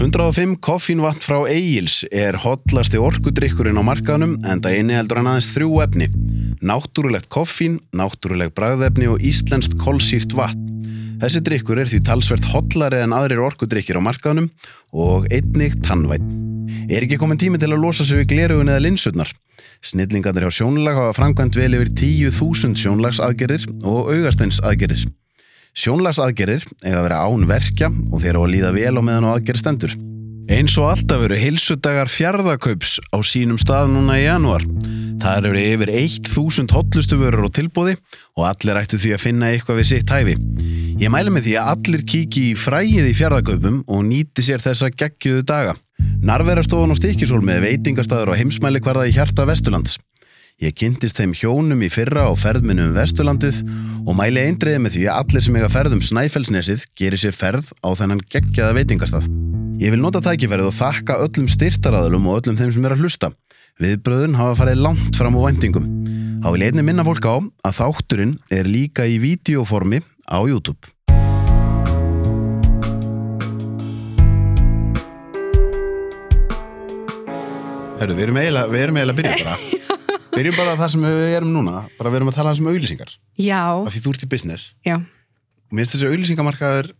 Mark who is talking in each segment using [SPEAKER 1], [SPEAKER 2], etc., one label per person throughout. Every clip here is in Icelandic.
[SPEAKER 1] 105 koffínvatn frá Egil's er hotlasti orkudrykkurinn á markaðunum en það eini heldur hann aðeins þrjú efni. Náttúrulegt koffín, náttúruleg bragðefni og íslenskt kolsýrt vatn. Þessi drykkur er því talsvert hotlari en aðrir orkudrykkir á markaðunum og einnig tannvætt. Er ekki komin tími til að losa sig við glerugun eða linsutnar? Snillingarnir hjá sjónlag hafa framkvæmt vel yfir 10.000 sjónlagsaðgerir og augasteinsaðgerir. Sjónlagsaðgerir eiga að vera án verkja og þeir á að líða vel á meðan á aðgerð stendur. Eins og alltaf eru heilsudagar fjardakaups á sínum stað núna í januar. Það eru yfir 1000 hotlustu vörur á tilbúði og allir ættu því að finna eitthvað við sitt hæfi. Ég mælu með því að allir kíki í fræið í fjardakaupum og nýti sér þessa geggiðu daga. Narverastofan og stikisól með veitingastæður og heimsmæli hverða í hjarta Vesturlands. Ég kynntist þeim hjónum í fyrra á ferðminum um Vesturlandið og mæli eindriði með því að allir sem eiga ferðum Snæfellsnesið gerir sér ferð á þennan geggjaða veitingastað. Ég vil nota tækifærið og þakka öllum styrtaraðlum og öllum þeim sem er að hlusta. Viðbröðun hafa farið langt fram á vendingum. Há vil einni minna fólk á að þátturinn er líka í videoformi á YouTube. Herru, við erum eiginlega að byrja bara. Byrjum bara þar sem við erum núna. Bara við erum að tala um auðlýsingar.
[SPEAKER 2] Já,
[SPEAKER 1] Af því þú ert í business.
[SPEAKER 2] já,
[SPEAKER 1] Og mér finnst þessi auðlýsingamarkaður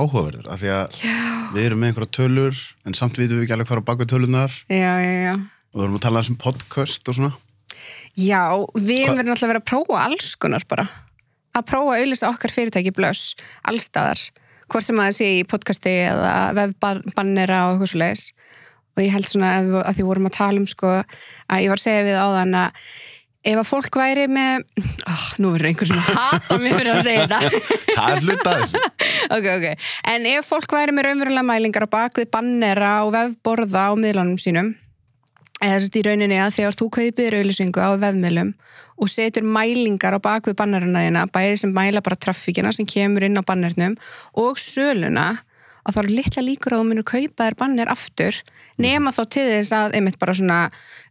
[SPEAKER 1] áhugaverður. Af því að
[SPEAKER 2] já,
[SPEAKER 1] við erum með einhverja tölur, en samt vitum við ekki alveg hvað er á bak við tölunar.
[SPEAKER 2] já, já, já.
[SPEAKER 1] Og við erum að tala um podcast og svona.
[SPEAKER 2] Já, við
[SPEAKER 1] Hva-
[SPEAKER 2] verðum alltaf að vera að prófa alls konar bara. Að prófa að auðlýsa okkar fyrirtæki blöss, allstaðar. Hvort sem að það sé í podcasti eða vefbannera og eitthvað svo leiðis. Og ég held svona að, við- að því vorum að tala um sko, að ég var að segja við áðan að ef að fólk væri með, oh, nú verður einhver sem hata mig fyrir að segja þetta.
[SPEAKER 1] Það er hluta af þessu.
[SPEAKER 2] ok, ok. En ef fólk væri með raunverulega mælingar á bakvið bannera og vefborða á miðlunum sínum, eða þess að í rauninni að þegar þú kaupir auðlýsingu á vefmiðlum og setur mælingar á bakvið bannerina þína, bæðið sem mæla bara traffíkina sem kemur inn á bannernum og söluna, að þá eru litla líkur að þú munur kaupa þér banner aftur nema þá til þess að einmitt bara svona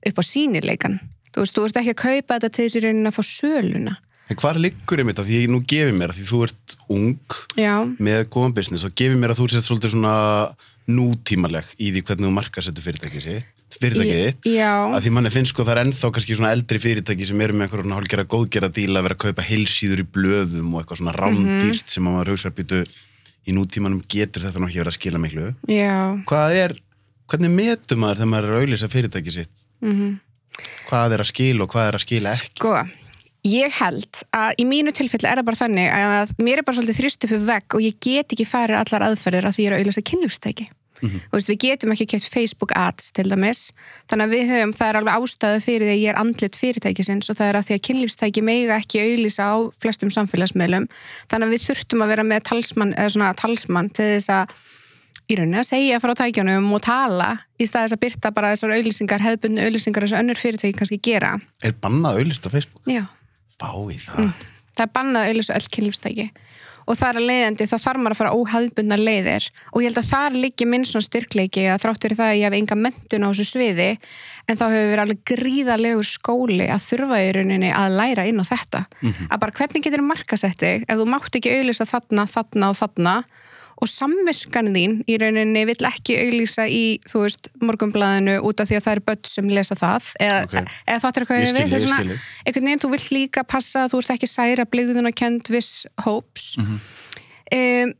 [SPEAKER 2] upp á sínileikan. Þú veist, þú veist ekki að kaupa þetta til þess í rauninni að fá söluna.
[SPEAKER 1] En hvað liggur einmitt af því ég nú gefi mér, því þú ert ung
[SPEAKER 2] Já,
[SPEAKER 1] með góðan business og gefi mér að þú sett svolítið svona nútímaleg í því hvernig þú fyrirtækið sitt, fyrirtækið þitt.
[SPEAKER 2] já.
[SPEAKER 1] að því manni finnst sko það er ennþá kannski svona eldri fyrirtæki sem eru með einhverjum hálfgerða góðgerða díla að vera að kaupa heilsýður í blöðum og eitthvað svona rándýrt sem að maður hugsa býtu í nútímanum getur þetta nokkið verið að skila miklu
[SPEAKER 2] Já,
[SPEAKER 1] hvað er, hvernig metum maður þegar maður er að auðlýsa fyrirtæki sitt
[SPEAKER 2] mhm.
[SPEAKER 1] hvað er að skila og hvað er að skila ekki
[SPEAKER 2] Sko, ég held að í mínu tilfelli er það bara þannig að mér er bara svolítið þrýstu fyrir vegg og ég get ekki farið allar aðferðir að því ég er að auðvitað kynlífstæki.
[SPEAKER 1] Mhm.
[SPEAKER 2] Þú veist, við getum ekki kæft Facebook ads til dæmis, þannig að við höfum, það er alveg ástæðu fyrir því að ég er andlit fyrirtækisins og það er að því að kynlífstæki meiga ekki auðlýsa á flestum samfélagsmiðlum, þannig að við þurftum að vera með talsmann, talsmann til þess að í rauninni að segja frá tækjunum og tala í stað þess að byrta bara þessar auðlýsingar, hefðbundnu auðlýsingar eins og önnur fyrirtæki kannski gera.
[SPEAKER 1] er bannað að auðlýsta á Facebook?
[SPEAKER 2] Já.
[SPEAKER 1] Bá í það
[SPEAKER 2] það er bannað að auðlýsa öll kynlífstæki og það er að leiðandi, þá þarf maður að fara óhæðbundna leiðir. Og ég held að það liggi minn svona styrkleiki að þrátt fyrir það að ég hef enga mentun á þessu sviði en þá hefur verið alveg gríðalegur skóli að þurfa í rauninni að læra inn á þetta. Að bara hvernig getur markasetti ef þú mátt ekki auðlýsa þarna, þarna og þarna og samviskan þín í rauninni vill ekki auðlýsa í, þú veist, morgunblæðinu út af því að það er börn sem lesa það eða,
[SPEAKER 1] Ok.
[SPEAKER 2] eða fattur hvað
[SPEAKER 1] Ég
[SPEAKER 2] ég
[SPEAKER 1] skil
[SPEAKER 2] við
[SPEAKER 1] þig, ég
[SPEAKER 2] svona, einhvern veginn, þú vilt líka passa að þú ert ekki særa bligðuna kend viss hóps
[SPEAKER 1] Mhm.
[SPEAKER 2] um,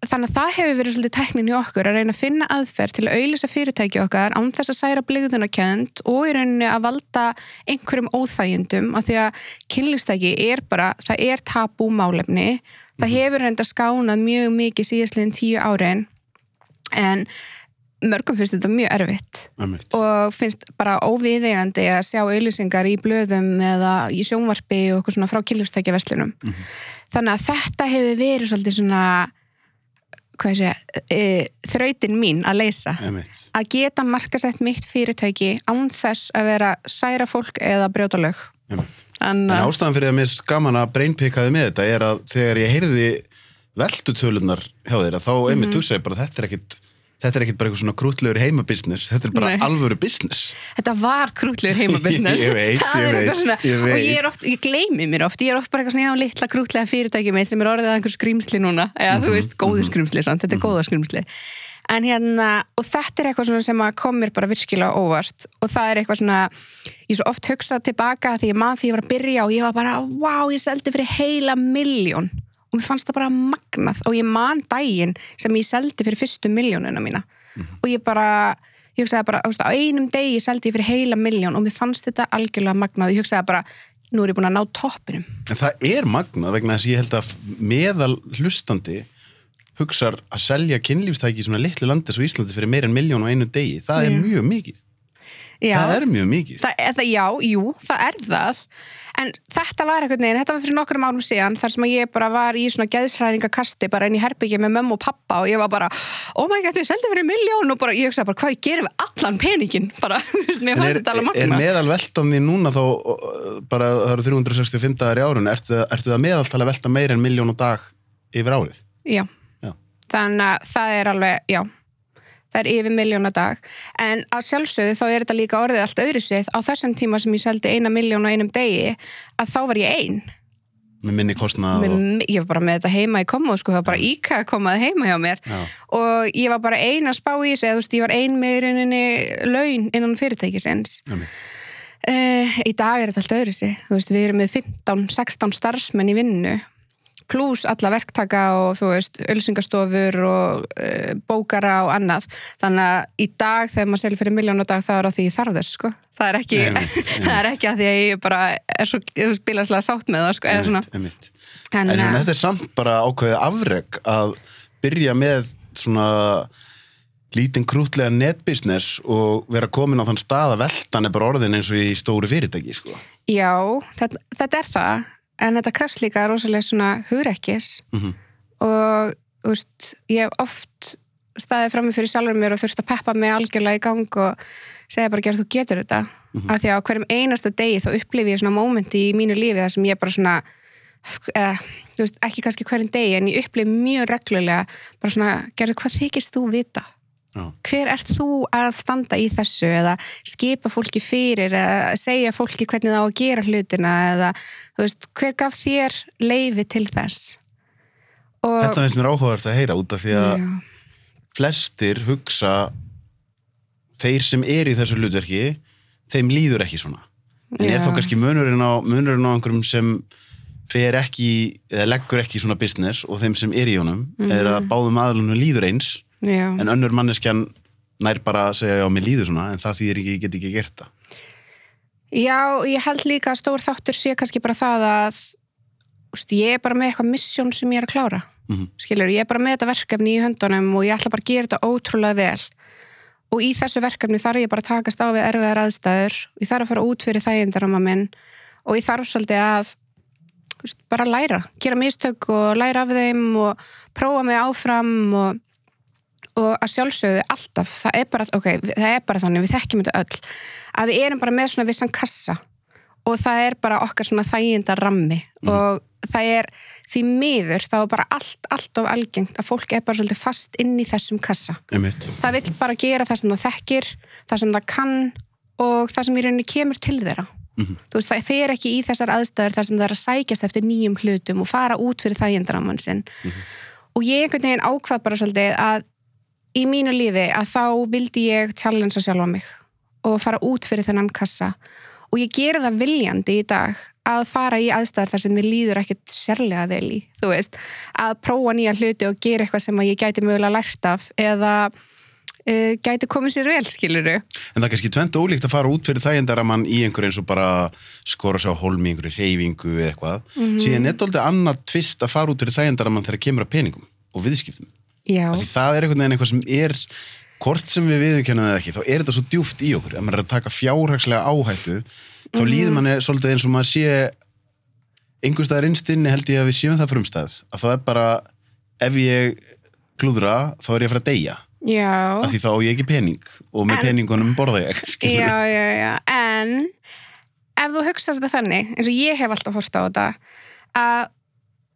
[SPEAKER 2] þannig að það hefur verið svolítið teknin í okkur að reyna að finna aðferð til að auðlýsa fyrirtæki okkar án þess að særa bligðuna kend og í rauninni að valda einhverjum óþægjendum af því að kynlýfstæki er bara, það er tabú málefni það hefur reynda skánað mjög mikið síðastliðin tíu árin en mörgum finnst þetta mjög erfitt
[SPEAKER 1] Einmitt.
[SPEAKER 2] og finnst bara óviðegandi að sjá auðlýsingar í blöðum eða í sjónvarpi og eitthvað svona frá kynlífstækjaverslunum þannig að þetta hefur verið svolítið svona segja, e, þrautin mín að leysa
[SPEAKER 1] Einmitt.
[SPEAKER 2] að geta markasett mitt fyrirtæki án þess að vera særa fólk eða brjóta lög. En,
[SPEAKER 1] En ástæðan fyrir að mér er gaman að brainpickaði með þetta er að þegar ég heyrði veltutölunar hjá að þá
[SPEAKER 2] Mhm.
[SPEAKER 1] einmitt þú segir bara þetta er ekkit þetta er ekkit bara eitthvað svona krútlegur heimabusiness þetta er bara
[SPEAKER 2] Nei.
[SPEAKER 1] alvöru business
[SPEAKER 2] þetta var krútlegur heimabusiness
[SPEAKER 1] Ég veit, ég
[SPEAKER 2] er
[SPEAKER 1] veit, ég veit.
[SPEAKER 2] og ég er oft, ég gleymi mér oft ég er oft bara eitthvað svona, já, litla krútlega fyrirtæki mitt sem er orðið að einhver skrýmsli núna eða
[SPEAKER 1] Mhm,
[SPEAKER 2] þú veist, góðu skrýmsli, sant? þetta er góða skrýmsli en hérna, og þetta er eitthvað sem að kom mér bara virkilega óvart. Og það er eitthvað svona, ég svo oft hugsað tilbaka því ég man því ég var að byrja og ég var bara, wow, ég seldi fyrir heila miljón og mér fannst það bara magnað. Og ég man daginn sem ég seldi fyrir fyrstu miljónuna mína. Og ég bara, ég hugsaði bara á einum degi seldi ég fyrir heila miljón og mér fannst þetta algjörlega magnað. Ég hugsaði bara, nú er ég búin að ná toppinum.
[SPEAKER 1] En það er magnað vegna þess að ég held að meðal hlustandi hugsar að selja kynlífstæki í svona litlu landi svo Íslandi fyrir meir en miljón á einu degi. Það er mjög mikið.
[SPEAKER 2] Já,
[SPEAKER 1] það er mjög mikið.
[SPEAKER 2] Það, er það, já, jú, það er það. En þetta var eitthvað neginn, þetta var fyrir nokkrum árum síðan þar sem ég bara var í svona geðsræðingakasti bara inn í herbyggja með mömmu og pappa og ég var bara, oh my god, við seldum fyrir miljón og bara, ég hugsaði bara, hvað gerum við allan peningin bara, þú veist, mér fannst
[SPEAKER 1] er,
[SPEAKER 2] þetta alveg
[SPEAKER 1] er
[SPEAKER 2] magna
[SPEAKER 1] meðal veltan því núna þá bara það eru 365 dagar í árun ertu, ertu það meðaltala velta meir en miljón á dag yfir árið?
[SPEAKER 2] Já. Þannig að það er alveg, já það er yfir miljón að dag. En að sjálfsögðu þá er þetta líka orðið allt öðru sið á þessum tíma sem ég seldi eina miljón á einum degi að þá var ég ein.
[SPEAKER 1] Með minni kostnað og,
[SPEAKER 2] ég var bara með þetta heima í komu sko, það var bara íka komaði heima hjá mér.
[SPEAKER 1] Já,
[SPEAKER 2] og ég var bara ein að spá í þessu eða þú veist, ég var ein með rauninni laun innan fyrirtækisins. Uh, í dag er þetta allt öðru sig þú veist, við erum með 15-16 starfsmenn í vinnu pluss alla verktaka og þú veist, ölsingastofur og uh, bókara og annað þannig að í dag þegar maður selur fyrir miljón á dag það er á því ég þarf þess sko það er ekki,
[SPEAKER 1] Einmitt, einmitt.
[SPEAKER 2] það er ekki að því að ég bara er svo bílaslega sátt með það sko eða svona
[SPEAKER 1] einmitt.
[SPEAKER 2] en,
[SPEAKER 1] en hérna, þetta er samt bara ákveðið afreg að byrja með svona lítinn krútlega netbusiness og vera komin á þann stað að veltan er bara orðin eins og í stóru fyrirtæki sko.
[SPEAKER 2] Já, þetta, þetta er það en þetta krefst líka rosalega svona hugrekkis
[SPEAKER 1] Mhm.
[SPEAKER 2] og þú veist, ég hef oft staðið frammi fyrir sjálfur mér og þurft að peppa mig algjörlega í gang og segja bara gerð þú getur þetta af því að hverjum einasta degi þá upplifi ég svona mómenti í mínu lífi þar sem ég bara svona eða, veist, ekki kannski hverjum degi en ég upplifi mjög reglulega bara svona, gerðu hvað þykist þú vita. Hver ert þú að standa í þessu eða skipa fólki fyrir eða segja fólki hvernig það á að gera hlutina eða þú veist, hver gaf þér leifi til þess og
[SPEAKER 1] Þetta finnst mér áhugavert að heyra út af því að
[SPEAKER 2] Já.
[SPEAKER 1] flestir hugsa þeir sem er í þessu hlutverki þeim líður ekki svona en er
[SPEAKER 2] Já.
[SPEAKER 1] þá kannski munurinn á, munurinn á einhverjum sem fer ekki eða leggur ekki svona business og þeim sem er í honum er að báðum aðlunum líður eins
[SPEAKER 2] Já.
[SPEAKER 1] en önnur manneskjan nær bara að segja já, mér líður svona en það þýðir ekki, ég get ekki gert það
[SPEAKER 2] Já, ég held líka að stór þáttur sé kannski bara það að úst, ég er bara með eitthvað missjón sem ég er að klára
[SPEAKER 1] Mhm.
[SPEAKER 2] skilur, ég er bara með þetta verkefni í höndunum og ég ætla bara að gera þetta ótrúlega vel og í þessu verkefni þarf ég bara að takast á við erfiðar aðstæður ég þarf að fara út fyrir þægindarama minn og ég þarf svolítið að úst, bara læra, gera mistök og læra af þeim og prófa mig áfram og og að sjálfsögðu alltaf, það er bara, ok, það er bara þannig, við þekkjum þetta öll, að við erum bara með svona vissan kassa og það er bara okkar svona þæginda rammi og það er því miður, þá er bara allt, allt of algengt að fólk er bara svolítið fast inn í þessum kassa.
[SPEAKER 1] Einmitt.
[SPEAKER 2] Það vill bara gera það sem það þekkir, það sem það kann og það sem í rauninni kemur til þeirra.
[SPEAKER 1] Mhm.
[SPEAKER 2] Þú veist, það fer ekki í þessar aðstæður þar sem það er að sækjast eftir nýjum hlutum og fara út fyrir þægindaramman sinn. Og ég einhvern veginn ákvað bara svolítið að í mínu lífi að þá vildi ég challengea sjálfa mig og fara út fyrir þennan kassa og ég geri það viljandi í dag að fara í aðstæður þar sem mér líður ekkert sérlega vel í, þú veist að prófa nýja hluti og gera eitthvað sem ég gæti mögulega lært af eða uh, gæti komið sér vel, skiluru
[SPEAKER 1] En það er kannski tvent ólíkt að fara út fyrir þægendar að mann í einhver eins og bara skora sig á hólmi, einhverju reyfingu eða eitthvað. Síðan er þetta aldrei annað tvist að fara út fyrir þægendar að mann þegar kemur að peningum og viðskiptum.
[SPEAKER 2] Já,
[SPEAKER 1] Af Því það er einhvern veginn eitthvað sem er hvort sem við viðkennum það ekki, þá er þetta svo djúft í okkur. Ef maður er að taka fjárhagslega áhættu, þá líður manni svolítið eins og maður sé einhvers staðar innstinni held ég að við séum það frumstæð. Að það er bara, ef ég klúðra þá er ég að fara að deyja.
[SPEAKER 2] Já,
[SPEAKER 1] af því þá ég ekki pening og með
[SPEAKER 2] En-
[SPEAKER 1] peningunum borða ég
[SPEAKER 2] já, já, já, en ef þú hugsar þetta þannig, eins og ég hef alltaf horft á þetta, að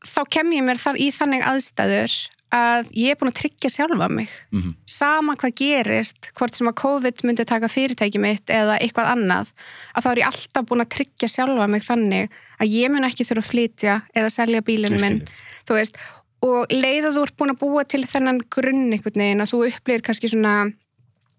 [SPEAKER 2] þá kem ég mér þar í þannig aðstæður að ég er búin að tryggja sjálfa mig.
[SPEAKER 1] Mhm.
[SPEAKER 2] Sama hvað gerist, hvort sem að COVID myndi taka fyrirtæki mitt eða eitthvað annað, að þá er ég alltaf búin að tryggja sjálfa mig þannig að ég mun ekki þurfa að flytja eða selja bílinn minn, þú veist, og leið að þú ert búin að búa til þennan grunn einhvern veginn að þú upplýðir kannski svona,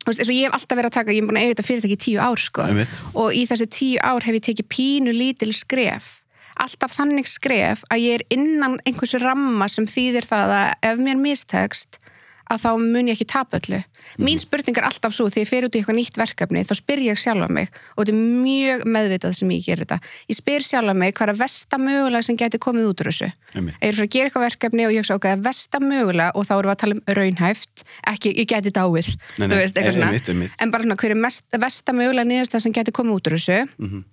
[SPEAKER 2] eins og ég hef alltaf verið að taka, ég er búin að eiga þetta fyrirtæki í tíu ár, sko
[SPEAKER 1] Einmitt.
[SPEAKER 2] og í þessi tíu ár hef ég tekið pínu lítil skref alltaf þannig skref að ég er innan einhversu ramma sem þýðir það að ef mér mistekst að þá mun ég ekki tapa öllu. Mín spurning er alltaf svo, þegar ég fer út í eitthvað nýtt verkefni þá spyr ég sjálfa mig og þetta er mjög meðvitað sem ég gerir þetta. Ég spyr sjálfa mig hvað er versta mögulega sem geti komið út úr þessu.
[SPEAKER 1] Einmitt.
[SPEAKER 2] Ég er fyrir að gera eitthvað verkefni og ég hugsa, ok, það er versta mögulega og þá erum við að tala um raunhæft, ekki, ég geti dáið,
[SPEAKER 1] Nei, nei,
[SPEAKER 2] þú veist, eitthvað svona.
[SPEAKER 1] einmitt, einmitt.
[SPEAKER 2] En bara svona, hver er mest, versta mögulega niðurstað sem geti komið út úr þessu?
[SPEAKER 1] Mhm.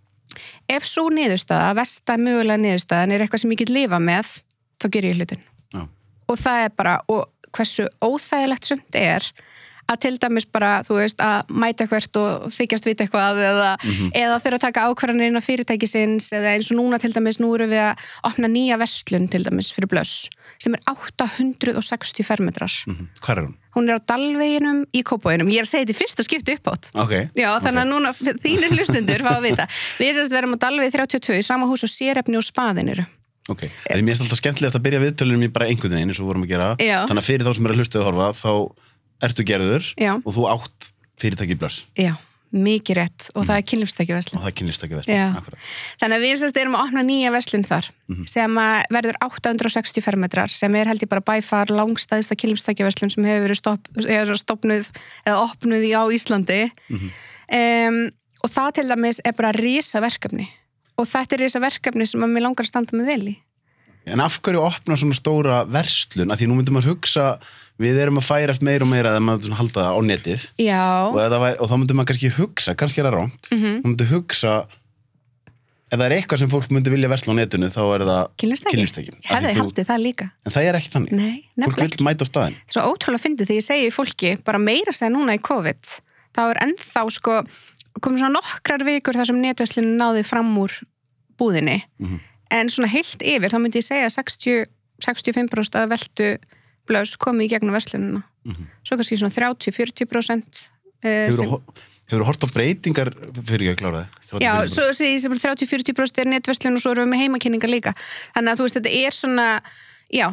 [SPEAKER 2] Ef svo niðurstaða, versta mögulega niðurstaðan er eitthvað sem ég get lifa með, þá ger ég hlutin.
[SPEAKER 1] Já.
[SPEAKER 2] Og það er bara, og hversu óþægilegt sumt er að til dæmis bara, þú veist, að mæta hvert og þykjast vita eitthvað eða, eða þurfa að taka ákvarðanir inn á fyrirtækisins eða eins og núna til dæmis, nú erum við að opna nýja vestlun til dæmis fyrir blöss sem er 860 fermetrar.
[SPEAKER 1] Mhm. Hvar er hún?
[SPEAKER 2] Hún er á Dalveginum í Kópóinum. Ég er að segja þetta í fyrsta skipti uppátt.
[SPEAKER 1] Ok.
[SPEAKER 2] Já, þannig að núna þínir hlustundur fá að vita. Við sérst verðum á Dalvegi 32 í sama hús og sérefni og spaðin eru.
[SPEAKER 1] Ok, mér er alltaf skemmtilegast að byrja viðtölunum í bara einhvern veginn eins og vorum að gera
[SPEAKER 2] Já.
[SPEAKER 1] þannig að fyrir þá sem er að hlusta og horfa þá ertu gerður
[SPEAKER 2] Já.
[SPEAKER 1] og þú átt fyrirtæki blöss
[SPEAKER 2] Já, mikið rétt og það er kynlífstækjaverslun.
[SPEAKER 1] og það ekki
[SPEAKER 2] Já.
[SPEAKER 1] verst
[SPEAKER 2] Þannig að við sérst erum að opna nýja verslun þar sem að verður 860 fermetrar sem er held ég bara bæfar langstæðista kynlífstækjaverslun sem hefur verið stopp, er stopnuð eða opnuð í á Íslandi um, og það til dæmis er bara risa verkefni og þetta er risa verkefni sem að mér langar að standa mig vel í.
[SPEAKER 1] En af hverju opna svona stóra verslun því nú myndum maður hugsa við erum að færast meira og meira eða maður halda það á netið
[SPEAKER 2] Já,
[SPEAKER 1] og, væri, og þá myndum maður kannski hugsa, kannski er það rámt mm. -hmm. myndum hugsa ef það er eitthvað sem fólk myndi vilja versla á netinu þá er það.
[SPEAKER 2] Ég hefði haldið það líka.
[SPEAKER 1] en það er ekki þannig
[SPEAKER 2] Nei,
[SPEAKER 1] fólk vil mæta á staðin
[SPEAKER 2] svo ótrúlega fyndið þegar ég segi fólki bara meira segja núna í COVID þá er ennþá sko komið svona nokkrar vikur þar sem netverslinu náði fram úr búðinni
[SPEAKER 1] Mhm.
[SPEAKER 2] en svona heilt yfir þá myndi ég segja að 60, 65% af veltu blöðs komið í gegnum verslununa
[SPEAKER 1] Mhm.
[SPEAKER 2] svo kannski svona 30-40% uh,
[SPEAKER 1] Hefur þú hort á breytingar fyrir ég að klára það?
[SPEAKER 2] Já, svo segi ég sem bara 30-40% er netverslun og svo erum við með heimakynningar líka. Þannig að þú veist, þetta er svona já,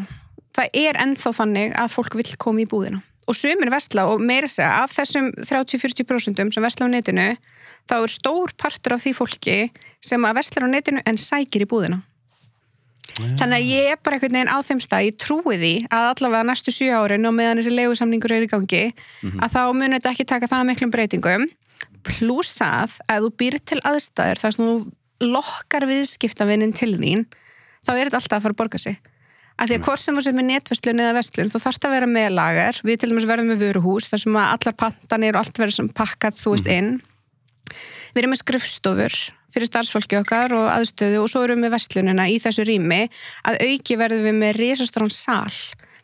[SPEAKER 2] það er ennþá þannig að fólk vill koma í búðina. Og sumir vesla og meira að segja af þessum 30-40% sem vesla á netinu þá er stór partur af því fólki sem að vesla á netinu en sækir í búðina Þannig að ég er bara einhvern veginn á þeim stað, ég trúi því að allavega næstu sjö árin og meðan þessi leigusamningur er í gangi, að þá muni þetta ekki taka það miklum breytingum, pluss það að þú býr til aðstæður þar sem þú lokkar viðskiptavinnin til þín, þá er þetta alltaf að fara að borga sig. Að því að hvort sem þú sem er netverslun eða vestlun, þú þarfst að vera með lagar, við til dæmis verðum með vöruhús, þar sem allar pantanir og allt verður pakkað, þú veist, inn. Við erum með skrifstofur fyrir starfsfólki okkar og aðstöðu og svo erum við með vestlunina í þessu rými. Að auki verðum við með risastráns sal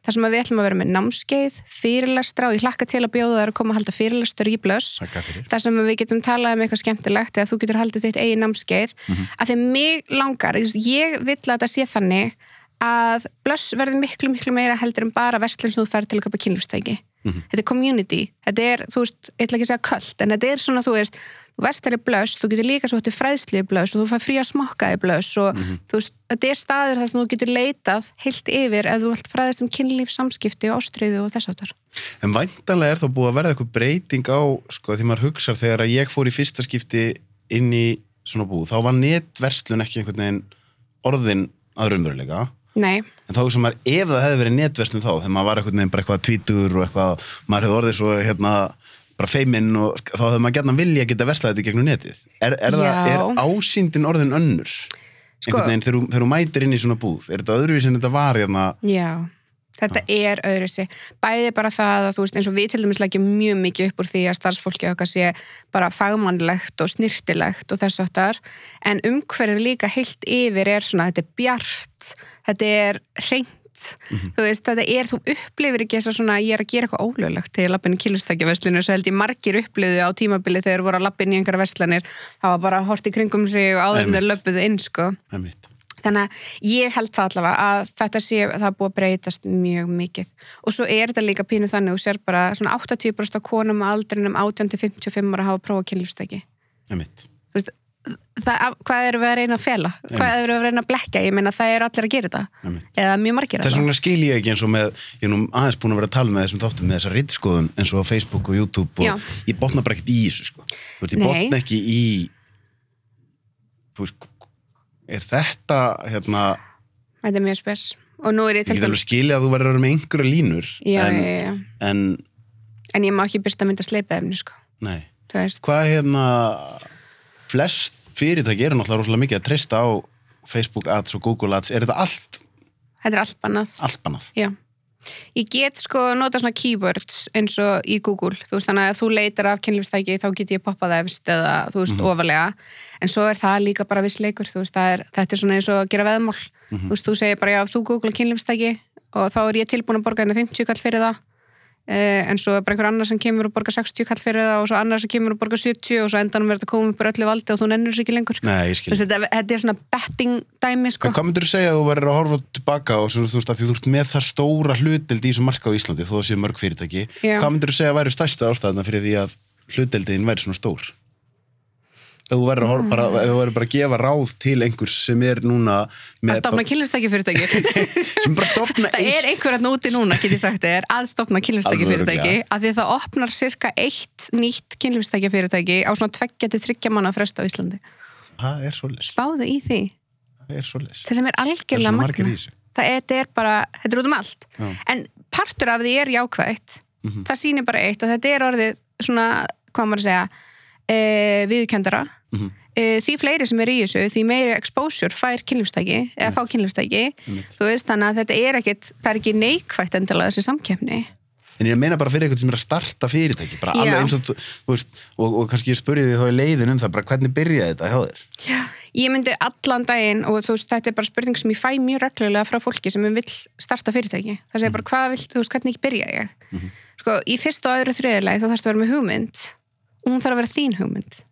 [SPEAKER 2] þar sem við ætlum að vera með námskeið, fyrirlestra og ég hlakka til að bjóða þær að koma að halda fyrirlestur í blöss. Þar sem við getum talað um eitthvað skemmtilegt eða þú getur haldið þitt eigin námskeið. Að því mig langar, ég vill að þetta sé þannig að blöss verður miklu miklu meira heldur en bara vestlun sem þú fær til að köpa kynlífstæki þetta er community, þetta er, þú veist ég ætla ekki að segja köld, en þetta er svona, þú veist er blöss, þú getur líka svo þetta fræðsli í blöss og þú fær frí að smokka í blöss og þú veist, þetta er staður þar sem þú getur leitað heilt yfir ef þú vilt fræðast um kynlíf, samskipti og ástriðu og þess áttar.
[SPEAKER 1] En væntanlega er þá búið að verða eitthvað breyting á, sko, því maður hugsar þegar að ég fór í fyrsta skipti inn í svona búð, þá var netverslun ekki einhvern veginn orðin að raunveruleika.
[SPEAKER 2] Nei,
[SPEAKER 1] En þá sem maður, ef það hefði verið netverslun þá, þegar maður var einhvern veginn bara eitthvað tvítur og eitthvað, maður hefði orðið svo, hérna, bara feiminn og þá hefði maður gætna vilja að geta verslað þetta gegnum netið. Er, er, það, er ásýndin orðin önnur?
[SPEAKER 2] Sko-
[SPEAKER 1] Einhvern veginn, þegar þú- þegar þú mætir inn í svona búð, er þetta öðruvís en þetta var, hérna,
[SPEAKER 2] Já, þetta er öðru sig. Bæði bara það að þú veist eins og við til dæmis leggjum mjög mikið upp úr því að starfsfólki okkar sé bara fagmannlegt og snirtilegt og þess áttar en umhverfið líka heilt yfir er svona þetta er bjart, þetta er reynt þú veist, þetta er, þú upplifir ekki þess að svona, ég er að gera eitthvað ólöglegt til lappin í kynlistækjaverslinu, svo held ég margir upplifðu á tímabili þegar voru að lappin í einhverja verslanir. Það var bara hort í kringum sig og áður þeir löpuðu inn, sko. Þannig að ég held það allavega að þetta sé, það er búið að breytast mjög mikið. Og svo er þetta líka pínu þannig og sér bara svona 80% af konum aldrinum 18-55 ára hafa prófað veist, það, hvað eru við að reyna að fela hvað eru við að reyna að blekja, ég meina það eru allir að gera þetta
[SPEAKER 1] Einmitt.
[SPEAKER 2] eða mjög margir
[SPEAKER 1] Þess
[SPEAKER 2] að
[SPEAKER 1] vegna skil ég ekki eins og með, ég er nú aðeins búin að vera að tala með þessum þáttum með þessa rittskoðun eins og á Facebook og YouTube
[SPEAKER 2] Já.
[SPEAKER 1] og ég botna bara ekkert í þessu sko. Þú veist, ég
[SPEAKER 2] Nei.
[SPEAKER 1] botna ekki í þú veist, er þetta hérna,
[SPEAKER 2] þetta er mjög spes og nú er ég
[SPEAKER 1] ég
[SPEAKER 2] til
[SPEAKER 1] get alveg
[SPEAKER 2] dæmis
[SPEAKER 1] skilja að þú verður að vera með einhverja línur
[SPEAKER 2] já,
[SPEAKER 1] en,
[SPEAKER 2] já, já.
[SPEAKER 1] en,
[SPEAKER 2] en ég má ekki byrsta mynda sleipa efni sko.
[SPEAKER 1] nei
[SPEAKER 2] Þú veist.
[SPEAKER 1] hvað hérna flest fyrirtæki eru náttúrulega rosalega mikið að treysta á Facebook ads og Google ads, er þetta allt?
[SPEAKER 2] Þetta er allt bannað.
[SPEAKER 1] Allt bannað?
[SPEAKER 2] Já. Ég get sko nota svona keywords eins og í Google, þú veist þannig að þú leitar af kynlífstæki þá get ég poppað efst eða þú veist ofalega, en svo er það líka bara viss leikur, þú veist, er, þetta er svona eins og að gera veðmál, þú veist, þú segir bara já, þú googla kynlífstæki og þá er ég tilbúin að borga þetta 50 kall fyrir það en svo er bara einhver annar sem kemur og borga 60 kall fyrir það og svo annar sem kemur og borga 70 og svo endanum verður þetta komið upp úr öllu valdi og þú nennur þessu ekki lengur
[SPEAKER 1] Nei, ég
[SPEAKER 2] Þú
[SPEAKER 1] skil
[SPEAKER 2] veist, þetta, þetta er svona betting dæmi sko.
[SPEAKER 1] Hvað myndir þú segja að þú verður að horfa tilbaka og svo, þú veist að því þú ert með það stóra hlutild í þessu marka á Íslandi þó að séu mörg fyrirtæki
[SPEAKER 2] Já.
[SPEAKER 1] hvað myndir þú segja að væri stærsta ástæðina fyrir því að hlutildin væri svona stór ef þú verður að, bara, verður bara að gefa ráð til einhvers sem er núna
[SPEAKER 2] að
[SPEAKER 1] með
[SPEAKER 2] stofna kynlífstæki fyrirtæki
[SPEAKER 1] sem bara stopna
[SPEAKER 2] Það er einhver að núti núna, þér, að stopna kynlífstæki
[SPEAKER 1] Alveg
[SPEAKER 2] fyrirtæki af því að það opnar cirka eitt nýtt kynlífstæki fyrirtæki á svona tveggja til þryggja manna frest á Íslandi.
[SPEAKER 1] er
[SPEAKER 2] Spáðu í því.
[SPEAKER 1] það er
[SPEAKER 2] sem er
[SPEAKER 1] er
[SPEAKER 2] algjörlega magna. Það er, er bara, þetta er út um allt.
[SPEAKER 1] Já.
[SPEAKER 2] En partur af því er jákvætt.
[SPEAKER 1] Mhm.
[SPEAKER 2] Það sýnir bara eitt að þetta er orðið svona, hvað maður að segja, e, viðkjöndara.
[SPEAKER 1] Mhm.
[SPEAKER 2] E, því fleiri sem er í þessu, því meiri exposure fær kynlífstæki, eða fá kynlífstæki. Þú veist, þannig að þetta er ekkit, það er ekki neikvætt endilega þessi samkeppni.
[SPEAKER 1] En ég meina bara fyrir eitthvað sem er að starta fyrirtæki bara alveg eins og þú, þú veist og, og kannski ég spurði því þá í leiðin um það bara hvernig byrjaði þetta hjá þér
[SPEAKER 2] Já, ég myndi allan daginn og þú veist, þetta er bara spurning sem ég fæ mjög reglulega frá fólki sem vil starta fyrirtæki. Það segir bara, hvað vill, þú veist, hvernig byrja ég? Sko, í fyrsta og öðru þriðilegi þá þarfst að vera með hugmynd og hún þarf að vera þín hugmynd.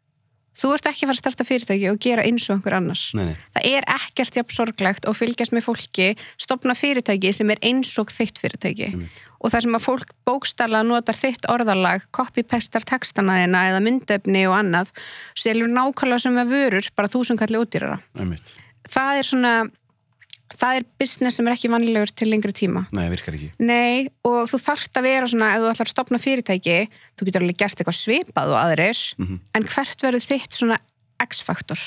[SPEAKER 2] Þú ert ekki að fara að starta fyrirtæki og gera eins og einhver annars.
[SPEAKER 1] Nei, nei.
[SPEAKER 2] Það er ekkert jafn sorglegt og fylgjast með fólki, stopna fyrirtæki sem er eins og þitt fyrirtæki. Og það sem að fólk bókstala notar þitt orðalag, copy-pastar textana þina eða myndefni og annað, selur nákvæmlega sem að vörur, bara þúsund kalli útýrara.
[SPEAKER 1] Einmitt.
[SPEAKER 2] Það er svona, það er business sem er ekki vanlegur til lengri tíma.
[SPEAKER 1] Nei, virkar ekki
[SPEAKER 2] Nei, og þú þarft að vera svona, ef þú ætlar að stopna fyrirtæki, þú getur alveg gert eitthvað svipað og aðrir, en hvert verður þitt svona X-faktor?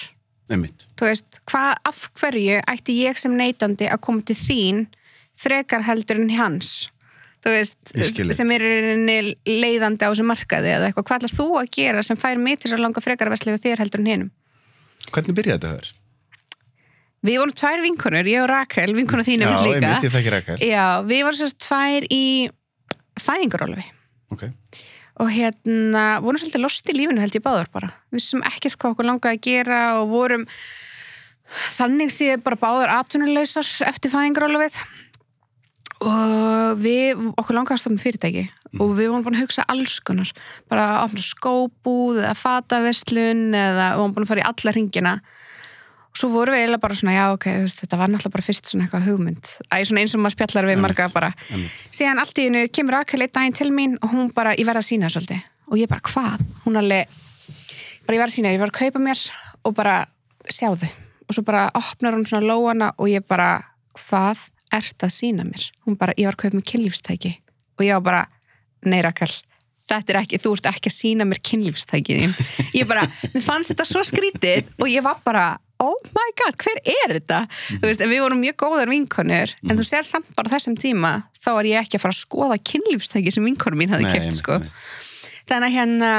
[SPEAKER 1] Einmitt.
[SPEAKER 2] Þú veist, hvað, af hverju ætti ég sem neytandi að koma til þín frekar heldur en hans? Þú veist, sem er leiðandi á þessu markaði eða eitthvað, hvað ætlar þú að gera sem fær mig til að langa frekar að veslega þér heldur en hinum?
[SPEAKER 1] Hvernig byrjaði þetta þér?
[SPEAKER 2] Við vorum tvær vinkonur, ég og Rakel, vinkona þín
[SPEAKER 1] Já,
[SPEAKER 2] líka.
[SPEAKER 1] ég þekki rækkar
[SPEAKER 2] Já, við vorum sérst tvær í fæðingarólufi
[SPEAKER 1] Ok,
[SPEAKER 2] og hérna vorum svolítið lost í lífinu held ég báður bara. Við sem ekkert hvað okkur langaði að gera og vorum þannig séð bara báður atvinnuleysar eftir fæðingarólufið og við okkur langaði að stofna fyrirtæki. Og við vorum búin að hugsa alls konar. Bara að opna skóbúð eða fataveslun eða við vorum búin að fara í alla ringina svo vorum við eiginlega bara svona já ok, veist, þetta var náttúrulega bara fyrst svona eitthvað hugmynd. Æ, svona eins og maður spjallar við marga bara. síðan allt í hennu kemur Rakel eitt daginn til mín og hún bara, ég verð að sína svolítið. Og ég bara, hvað? Hún alveg bara ég verð að sína, ég verð að kaupa mér og bara sjáðu og svo bara opnar hún svona lóana og ég bara hvað ert að sína mér? Hún bara, ég var að kaupa mér kynlífstæki. Og ég var bara, nei Rakel þetta er ekki, þú ert ekki að sína mér kynlífstækið ég bara, mér fannst þetta svo skrítið og ég var bara oh my god, hver er þetta? Þú veist, við vorum mjög góðar vinkonur en þú sér samt bara þessum tíma þá er ég ekki að fara að skoða kynlífstæki sem vinkonur mín keft
[SPEAKER 1] einmitt,
[SPEAKER 2] sko. þannig að hérna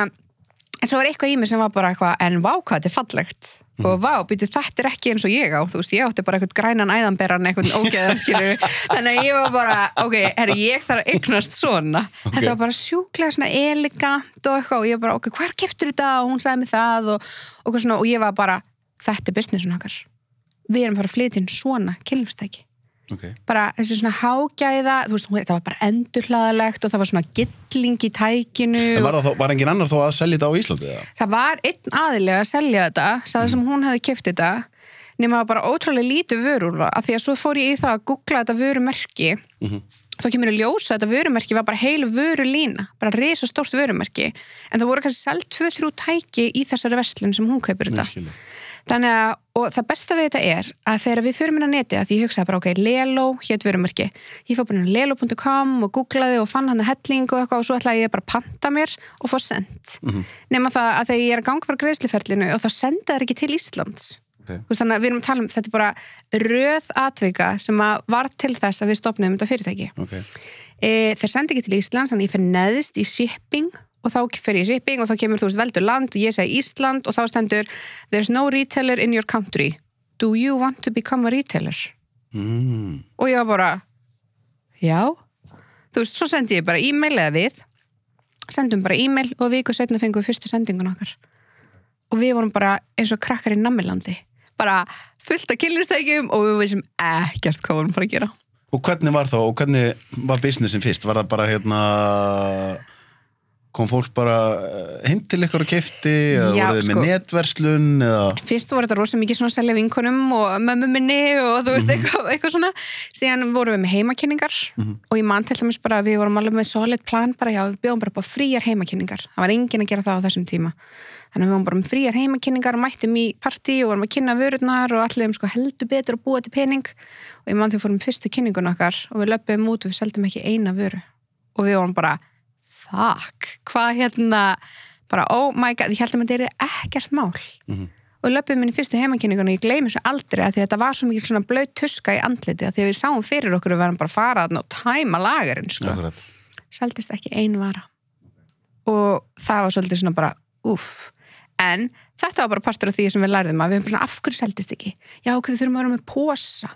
[SPEAKER 2] en svo var eitthvað í mig sem var bara eitthvað en vá hvað þetta er fallegt.
[SPEAKER 1] Mhm.
[SPEAKER 2] og vá, býtu þetta er ekki eins og ég á þú veist, ég átti bara eitthvað grænan æðanberan eitthvað ógeða skilur, þannig að ég var bara ok, herri, ég þarf að eignast svona
[SPEAKER 1] Ok.
[SPEAKER 2] þetta var bara sjúklega svona elegant og eitthvað og ég bara, ok, hvar keftur þetta? Og hún sagði mig það og, og, svona, og ég var bara, þetta er businessun okkar við erum bara að flytja inn svona kynlífstæki
[SPEAKER 1] ok.
[SPEAKER 2] bara þessi svona hágæða veist, það var bara endurhlaðalegt og það var svona gilling í tækinu
[SPEAKER 1] En var, það, var engin annar þó að selja þetta á Íslandi? eða?
[SPEAKER 2] það var einn aðilega að selja þetta sagði sem hún hefði keft þetta nema bara ótrúlega lítið vörur af því að svo fór ég í það að googla þetta vörumerki
[SPEAKER 1] Mhm.
[SPEAKER 2] þá kemur að ljósa að þetta vörumerki var bara heilu vörulína, bara risa stórt vörumerki en það voru kannski selt 2-3 tæki í þessari verslun sem hún kaupir þetta. Þannig að, og það besta við þetta er að þegar við förum inn á neti, að því ég hugsaði bara, ok, Lelo, hétt vörumerki, ég fór bara inn á lelo.com og googlaði og fann hann að helling og eitthvað og svo ætlaði ég bara að panta mér og fá sendt.
[SPEAKER 1] Mhm.
[SPEAKER 2] Nema það að þegar ég er að ganga frá greiðsluferlinu og það senda það ekki til Íslands.
[SPEAKER 1] Ok.
[SPEAKER 2] Þú veist, Þannig að við erum að tala um, þetta er bara röð atvika sem að var til þess að við stopnum þetta fyrirtæki.
[SPEAKER 1] Ok.
[SPEAKER 2] E, þeir sendi ekki til Íslands, þannig að ég fer neðist í shipping og þá fer ég shipping og þá kemur þú veist veldur land og ég segi Ísland og þá stendur There's no retailer in your country Do you want to become a retailer?
[SPEAKER 1] Mm.
[SPEAKER 2] Og ég var bara Já Þú veist, svo sendi ég bara e-mail eða við sendum bara e-mail og viku setna fengum við fyrstu sendingun okkar og við vorum bara eins og krakkar í Nammilandi bara fullt af killistækjum og við vissum ekkert hvað vorum bara að gera
[SPEAKER 1] Og hvernig var þá, og hvernig var businessin fyrst? Var það bara hérna kom fólk bara eh, heim til ykkur og kefti eða
[SPEAKER 2] Já,
[SPEAKER 1] voruð þið með
[SPEAKER 2] sko.
[SPEAKER 1] netverslun eða?
[SPEAKER 2] Fyrst voru þetta rosa mikið svona að selja vinkonum og mömmu minni og þú veist eitthvað, eitthvað svona. Síðan vorum við með heimakynningar og ég man til dæmis bara að við vorum alveg með solid plan bara já, við bjóðum bara upp á fríjar heimakynningar það var enginn að gera það á þessum tíma. Þannig að við vorum bara með fríjar heimakynningar og mættum í partí og vorum að kynna vörurnar og allir um sko heldur betur að búa til pening. Og ég man þegar við fuck, hvað hérna bara oh my god, við heldum að þetta er ekkert mál.
[SPEAKER 1] Mhm.
[SPEAKER 2] og löpum inn í fyrstu heimakynningun og ég gleymi svo aldrei að því að þetta var svo mikil svona blöð tuska í andliti að því að við sáum fyrir okkur að við varum bara að fara og tæma lagarinn sko. Seldist ekki ein vara. Og það var svolítið svona bara uff, en þetta var bara partur af því sem við lærðum að við erum bara af hverju seldist ekki? Já ok, við þurfum að vera með posa.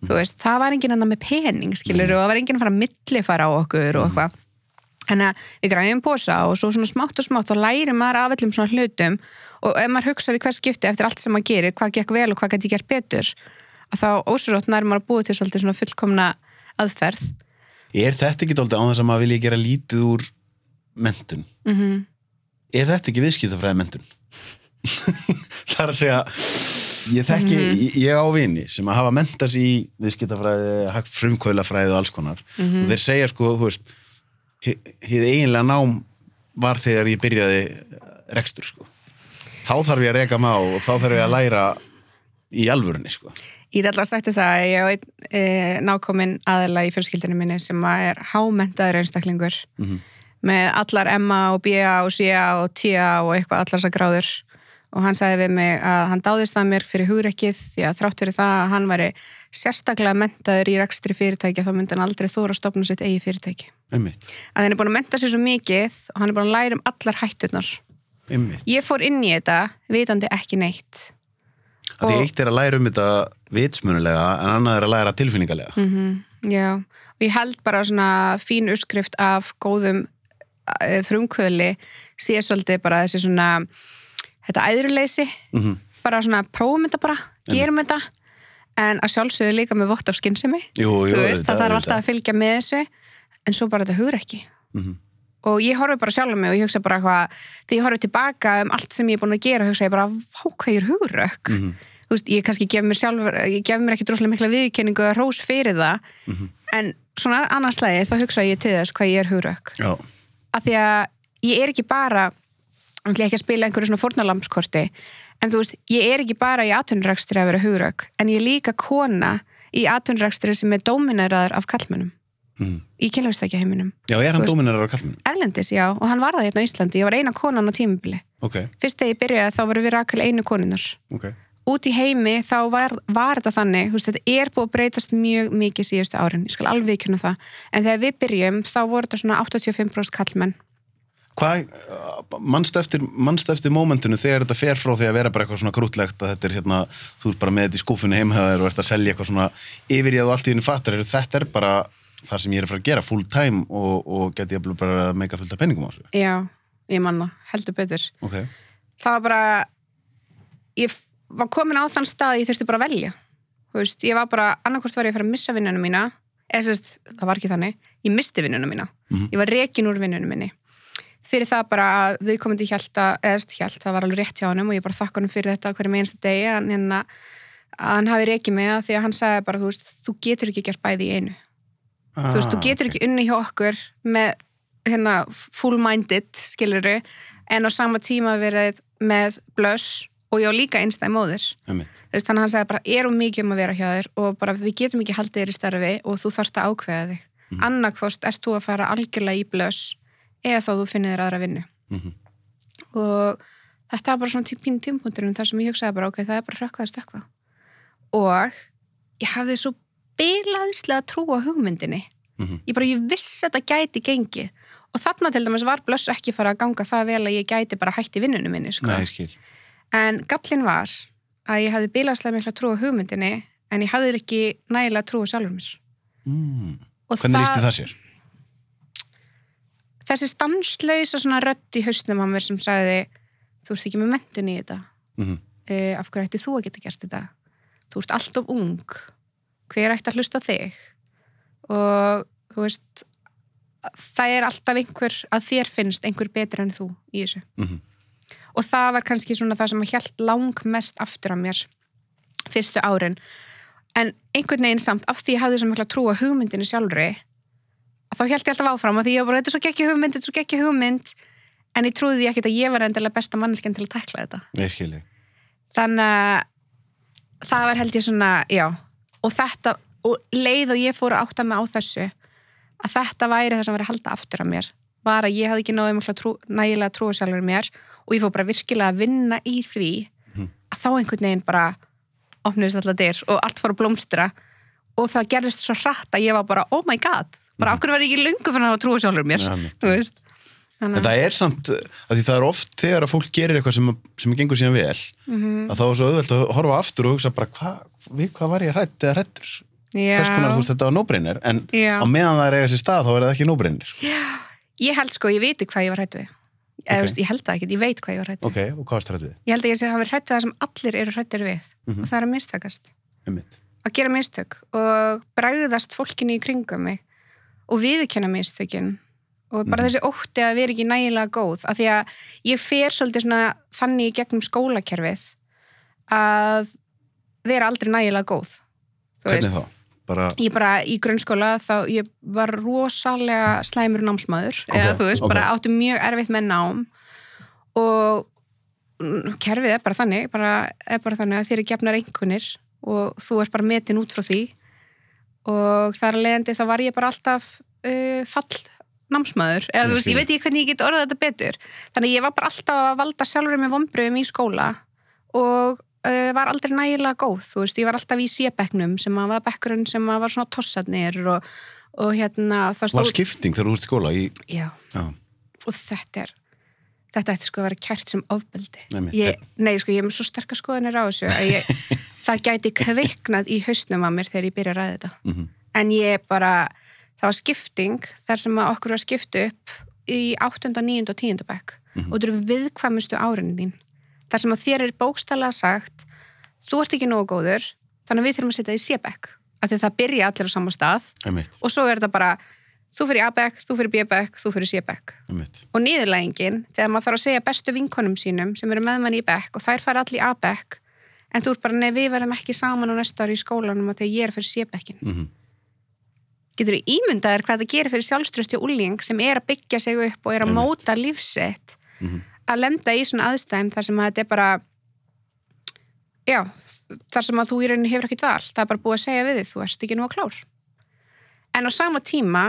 [SPEAKER 2] Þú veist, það var enginn annað með pening skilur og það var enginn að fara að millifara á okkur og eitthvað Þannig að við græðum posa og svo svona smátt og smátt þá læri maður af öllum svona hlutum og ef maður hugsaði hvers skipti eftir allt sem maður gerir, hvað gekk vel og hvað gæti gert betur að þá ósrótt nær maður að búið til svona fullkomna aðferð.
[SPEAKER 1] Er þetta ekki dálítið á þess að maður vilja gera lítið úr mentun?
[SPEAKER 2] mm
[SPEAKER 1] Er þetta ekki viðskiptafræði mentun? það er að segja ég þekki, ég, ég á vini sem að hafa mentast í viðskiptafræði frumkvöðlafræði og alls konar. Og þeir segja sko, þú veist hið eiginlega nám var þegar ég byrjaði rekstur sko. þá þarf ég að reka má og þá þarf ég að læra í alvörunni sko.
[SPEAKER 2] Ég er alltaf sagt þér það að ég e, nákomin aðela í fjölskyldinu minni sem að er hámentaður einstaklingur
[SPEAKER 1] Mhm.
[SPEAKER 2] með allar MA og BA og CA og TIA og eitthvað allar þessar gráður og hann sagði við mig að hann dáðist það mér fyrir hugrekkið því að þrátt fyrir það að hann væri sérstaklega mentaður í rekstri fyrirtæki þá myndi hann aldrei þóra að stopna sitt eigi fyrirtæki
[SPEAKER 1] einmitt,
[SPEAKER 2] að hann er búin að menta sér svo mikið og hann er búin að læra um allar hætturnar.
[SPEAKER 1] Einmitt.
[SPEAKER 2] Ég fór inn í þetta vitandi ekki neitt.
[SPEAKER 1] Að því
[SPEAKER 2] Og-
[SPEAKER 1] eitt er að læra um þetta vitsmunulega en annað er að læra tilfinningalega.
[SPEAKER 2] Mm Já, og ég held bara svona fín uppskrift af góðum eh, frumkvöli sé svolítið bara þessi svona þetta æðruleysi,
[SPEAKER 1] mm
[SPEAKER 2] bara svona prófum þetta bara, gerum þetta. En að sjálfsögðu líka með vott af
[SPEAKER 1] jú,
[SPEAKER 2] þú veist, það þarf alltaf að fylgja með þessu en svo bara þetta hugur ekki
[SPEAKER 1] Mhm.
[SPEAKER 2] og ég horfi bara sjálf mig og ég hugsa bara hvað þegar ég horfi tilbaka um allt sem ég er búin að gera hugsa ég bara, vá hvað ég er hugurökk
[SPEAKER 1] Mhm.
[SPEAKER 2] þú veist, ég kannski gef mér sjálfur ég gef mér ekki droslega mikla viðkenningu að rós fyrir það
[SPEAKER 1] Mhm.
[SPEAKER 2] en svona annars lagi þá hugsa ég til þess hvað ég er hugurökk af því að ég er ekki bara ég ætla ekki að spila einhverju svona fórnalampskorti en þú veist, ég er ekki bara í atvinnurekstri að vera hugurökk en ég er líka kona í atvinnurekstri sem er dómineraður af kallmönnum
[SPEAKER 1] Mhm.
[SPEAKER 2] í kynlefstækja heiminum
[SPEAKER 1] Já, er hann dóminar á kallminu?
[SPEAKER 2] Erlendis, já, og hann var það hérna á Íslandi. Ég var eina konan á tímubili
[SPEAKER 1] Ok,
[SPEAKER 2] fyrst þegar ég byrjaði þá voru við Rakel einu konunar
[SPEAKER 1] ok.
[SPEAKER 2] Út í heimi þá var, var þetta þannig veist, þetta er búið að breytast mjög mikið síðustu árin, ég skal alveg kynna það. En þegar við byrjum þá voru þetta svona 85% kallmenn
[SPEAKER 1] Hvað, mannst eftir, eftir mómentinu þegar þetta fer frá því að vera bara eitthvað svona krútlegt að þetta er hérna, þú ert bara með þetta í skúfunni heimhæðar og ert að selja eitthvað svona yfir í að þú allt í henni fattar, er, þetta er bara það sem ég er að fara að gera full time og, og geti ég bara meika fullt af penningum á þessu.
[SPEAKER 2] Já, ég manna, heldur betur.
[SPEAKER 1] Ok,
[SPEAKER 2] það var bara ég var komin á þann stað að ég þurfti bara að velja. Veist, ég var bara, annarkvort var ég að fara að missa vinnunum mína eða sérst, það var ekki þannig ég misti vinnunum mína,
[SPEAKER 1] Mhm.
[SPEAKER 2] ég var rekin úr vinnunum minni. Fyrir það bara að viðkomandi hjælt að, eða sérst hjælt, það var alveg rétt hjá honum og ég bara þakka honum fyrir þetta hverjum einsta degi hérna, að hann hafi rekið mig að því að hann sagði bara, þú veist, þú getur ekki gert bæði í einu þú veist,
[SPEAKER 1] Ah,
[SPEAKER 2] þú getur ekki unni hjá okkur með hérna full-minded skiluru, en á sama tíma verið með blöss og ég á líka einstæð móðir
[SPEAKER 1] Einmitt.
[SPEAKER 2] Þú veist, þannig að hann sagði bara, erum mikið um að vera hjá þér og bara við getum ekki haldið þér í starfi og þú þarft að ákveða þig mm. annarkvost ert þú að fara algjörlega í blöss eða þá þú finnir þér aðra vinnu
[SPEAKER 1] Mhm.
[SPEAKER 2] og þetta var bara svona pínu tímpunkturinn þar sem ég hugsaði bara, ok, það er bara rökkvað að stökkva og ég hafði svo bilaðislega trú á hugmyndinni
[SPEAKER 1] Mhm.
[SPEAKER 2] ég bara, ég vissi að þetta gæti gengið og þarna til dæmis var blöss ekki fara að ganga það vel að ég gæti bara hætti vinnunum minni sko.
[SPEAKER 1] Nei,
[SPEAKER 2] en gallin var að ég hafði bilaðislega mikla trú á hugmyndinni en ég hafði ekki nægilega trú á sjálfur mér
[SPEAKER 1] Mm. Hvernig lísti það sér?
[SPEAKER 2] þessi stanslausa svona rödd í hausnum á mér sem sagði þú ert ekki með mentun í þetta
[SPEAKER 1] Mm
[SPEAKER 2] uh, af hverju ætti þú að geta gert þetta þú ert alltof ung hver ætti að hlusta þig? Og þú veist það er alltaf einhver að þér finnst einhver betur en þú í þessu.
[SPEAKER 1] -hmm.
[SPEAKER 2] og það var kannski svona það sem held lang mest aftur á mér fyrstu árin. En einhvern veginn samt af því ég hafði svo mikla trú á hugmyndinu sjálfri að þá held ég alltaf áfram að því ég var bara, þetta er svo gekki hugmynd, þetta er svo gekki hugmynd. En ég trúði ekkert að ég var endilega besta manneskjan til að tekla þetta.
[SPEAKER 1] Nei,
[SPEAKER 2] þannig að það var held ég svona, já og þetta, og leið og ég fór að átta mig á þessu að þetta væri það sem var að halda aftur af mér. Var að ég hafði ekki náðu mikla trú, nægilega trúa sjálfur mér og ég fór bara virkilega að vinna í því að þá einhvern veginn bara opnuðist alltaf dyr og allt fór að blómstra. Og það gerðist svo hratt að ég var bara, oh my god bara hverju var ég ekki lungu fyrir að hafa trúa sjálfur mér? Þú veist
[SPEAKER 1] En
[SPEAKER 2] Þannig,
[SPEAKER 1] það er samt, því það er oft þegar að fólk gerir eitthvað sem, sem gengur síðan vel,
[SPEAKER 2] Mhm.
[SPEAKER 1] að þá er svo auðvelt að horfa aftur og hugsa bara, hva, við hvað var ég hrætt eða hrættur?
[SPEAKER 2] já,
[SPEAKER 1] Hvers konar, þú veist, þetta var nóbreynir, en
[SPEAKER 2] Já.
[SPEAKER 1] á meðan það er eiga sér stað, þá er það ekki nóbreynir.
[SPEAKER 2] ég held sko, ég veit hvað ég var hrætt við eða
[SPEAKER 1] Ok.
[SPEAKER 2] þú veist, ég held það ekki, ég veit hvað ég var hrætt við
[SPEAKER 1] Ok, og hvað varst hrætt við?
[SPEAKER 2] ég held að ég hafa hrætt við það sem allir eru hrættir við
[SPEAKER 1] Mhm.
[SPEAKER 2] og það er að mistakast Og bara
[SPEAKER 1] Mhm.
[SPEAKER 2] þessi ótti að vera ekki nægilega góð af því að ég fer svolítið svona þannig í gegnum skólakerfið að vera aldrei nægilega góð
[SPEAKER 1] Hvernig þá? Bara,
[SPEAKER 2] ég bara í grunnskóla þá ég var rosalega slæmur námsmaður
[SPEAKER 1] Ok,
[SPEAKER 2] eða þú veist,
[SPEAKER 1] ok.
[SPEAKER 2] bara átti mjög erfitt með nám og mm, kerfið er bara þannig bara, er bara þannig að þér er gefnar einhvernir og þú ert bara metin út frá því og þar að leiðandi þá var ég bara alltaf uh, fall námsmaður, eða þú veist, ég veit ekki hvernig ég get orðað þetta betur. Þannig ég var bara alltaf að valda sjálfur með vombriðum í skóla og uh, var aldrei nægilega góð þú veist, ég var alltaf í sébeknum sem að var bekkurinn sem að var svona tossarnir og, og hérna það
[SPEAKER 1] var skipting þegar þú í skóla í,
[SPEAKER 2] já,
[SPEAKER 1] já,
[SPEAKER 2] og þetta er þetta ætti sko að vera kært sem ofbeldi.
[SPEAKER 1] Nei,
[SPEAKER 2] ég, nei, sko, ég er með svo sterkar skoðanir á þessu að ég, það gæti kveiknað í hausnum að mér þegar ég byrja að ræða þetta.
[SPEAKER 1] Mhm.
[SPEAKER 2] en ég bara það var skipting þar sem að okkur var skipt upp í 8. 9. og 10. bekk
[SPEAKER 1] Mhm.
[SPEAKER 2] og þetta eru viðkvæmustu árin þín þar sem að þér er bókstælega sagt þú ert ekki nógu góður þannig að við þurfum að setja því sébekk af því að það byrja allir á sama stað
[SPEAKER 1] einmitt,
[SPEAKER 2] og svo er þetta bara þú fyrir A-bekk, þú fyrir B-bekk, þú fyrir C-bekk og niðurlægingin þegar maður þarf að segja bestu vinkonum sínum sem eru með mann í bekk og þær fara allir í A-bekk en þú ert bara, nei, við verðum ekki saman á næsta ári í skólanum að þegar ég er fyrir C-bekkin
[SPEAKER 1] Mm
[SPEAKER 2] getur þú ímyndaðir hvað það gerir fyrir sjálfströsti úling sem er að byggja sig upp og er að
[SPEAKER 1] Einmitt.
[SPEAKER 2] móta lífsitt
[SPEAKER 1] Mhm.
[SPEAKER 2] að lenda í svona aðstæðum þar sem að þetta er bara já, þar sem að þú í rauninni hefur ekkert val það er bara búið að segja við þig, þú ert ekki nú að klár en á sama tíma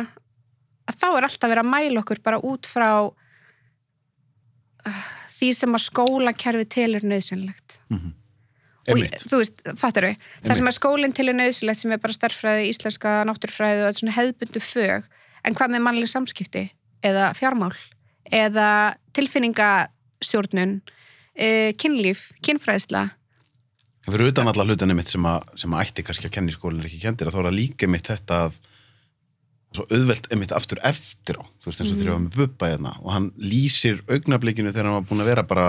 [SPEAKER 2] þá er alltaf verið að mæla okkur bara út frá uh, því sem að skólakerfi til er nöðsynlegt
[SPEAKER 1] Mhm.
[SPEAKER 2] Og ég- þú veist, fattar við það sem að skólinn til er nöðsilegt sem er bara starffræði, íslenska, náttúrfræði og svona hefðbundu fög en hvað með mannlega samskipti eða fjármál eða tilfinningastjórnun e, kynlíf, kynfræðisla
[SPEAKER 1] Fyrir utan alla hlutinni mitt sem að, sem að ætti kannski að kenna í skólinn ekki kendir að þá er það líka mitt þetta að svo auðvelt einmitt aftur eftir á. Þú veist eins og þegar ég var með Bubba hérna og hann lýsir augnablikinu þegar hann var búin að vera bara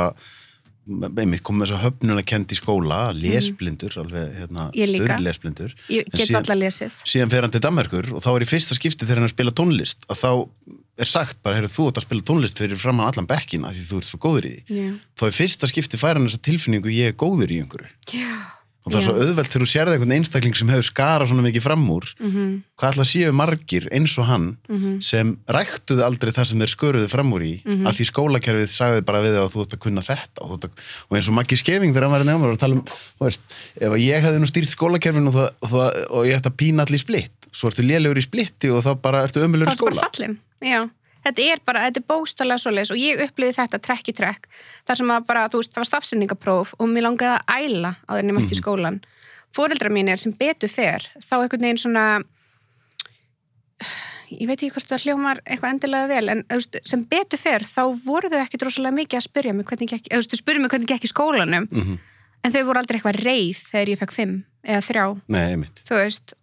[SPEAKER 1] einmitt kom með þess að höfnuna kend í skóla lesblindur, alveg hérna
[SPEAKER 2] Mhm.
[SPEAKER 1] Stöður lesblindur.
[SPEAKER 2] Ég get
[SPEAKER 1] síðan-
[SPEAKER 2] alltaf lesið.
[SPEAKER 1] síðan fer hann til Danmarkur og þá er í fyrsta skipti þegar hann að spila tónlist að þá er sagt bara, heyrðu, þú að spila tónlist fyrir framann allan bekkin af því þú ert svo góður í því.
[SPEAKER 2] Já,
[SPEAKER 1] þá er fyrsta skipti fær hann þessa tilfinningu ég er góður í einhverju.
[SPEAKER 2] Já.
[SPEAKER 1] Og það er svo auðvelt þegar þú sérði einhvern einstakling sem hefur skarað svona mikið fram úr
[SPEAKER 2] Mhm,
[SPEAKER 1] hvað ætla séu margir eins og hann
[SPEAKER 2] mhm.
[SPEAKER 1] sem ræktuðu aldrei það sem þeir sköruðu fram úr í
[SPEAKER 2] Mhm.
[SPEAKER 1] að því skólakerfið sagði bara við að þú ert að kunna þetta og, að, og eins og Maggi Skeving þegar hann var nefnur og tala um, þú veist, ef að ég hefði nú stýrt skólakerfinu og, það, og, það, og ég ætti að pína allir í splitt svo ertu lélegur í splitti og þá bara ertu ömulur í
[SPEAKER 2] er bara
[SPEAKER 1] skóla
[SPEAKER 2] fallin já. Þetta er bara, þetta er bóstalega svoleiðis og ég upplýði þetta trekk í trekk. Þar sem að bara, þú veist, það var stafsendingapróf og mér langaði að æla á þeirni mætti í skólan fóreldra mínir sem betur fer þá einhvern veginn svona ég veit ekki hvort það hljómar eitthvað endilega vel, en veist, sem betur fer þá voru þau ekki droslega mikið að spyrja mig hvernig eða, þú veist, þau spurðu mig hvernig gekk í skólanum
[SPEAKER 1] mm
[SPEAKER 2] en þau voru aldrei eitthvað reið þegar ég fekk fimm eða þrjá,
[SPEAKER 1] Nei,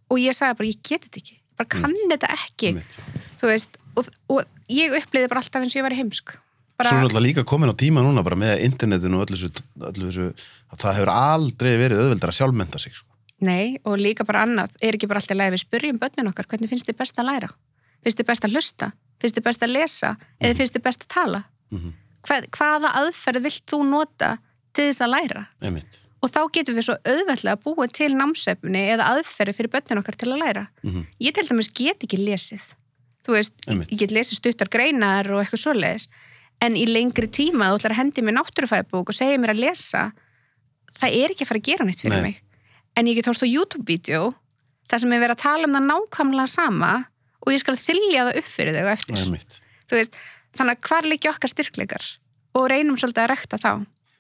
[SPEAKER 2] og ég sagði bara, ég get þetta ekki, bara kann þetta ekki. Þú veist, og, og ég upplýði bara alltaf eins og ég var heimsk. Bara,
[SPEAKER 1] Svo er náttúrulega líka komin á tíma núna bara með internetinu og öllu þessu, öllu þessu að það hefur aldrei verið auðveldar að sjálfmenta sig sko.
[SPEAKER 2] nei, og líka bara annað er ekki bara alltaf leið við spyrjum börnin okkar hvernig finnst þið best að læra? Finnst þið best að hlusta, finnst þið best að lesa? Eða finnst þið best að tala?
[SPEAKER 1] Mhm.
[SPEAKER 2] Hvað, hvaða aðferð vilt þú nota til þess að læra?
[SPEAKER 1] Einmitt.
[SPEAKER 2] Og þá getum við svo auðveldlega búið til námsefni eða aðferði fyrir börnin okkar til að læra.
[SPEAKER 1] Mhm.
[SPEAKER 2] ég til dæmis get ekki lesið þú veist,
[SPEAKER 1] Einmitt.
[SPEAKER 2] ég get lesið stuttar greinar og eitthvað svoleiðis en í lengri tíma þú ætlar að hendi mér náttúrufæðbók og segja mér að lesa það er ekki að fara að gera neitt fyrir
[SPEAKER 1] Nei.
[SPEAKER 2] mig. En ég get hórst á YouTube-vídeó þar sem er verið að tala um það nákvæmlega sama og ég skal þylja það upp fyrir þau eftir.
[SPEAKER 1] Einmitt.
[SPEAKER 2] Þú veist, þannig að hvar liggja okkar styrkleikar? Og reynum svolítið að rekta þá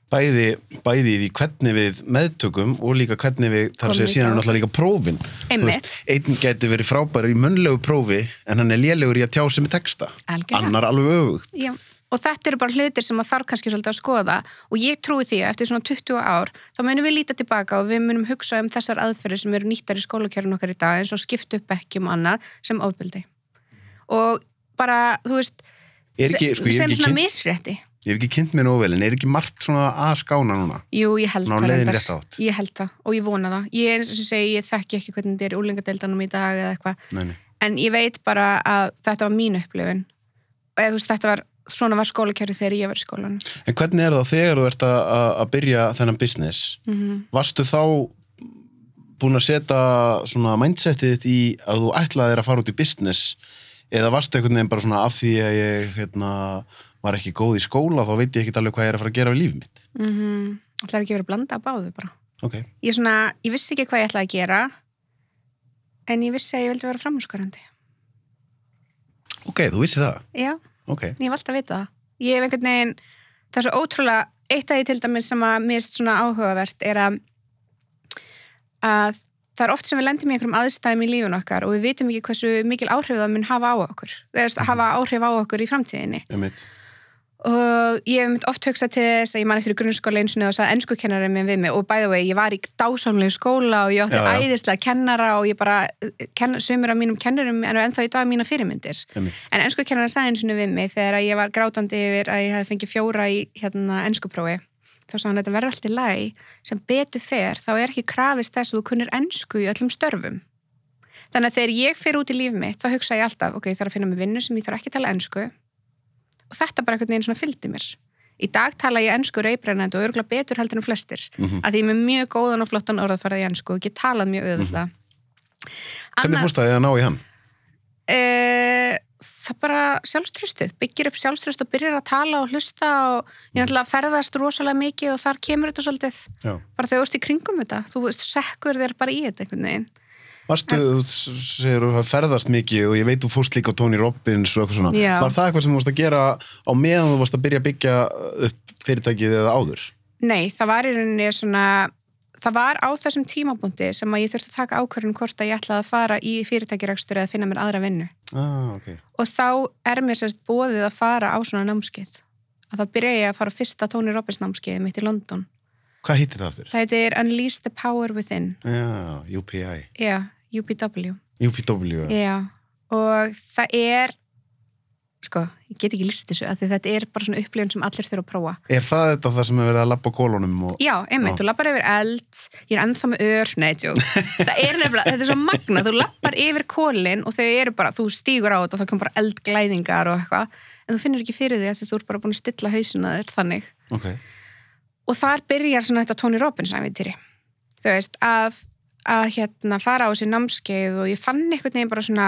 [SPEAKER 1] bæði, bæði í því hvernig við meðtökum og líka hvernig við, þar að segja síðan er náttúrulega líka prófin.
[SPEAKER 2] Einmitt.
[SPEAKER 1] einn geti verið frábæri í munnlegu prófi en hann er lélegur í að tjá sem er texta.
[SPEAKER 2] Algjörlega.
[SPEAKER 1] annar alveg öfugt.
[SPEAKER 2] Já, og þetta eru bara hlutir sem að þarf kannski svolítið að skoða og ég trúi því að eftir svona 20 ár þá munum við líta tilbaka og við munum hugsa um þessar aðferðir sem eru nýttar í skólakjörun okkar í dag eins og skipta upp ekki um annað sem ofbeldi. Og bara, þú veist
[SPEAKER 1] ekki, sko,
[SPEAKER 2] sem svona misrétti
[SPEAKER 1] ég hef ekki kynnt mér nóg vel en er ekki margt svona að skána núna?
[SPEAKER 2] Jú, ég held það reyndar. Ég held það og ég vona það. Ég eins og segi, ég þekki ekki hvernig þetta er í úlingadeildanum í dag eða eitthvað. En ég veit bara að þetta var mín upplifun. Og eða veist, þetta var svona var skólakjörðu þegar ég var í skólan
[SPEAKER 1] en hvernig er það þegar þú ert að, að- byrja þennan business?
[SPEAKER 2] Mm -hmm.
[SPEAKER 1] varstu þá búin að setja svona mindsetið þitt í að þú ætlaðir að fara út í business? Eða varstu einhvern veginn bara svona af því að ég hérna, var ekki góð í skóla þá veit ég ekki alveg hvað ég er að fara að gera við lífið mitt.
[SPEAKER 2] Mm -hmm. Það er ekki verið að blanda að báðu bara?
[SPEAKER 1] Ok,
[SPEAKER 2] ég, svona, ég vissi ekki hvað ég ætlaði að gera en ég vissi að ég vildi vera framhúskarandi
[SPEAKER 1] ok, þú vissi það?
[SPEAKER 2] Já,
[SPEAKER 1] ok,
[SPEAKER 2] ég hef alltaf vitað það. Ég hef einhvern veginn, það er svo ótrúlega eitt af því til dæmis sem að mér er svona áhugavert er að að það er oft sem við lendum í einhverjum aðstæðum í lífun okkar og við vitum ekki hversu mikil áhrif það mun hafa á okkur eða hafa áhrif á okkur í framtíðinni.
[SPEAKER 1] Ég mitt
[SPEAKER 2] og ég hef mynd oft hugsað til þess að ég man eftir í grunnskóla eins og þess að ennskukennarinn minn við mig. Og by the way, ég var í dásamlegu skóla og ég átti
[SPEAKER 1] Já, já.
[SPEAKER 2] æðislega kennara og ég bara, ken, sumir af mínum kennurum en ennþá í dag mína fyrirmyndir.
[SPEAKER 1] Mitt,
[SPEAKER 2] en ennskukennarinn sagði eins og við mig þegar ég var grátandi yfir að ég hef fengið fjóra í hérna ennskuprófi þá sagði hann að þetta verður allt í lagi. Sem betur fer, þá er ekki krafist þess að þú kunnir ennsku í öllum störfum. Þannig að þegar ég fer út í líf mitt þá hugsa ég alltaf, ok, ég þarf að finna mig vinnu sem ég þarf ekki að tala ennsku og þetta bara einhvern veginn svona fylgdi mér í dag tala ég ennsku reybrennandi og örgulega betur heldur en flestir
[SPEAKER 1] Mhm.
[SPEAKER 2] að því ég er mjög góðan og flottan orðafarið í ennsku og get talað mjög auðvitað
[SPEAKER 1] hvernig fórst það að ná í hann?
[SPEAKER 2] e, það bara sjálfströstið, byggir upp sjálfströst og byrjar að tala og hlusta og ég náttúrulega ferðast rosalega mikið og þar kemur þetta svolítið
[SPEAKER 1] Já.
[SPEAKER 2] bara þegar þú ert í kringum þetta, þú sekkur þér bara í þetta einhvern veginn
[SPEAKER 1] Varstu, þú segir hafa ferðast mikið og ég veit þú fórst líka á Tony Robbins og eitthvað svona.
[SPEAKER 2] Já.
[SPEAKER 1] Var það eitthvað sem þú varst að gera á meðan þú varst að byrja að byggja upp fyrirtækið eða áður?
[SPEAKER 2] Nei, það var í rauninni svona það var á þessum tímabúndi sem að ég þurfti að taka ákvörðin hvort að ég ætlaði að fara í fyrirtækirekstur eða finna mér aðra vinnu
[SPEAKER 1] Ah, ok.
[SPEAKER 2] og þá er mér sérst bóðið að fara á svona námskeið að þá byrja ég að fara á fyrsta Tony Robbins námskeið mitt í London
[SPEAKER 1] Hvað hittir það aftur?
[SPEAKER 2] það heitir Unleash the Power Within
[SPEAKER 1] Já, UPI.
[SPEAKER 2] já, UPW
[SPEAKER 1] UPW.
[SPEAKER 2] já, og það er sko, ég get ekki list þessu af því þetta er bara svona upplifun sem allir þurfa að prófa.
[SPEAKER 1] Er það þetta það sem er verið að lappa kólunum og...
[SPEAKER 2] Já, einmitt,
[SPEAKER 1] Já.
[SPEAKER 2] þú lappar yfir eld ég er ennþá með ör, nei, tjók það er nefnilega, þetta er svo magna, þú lappar yfir kólin og þau eru bara, þú stígur á þetta og þá kom bara eldglæðingar og eitthvað en þú finnur ekki fyrir því að þú ert bara búin að stilla hausina þér þannig.
[SPEAKER 1] Ok,
[SPEAKER 2] og þar byrjar svona þetta Tony Robbins ævintýri. Þú veist, að, að hérna fara á sér námskeið og ég fann einhvern veginn bara svona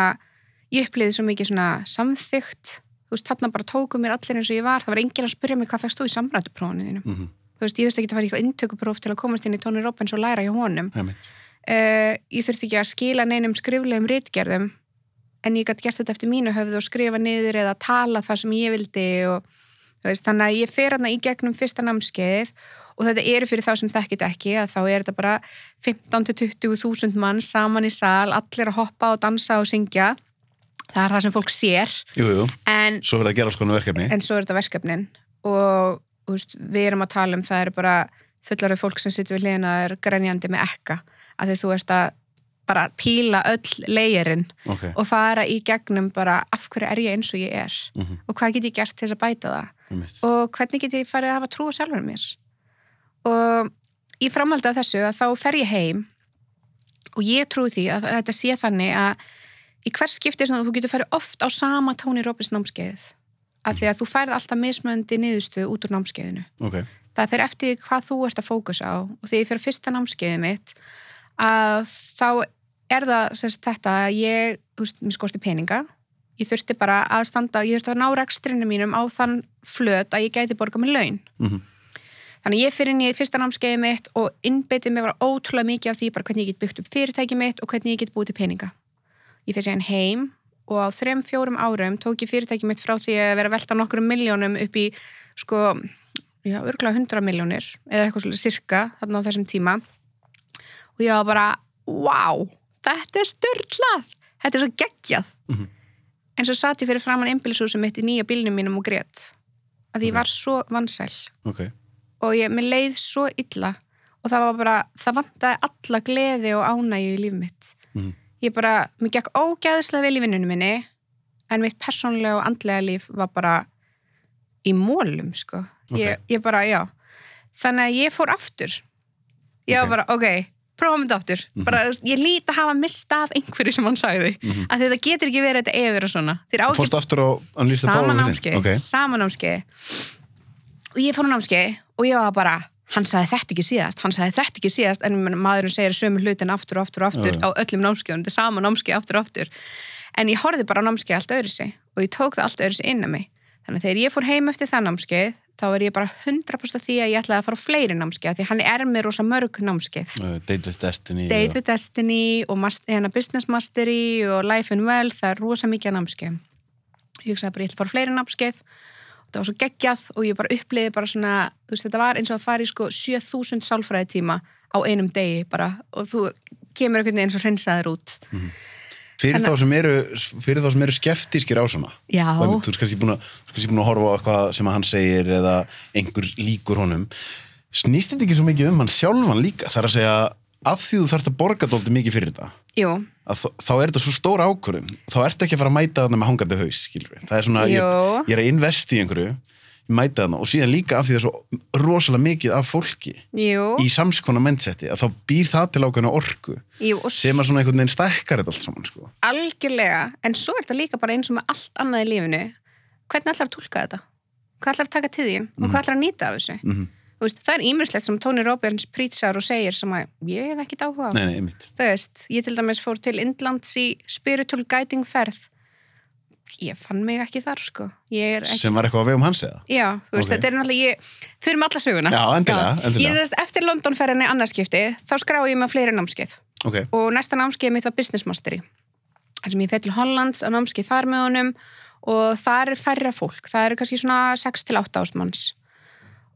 [SPEAKER 2] ég upplýði svo mikið svona samþygt. Þú veist, þarna bara tóku mér allir eins og ég var. Það var enginn að spyrja mig hvað fæst þú í samrættuprófunu þínu.
[SPEAKER 1] Mhm,
[SPEAKER 2] þú veist, ég þurfti ekki að fara í eitthvað inntökupróf til að komast inn í Tony Robbins og læra hjá honum. Uh, ég þurfti ekki að skila neinum skriflegum ritgerðum en ég gæti gert þetta eftir mínu höfðu og skrifa niður eða tala það sem ég vildi og veist, þannig að ég fer og þetta eru fyrir þá sem þekkit ekki að þá er þetta bara 15-20 þúsund mann saman í sal, allir að hoppa og dansa og syngja. Það er það sem fólk sér.
[SPEAKER 1] Jú, jú,
[SPEAKER 2] en
[SPEAKER 1] svo verið að gera skonu verkefni.
[SPEAKER 2] En svo er þetta verkefnin. Og veist, við erum að tala um það eru bara fullarið fólk sem situr við hliðina og er grenjandi með ekka að því þú ert að bara píla öll leirinn
[SPEAKER 1] Ok,
[SPEAKER 2] og fara í gegnum bara af hverju er ég eins og ég er?
[SPEAKER 1] Mhm,
[SPEAKER 2] og hvað get ég gert til þess að bæta það? Og hvernig get ég farið að hafa trú á sjálfur mér og í framhaldi af þessu að þá fer ég heim og ég trúi því að þetta sé þannig að í hvers skipti sem þú getur farið oft á sama Tony Robbins námskeið af því að þú færð alltaf mismöndi niðurstöðu út úr námskeiðinu.
[SPEAKER 1] Ok,
[SPEAKER 2] það fer eftir hvað þú ert að fókusa á og þegar ég fyrir fyrsta námskeiði mitt að þá er það sérst, þetta að ég, þú veist, mér skorti peninga. Ég þurfti bara að standa ég þurfti að ná rekstrinu mínum á þann flöt að ég gæti borga með laun.
[SPEAKER 1] Mhm,
[SPEAKER 2] þannig ég fyrir inn í fyrsta námskeiði mitt og innbyttið mér bara ótrúlega mikið af því bara hvernig ég get byggt upp fyrirtæki mitt og hvernig ég get búið til peninga. Ég fyrir sér heim og á þrem, fjórum árum tók ég fyrirtæki mitt frá því að vera velta nokkrum miljónum upp í sko, já, örgulega 100 miljónir eða eitthvað svolítið sirka þarna á þessum tíma. Og ég var bara, wow þetta er störtlað, þetta er svo geggjað.
[SPEAKER 1] Mhm.
[SPEAKER 2] en svo satt ég fyrir framann einbýlishúsum mitt í nýja bílnum mínum og grét. Að ég var svo vansæl.
[SPEAKER 1] Ok
[SPEAKER 2] og ég, mér leið svo illa. Og það var bara, það vantaði alla gleði og ánægju í líf mitt.
[SPEAKER 1] Mhm.
[SPEAKER 2] ég bara, mér gekk ógæðislega vel í vinnunum minni en mitt persónlega og andlega líf var bara í mólum, sko. Ég, ég bara, já. Þannig að ég fór aftur. Ég
[SPEAKER 1] Ok.
[SPEAKER 2] var bara, ok, prófum þetta aftur.
[SPEAKER 1] Mhm.
[SPEAKER 2] bara, þú veist, ég líti að hafa mista af einhverju sem hann sagði,
[SPEAKER 1] Mhm.
[SPEAKER 2] að þetta getur ekki verið þetta eða verið svona, þér á ekki
[SPEAKER 1] Fórst aftur á að nýsta
[SPEAKER 2] sama og ég fór á námskeið og ég var bara hann sagði þetta ekki síðast, hann sagði þetta ekki síðast en maðurinn segir sömu hlutin aftur og aftur og aftur
[SPEAKER 1] Já, já.
[SPEAKER 2] á öllum námskeiðum, þetta er sama námskeið aftur og aftur en ég horfði bara á námskeið allt öðru sig og ég tók það allt öðru sig inn að mig þannig að þegar ég fór heim eftir það námskeið þá er ég bara 100% því að ég ætlaði að fara á fleiri námskeið því hann er með rosa mörg námskeið
[SPEAKER 1] Uh, Date with Destiny
[SPEAKER 2] Date with Destiny og mas- hérna, Business Mastery og Life and Wealth, það er rosa mikið námskeið. Ég hugsaði bara, ég ætla að fara á fleiri námskeið og það var svo geggjað og ég bara uppliði bara svona, þú veist, þetta var eins og að fara í sko 7000 sálfræði tíma á einum degi bara og þú kemur einhvern veginn eins og hreinsaður út.
[SPEAKER 1] Fyrir
[SPEAKER 2] Þannig-
[SPEAKER 1] þá sem eru, fyrir þá sem eru skeftískir á svona?
[SPEAKER 2] Já.
[SPEAKER 1] Og Þú ert kannski búin að, horfa á eitthvað sem hann segir eða einhver líkur honum. Snýst þetta ekki svo mikið um hann sjálfan líka? Það er að segja, af því þú þarft að borga dóldi mikið fyrir þetta þá er þetta svo stór ákvörðun. Þá ertu ekki að fara að mæta þarna með hangandi haus það er svona, ég, ég er að invest í einhverju mæta þarna. Og síðan líka af því það er svo rosalega mikið af fólki
[SPEAKER 2] jú,
[SPEAKER 1] í samskona mennseti, að þá býr það til ákveðna orku,
[SPEAKER 2] jú
[SPEAKER 1] sem að svona einhvern veginn stækkar þetta allt saman, sko.
[SPEAKER 2] Algjörlega, en svo er þetta líka bara eins og með allt annað í lífinu. Hvernig ætlar að tólka þetta? Hvað ætlar að taka til þín? Og hvað ætlar að nýta af þessu?
[SPEAKER 1] mm
[SPEAKER 2] Þú veist, það er ímjömslegt sem Tony Robbins prítsar og segir sem að ég hef ekkit áhuga á.
[SPEAKER 1] Nei, nei,
[SPEAKER 2] Þú veist, ég til dæmis fór til Indlands í spiritual guiding ferð. Ég fann mig ekki þar, sko. Ekki...
[SPEAKER 1] sem var eitthvað á vegum hans eða
[SPEAKER 2] Já, þú veist,
[SPEAKER 1] Ok.
[SPEAKER 2] þetta er náttúrulega, ég, fyrir með alla söguna.
[SPEAKER 1] Já, endilega, endilega.
[SPEAKER 2] Ég eftir Londonferðinni annarskipti, þá skrái ég með fleiri námskeið.
[SPEAKER 1] ok,
[SPEAKER 2] Og næsta námskeið mitt var Business Mastery. Þar sem ég fell til Hollands á námskeið þar með honum og þar er færra fólk. Það eru kannski svona 6-8 ástmanns.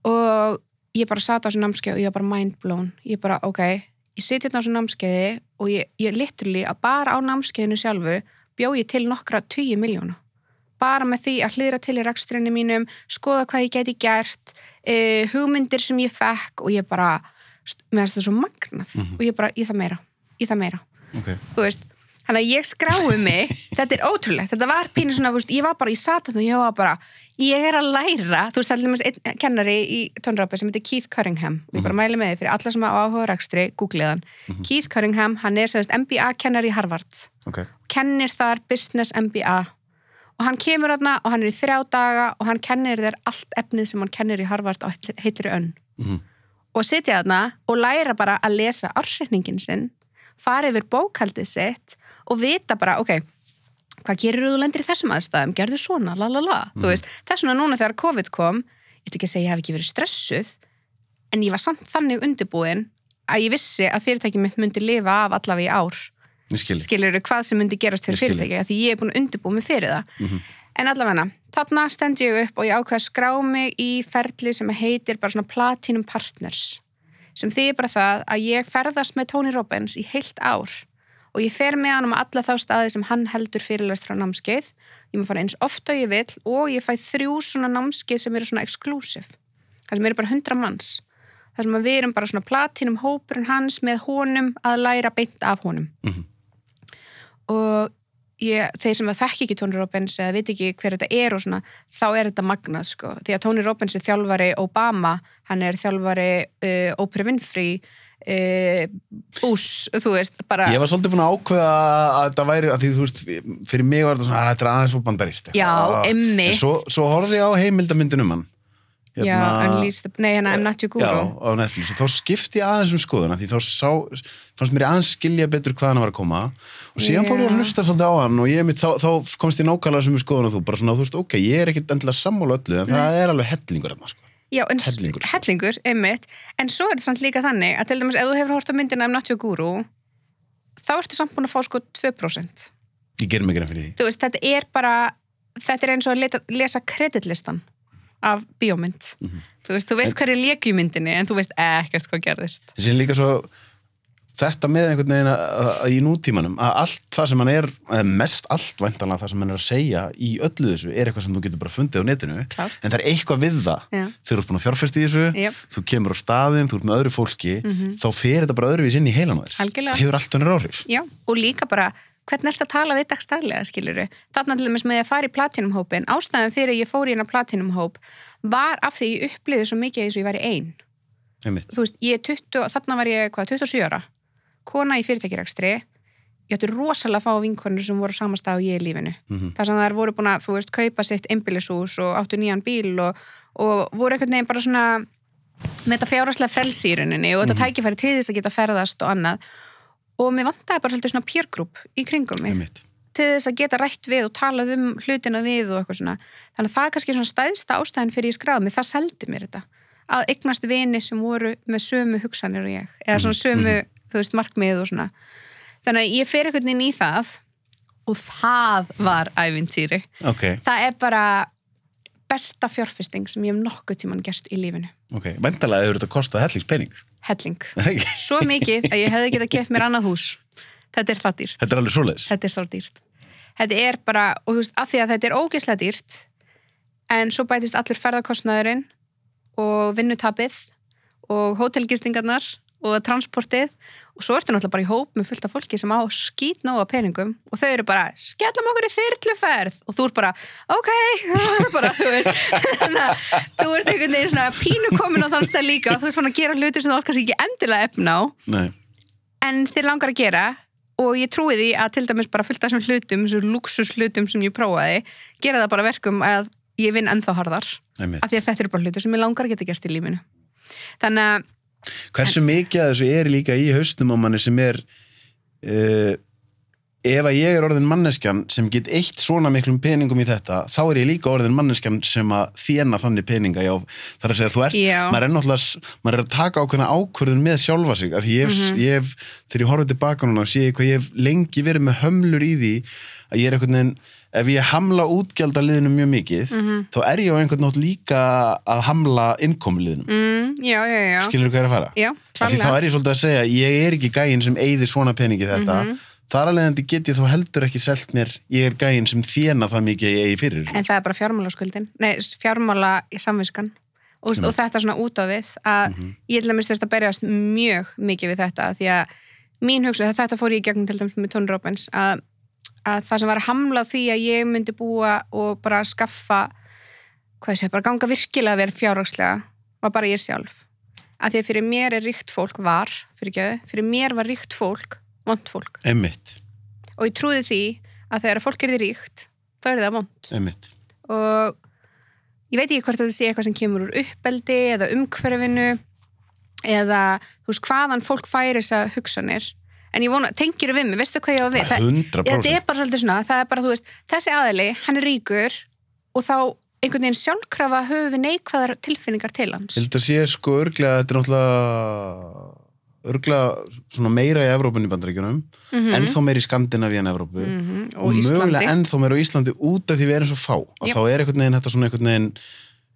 [SPEAKER 2] Og ég bara sat á þessu námskeið og ég var bara mind blown. Ég bara, ok, ég siti hérna á þessu námskeiði og ég, ég literally að bara á námskeiðinu sjálfu bjó ég til nokkra 20 miljóna. Bara með því að hlýra til í rekstrinni mínum, skoða hvað ég geti gert, uh, hugmyndir sem ég fekk og ég bara, mér finnst það svo magnað
[SPEAKER 1] Mhm.
[SPEAKER 2] og ég bara, ég það meira, ég það meira.
[SPEAKER 1] ok
[SPEAKER 2] Þú veist, Þannig að ég skrái mig, þetta er ótrúlegt, þetta var pínu svona, veist, ég var bara, ég sat þarna og ég var bara, ég er að læra, þú veist, dæmis einn kennari í tónrápi sem heitir Keith Cunningham, og ég bara mæli með því fyrir alla sem hafa áhuga á rekstri, googlið hann. Keith Cunningham, hann er sérst MBA-kennari í Harvard,
[SPEAKER 1] ok,
[SPEAKER 2] kennir þar Business MBA og hann kemur þarna og hann er í þrjá daga og hann kennir þér allt efnið sem hann kennir í Harvard og heitir önn.
[SPEAKER 1] Mhm.
[SPEAKER 2] og sitja þarna og læra bara að lesa ársreikningin sinn fara yfir bókaldið sitt og vita bara, ok hvað gerir þú lendir í þessum aðstæðum, gerðu svona la la la, þú veist, þess vegna núna þegar COVID kom, ég ætla ekki að segja ég hef ekki verið stressuð, en ég var samt þannig undirbúin að ég vissi að fyrirtæki mitt myndi lifa af allavega í ár. Skilur hvað sem myndi gerast fyrir
[SPEAKER 1] Ég skil.
[SPEAKER 2] fyrirtæki af því ég er búin að undirbúa mig fyrir það.
[SPEAKER 1] Mhm.
[SPEAKER 2] en allavega, þarna stend ég upp og ég ákveða að skrá mig í ferli sem heitir bara svona Platinum Partners sem þýðir bara það að ég ferðast með Tony Robbins í heilt ár og ég fer með hann um alla þá staði sem hann heldur fyrirlæst frá námskeið. Ég má fara eins ofta ég vil og ég fæ þrjú svona námskeið sem eru svona exclusive það sem eru bara hundra manns. Það sem við erum bara svona platinum hópurinn hans með honum að læra beint af honum.
[SPEAKER 1] Mhm.
[SPEAKER 2] og ég, þeir sem að þekki ekki Tony Robbins eða veit ekki hver þetta er og svona þá er þetta magnað sko. Því að Tony Robbins er þjálfari Obama hann er þjálfari uh, Oprah Winfrey uh, Bush, þú veist bara
[SPEAKER 1] Ég var svolítið búin að ákveða að þetta væri að því þú veist, fyrir mig var þetta svona að þetta er aðeins svo bandarist
[SPEAKER 2] Já, einmitt.
[SPEAKER 1] Svo, svo horfði ég á heimildamyndin um hann.
[SPEAKER 2] Já, Unleashed, nei hérna I'm Not Your Guru.
[SPEAKER 1] Já, Netflix. Og þá skipti ég aðeins um skoðuna því þá sá, fannst mér aðeins skilja betur hvað hann var að koma. Og síðan fór ég að hlusta svolítið á hann og ég mitt, þá, þá komst ég nákvæmlega sem skoðuna þú bara svona, þú veist, ok, ég er ekkit endilega sammála öllu en það er alveg hellingur hérna, sko.
[SPEAKER 2] Já, en
[SPEAKER 1] Hellingur, sko.
[SPEAKER 2] hellingur, einmitt. En svo er þetta samt líka þannig að til dæmis ef þú hefur hort á myndina Not Your Guru þá ertu samt búin að fá sko 2%
[SPEAKER 1] Ég ger mig grein fyrir því.
[SPEAKER 2] Þú veist, þetta er bara þetta er eins og að leta, lesa kreditlistan af bíómynd.
[SPEAKER 1] Mhm.
[SPEAKER 2] þú veist, þú veist hverju leik í myndinni en þú veist ekkert hvað gerðist.
[SPEAKER 1] En síðan líka svo þetta með einhvern veginn að, í nútímanum að allt það sem hann er, mest allt væntanlega það sem hann er að segja í öllu þessu er eitthvað sem þú getur bara fundið á netinu
[SPEAKER 2] Klár.
[SPEAKER 1] en það er eitthvað við það
[SPEAKER 2] Já.
[SPEAKER 1] þú ert búin að fjárfesta í þessu
[SPEAKER 2] Jöp.
[SPEAKER 1] þú kemur á staðinn, þú ert með öðru fólki
[SPEAKER 2] Mhm.
[SPEAKER 1] þá fer þetta bara öðruvís inn í heilan á þér hefur allt önnur áhrif
[SPEAKER 2] Já, og líka bara hvernig ertu að tala við dagstælega, skiluru þarna til dæmis með að fara í platinumhópin ástæðan fyrir ég fór í hérna platinumhóp var af því ég upplýði svo mikið eins og ég væri ein
[SPEAKER 1] Einmitt.
[SPEAKER 2] þú veist, ég er 20, þarna var ég hvað, 27 ára, kona í fyrirtækirækstri ég ætti rosalega að fá vinkonur sem voru á sama stað og ég í lífinu.
[SPEAKER 1] Mhm.
[SPEAKER 2] þar sem þær voru búin að, þú veist, kaupa sitt einbýlishús og áttu nýjan bíl og, og voru einhvern veginn bara svona með þetta fjáraslega frelsi í rauninni og þetta tækifæri til þess að geta ferðast og annað. Og mér vantaði bara svolítið svona peer group í kringum mig
[SPEAKER 1] Einmitt.
[SPEAKER 2] til þess að geta rætt við og talað um hlutina við og eitthvað svona. Þannig að það er kannski svona stæðsta ástæðin fyrir ég skráði mig, það seldi mér þetta. Að eignast vini sem voru með sömu hugsanir og ég, eða svona sömu þú veist, markmið og svona. Þannig að ég fer einhvern veginn í það og það var ævintýri.
[SPEAKER 1] Ok,
[SPEAKER 2] það er bara besta fjárfesting sem ég hef nokkuð tíman gert í lífinu.
[SPEAKER 1] Ok, væntanlega hefur þetta kostað hellingspenning
[SPEAKER 2] helling, svo mikið að ég hefði getað keft mér annað hús. Þetta er það dýrst
[SPEAKER 1] þetta er alveg svoleiðis.
[SPEAKER 2] Þetta er svo dýrt. Þetta er bara, og þú veist, af því að þetta er ógeðslega dýrt en svo bætist allur ferðarkostnaðurinn og vinnutapið og hótelgistingarnar og transportið. Og svo ertu náttúrulega bara í hóp með fullt af fólki sem á skýt nóga peningum og þau eru bara, skellum okkur í þyrluferð. Og þú ert bara, ok. Bara, þú veist þú ert einhvern veginn svona pínu komin á þann stað líka og þú ert svona að gera hluti sem þú átt kannski ekki endilega efna á.
[SPEAKER 1] Nei.
[SPEAKER 2] en þér langar að gera og ég trúi því að til dæmis bara fullt af þessum hlutum, þessum luxus hlutum sem ég prófaði, gera það bara verkum að ég vinn ennþá harðar.
[SPEAKER 1] Einmitt.
[SPEAKER 2] af því að þetta eru bara hlutur sem ég langar að geta gert í lífinu. Þannig að,
[SPEAKER 1] hversu mikið að þessu er líka í haustum á manni sem er uh, ef að ég er orðin manneskjan sem get eitt svona miklum peningum í þetta þá er ég líka orðin manneskjan sem að þjena þannig peninga, já, þar að segja þú ert,
[SPEAKER 2] Já.
[SPEAKER 1] maður er náttúrulega maður er að taka ákveðna ákvörðun með sjálfa sig því ég hef,
[SPEAKER 2] Mhm.
[SPEAKER 1] ég hef, þegar ég horfði tilbaka núna sé ég hvað ég hef lengi verið með hömlur í því að ég er einhvern veginn ef ég hamla útgjaldaliðinu mjög mikið
[SPEAKER 2] Mhm.
[SPEAKER 1] þá er ég á einhvern nátt líka að hamla innkomuliðinu
[SPEAKER 2] mm,
[SPEAKER 1] skilur þú hvað ég er að fara?
[SPEAKER 2] já,
[SPEAKER 1] þá er ég svolítið að segja, ég er ekki gæinn sem eyðir svona peningi þetta.
[SPEAKER 2] Mhm.
[SPEAKER 1] Þar alveg en get ég þó heldur ekki selt mér, ég er gæinn sem þjena það mikið að ég eigi fyrir.
[SPEAKER 2] en það er bara fjármála skuldin nei, fjármála í samviskan og, og þetta svona út á við að
[SPEAKER 1] Mhm.
[SPEAKER 2] ég til dæmis þurft að berjast mjög mikið við þetta því að mín hugsa, þetta fór ég gegnum til dæmis með Tony Robbins að, að það sem var að hamla því að ég myndi búa og bara skaffa hvað segi, bara ganga virkilega vel fjárhagslega var bara ég sjálf. Að því að fyrir mér er ríkt fólk var fyrir ekki fyrir mér var ríkt fólk vond fólk.
[SPEAKER 1] Einmitt,
[SPEAKER 2] og ég trúði því að þegar fólk er því ríkt þá er það vond
[SPEAKER 1] einmitt.
[SPEAKER 2] Og ég veit ekki hvort þetta sé eitthvað sem kemur úr uppeldi eða umhverfinu eða þú veist hvaðan fólk færi þessa hugsanir en ég vona, tengir við mig, veistu hvað ég á við? Það,
[SPEAKER 1] 100%
[SPEAKER 2] þetta er bara svolítið svona, það er bara þú veist þessi aðili, hann er ríkur og þá einhvern veginn sjálfkrafa höfum við neikvæðar tilfinningar til hans.
[SPEAKER 1] Að sé sko örglega, þetta er náttúrulega örglega svona meira í Evrópunni bandaríkjunum,
[SPEAKER 2] Mhm.
[SPEAKER 1] ennþá meira í Skandinavíu en Evrópu.
[SPEAKER 2] Mhm,
[SPEAKER 1] og,
[SPEAKER 2] og Íslandi.
[SPEAKER 1] mögulega ennþá meira á Íslandi út af því við erum svo fá. Og
[SPEAKER 2] Jöp.
[SPEAKER 1] þá er einhvern veginn þetta svona einhvern veginn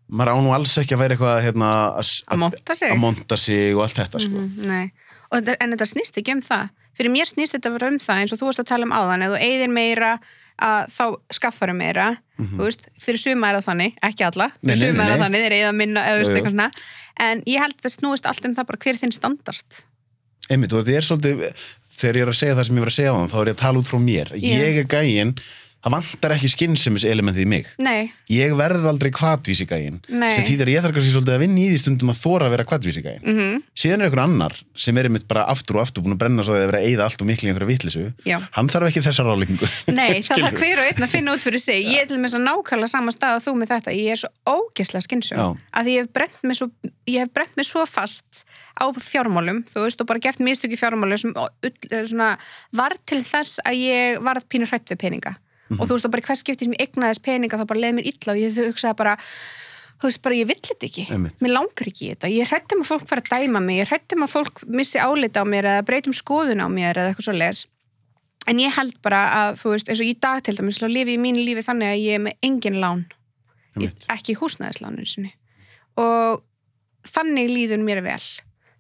[SPEAKER 1] maður á nú alls ekki að vera eitthvað hérna, að,
[SPEAKER 2] að monta sig.
[SPEAKER 1] að og allt þetta sko.
[SPEAKER 2] Mhm, nei. Og þetta, en þetta snýst ekki um það fyrir mér snýst þetta bara um það eins og þú varst að tala um áðan ef þú eigðir meira að þá skaffaru meira
[SPEAKER 1] Mhm.
[SPEAKER 2] þú veist, fyrir suma er það þannig, ekki alla fyrir suma er það þannig, þeir eigða minna eða þú veist
[SPEAKER 1] Jú, jú.
[SPEAKER 2] eitthvað svona en ég held að það snúist allt um það bara hver er þinn standart
[SPEAKER 1] einmitt og þetta er svolítið þegar ég er að segja það sem ég var að segja á þann þá er ég að tala út frá mér
[SPEAKER 2] Já.
[SPEAKER 1] ég er gæinn, það vantar ekki skynnsemis elementið í mig.
[SPEAKER 2] Nei,
[SPEAKER 1] ég verð aldrei kvatvísi gæinn.
[SPEAKER 2] Nei.
[SPEAKER 1] sem þýðir að ég þarf kannski svolítið að vinna í því stundum að þóra að vera kvatvísi gæinn.
[SPEAKER 2] Mm
[SPEAKER 1] síðan er einhver annar sem er einmitt bara aftur og aftur búin að brenna svo að vera að eyða allt og miklu í einhverja vitlisu
[SPEAKER 2] já.
[SPEAKER 1] Hann þarf ekki þessa ráleikingu
[SPEAKER 2] Nei, það þarf hver og einn að finna út fyrir sig. Ég er til með að nákvæmlega sama stað að þú með þetta. Ég er svo ógesla skynsjó
[SPEAKER 1] Já.
[SPEAKER 2] að ég hef brent mig svo, ég hef brent mig svo fast á fjármálum þú veist, og bara gert mistök í fjármálum sem svona, var til þess að ég varð pínur hrætt við peninga og þú veist, og bara í hvers skipti sem ég egnaðist peninga þá bara leið mér illa og ég hugsaði bara þú veist, bara ég vill þetta ekki.
[SPEAKER 1] Einmitt.
[SPEAKER 2] mér langar ekki í þetta, ég hrættum að fólk fara að dæma mig, ég hrættum að fólk missi álita á mér eða breytum skoðun á mér eða eitthvað svo les en ég held bara að, þú veist, eins og í dag til dæmis, lifi ég mínu lífi þannig að ég er með engin lán,
[SPEAKER 1] Einmitt.
[SPEAKER 2] ekki húsnæðislánun sinni. Og þannig líður mér vel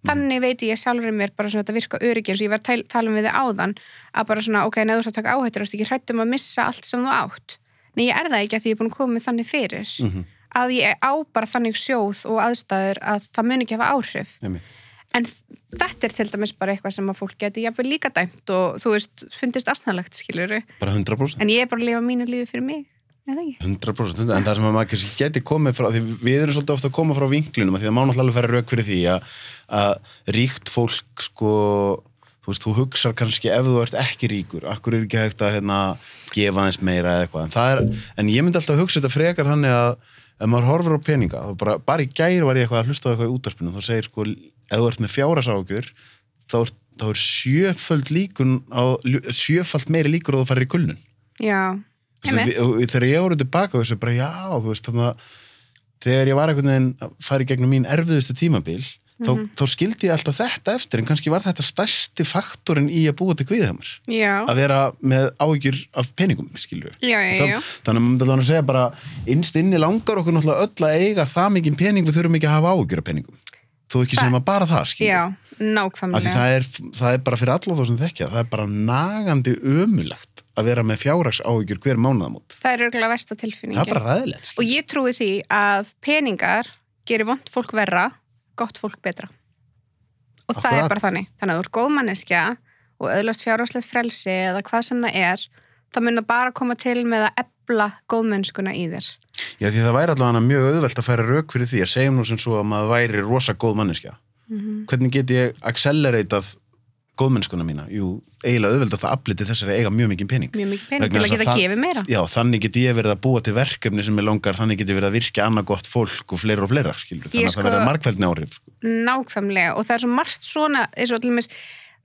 [SPEAKER 2] þannig veit ég sjálfur mér bara svona að þetta virka öryggi eins og ég var að tala um við þið áðan að bara svona, ok, neður þú ert að taka áhættur þú ert ekki hrættum að missa allt sem þú átt. Nei, ég er það ekki að því ég er búin að koma með þannig fyrir
[SPEAKER 1] Mhm.
[SPEAKER 2] að ég á bara þannig sjóð og aðstæður að það mun ekki hafa áhrif.
[SPEAKER 1] Einmitt.
[SPEAKER 2] en þetta er til dæmis bara eitthvað sem að fólk geti jafnvel líka dæmt og þú veist, fundist
[SPEAKER 1] bara 100%
[SPEAKER 2] en ég er bara að lifa mínu lífi fyrir mig
[SPEAKER 1] 100% en það sem að maður kannski geti komið frá því við erum svolítið ofta að koma frá vinklinum af því það má náttúrulega færa rauk fyrir því að, að ríkt fólk sko þú veist, þú hugsar kannski ef þú ert ekki ríkur, akkur er ekki hægt að hérna, gefa aðeins meira eða eitthvað? En, er, en ég myndi alltaf hugsa þetta frekar þannig að ef maður horfir á peninga þá bara, bara í gæri var ég eitthvað að hlusta á eitthvað í útarpinu þá segir sko, ef þú ert með fjáraságjur þá er, er sjöfald meiri líkur að þú farir í kulnun.
[SPEAKER 2] Já,
[SPEAKER 1] Þegar ég voru tilbaka þessu bara já, þú veist þannig að þegar ég var einhvern veginn að fara í gegnum mín erfiðustu tímabil þá,
[SPEAKER 2] Mhm.
[SPEAKER 1] þá skildi ég alltaf þetta eftir en kannski var þetta stærsti faktorinn í að búa til kvíðhamar
[SPEAKER 2] já,
[SPEAKER 1] að vera með áhyggjur af peningum
[SPEAKER 2] já.
[SPEAKER 1] þannig að maður myndi alveg segja bara innst inni langar okkur náttúrulega öll að eiga það mikið pening við þurfum ekki að hafa áhyggjur af peningum. Þú ekki sem að bara það skilur
[SPEAKER 2] já nákvæmlega.
[SPEAKER 1] Það er, það er bara fyrir alla þá sem þekkja það er bara nagandi ömulegt að vera með fjárrags áhyggjur hver mánuðamót
[SPEAKER 2] það er örgulega versta tilfinningin.
[SPEAKER 1] Það er bara ræðilegt
[SPEAKER 2] og ég trúi því að peningar gerir vond fólk verra gott fólk betra. Og það
[SPEAKER 1] Akkurat.
[SPEAKER 2] er bara þannig. Þannig að þú ert góð manneskja og öðlast fjárháslegt frelsi eða hvað sem það er þá mun það bara koma til með að ebla góðmennskuna í þér.
[SPEAKER 1] Já, því það væri allavega mjög auðvelt að færa rauk fyrir því. Að segjum nú sem svo að maður væri rosa góð manneskja. Hvernig get ég acceleratað góðmennskuna mína? Jú, eiginlega auðvelt að afliti þessari eiga mjög mikið pening.
[SPEAKER 2] mjög mikið pening til að
[SPEAKER 1] að
[SPEAKER 2] geta
[SPEAKER 1] það-
[SPEAKER 2] gefið meira
[SPEAKER 1] Já, þannig get ég verið að búa til verkefni sem er langar, þannig get ég verið að virka annað gott fólk og fleira og fleira, skilur. Þannig að
[SPEAKER 2] sko-
[SPEAKER 1] það verða margfældni áhrif. Sko.
[SPEAKER 2] nákvæmlega og það er svo margt svona eins og allir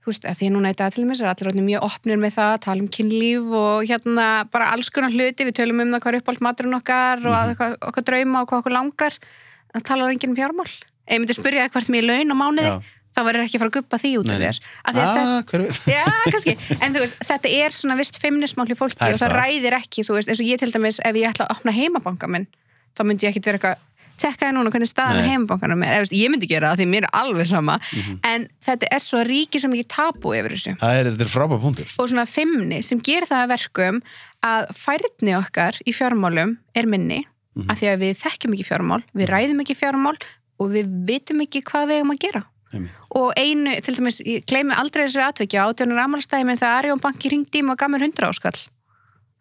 [SPEAKER 2] þú veist, að því að núna í dag til dæmis er allir orðnir mjög opnir með það, tala um kynlíf og hérna bara alls konar hluti, við tölum um það hvað er uppált það þá verður ekki að fara að guppa því út af þér
[SPEAKER 1] Ah,
[SPEAKER 2] en þú veist, þetta er svona vist feimnismál í fólki
[SPEAKER 1] Það
[SPEAKER 2] og það,
[SPEAKER 1] það.
[SPEAKER 2] ræðir ekki, þú veist, eins og ég til dæmis ef ég ætla að opna heimabanka minn þá myndi ég ekkit vera eitthvað, tekkaði núna hvernig staðan
[SPEAKER 1] Nei.
[SPEAKER 2] er Eða, ég myndi gera það því mér er alveg sama
[SPEAKER 1] Mhm.
[SPEAKER 2] en þetta er svo ríki svo mikið tabu yfir þessu
[SPEAKER 1] Það er, þetta er frábæð punktur.
[SPEAKER 2] og svona feimni sem gerir það að verkum að færni okkar í fjármálum er minni,
[SPEAKER 1] Mhm.
[SPEAKER 2] af því að við þekkjum ekki fjármál, við ræðum ekki fjármál og við vitum ekki hvað við eigum að gera
[SPEAKER 1] Einmitt.
[SPEAKER 2] og einu, til dæmis, ég gleymi aldrei þessu atviki á átjónur amalstæði minn þegar Arjón banki ringdi í mig og gaf mér 100 áskall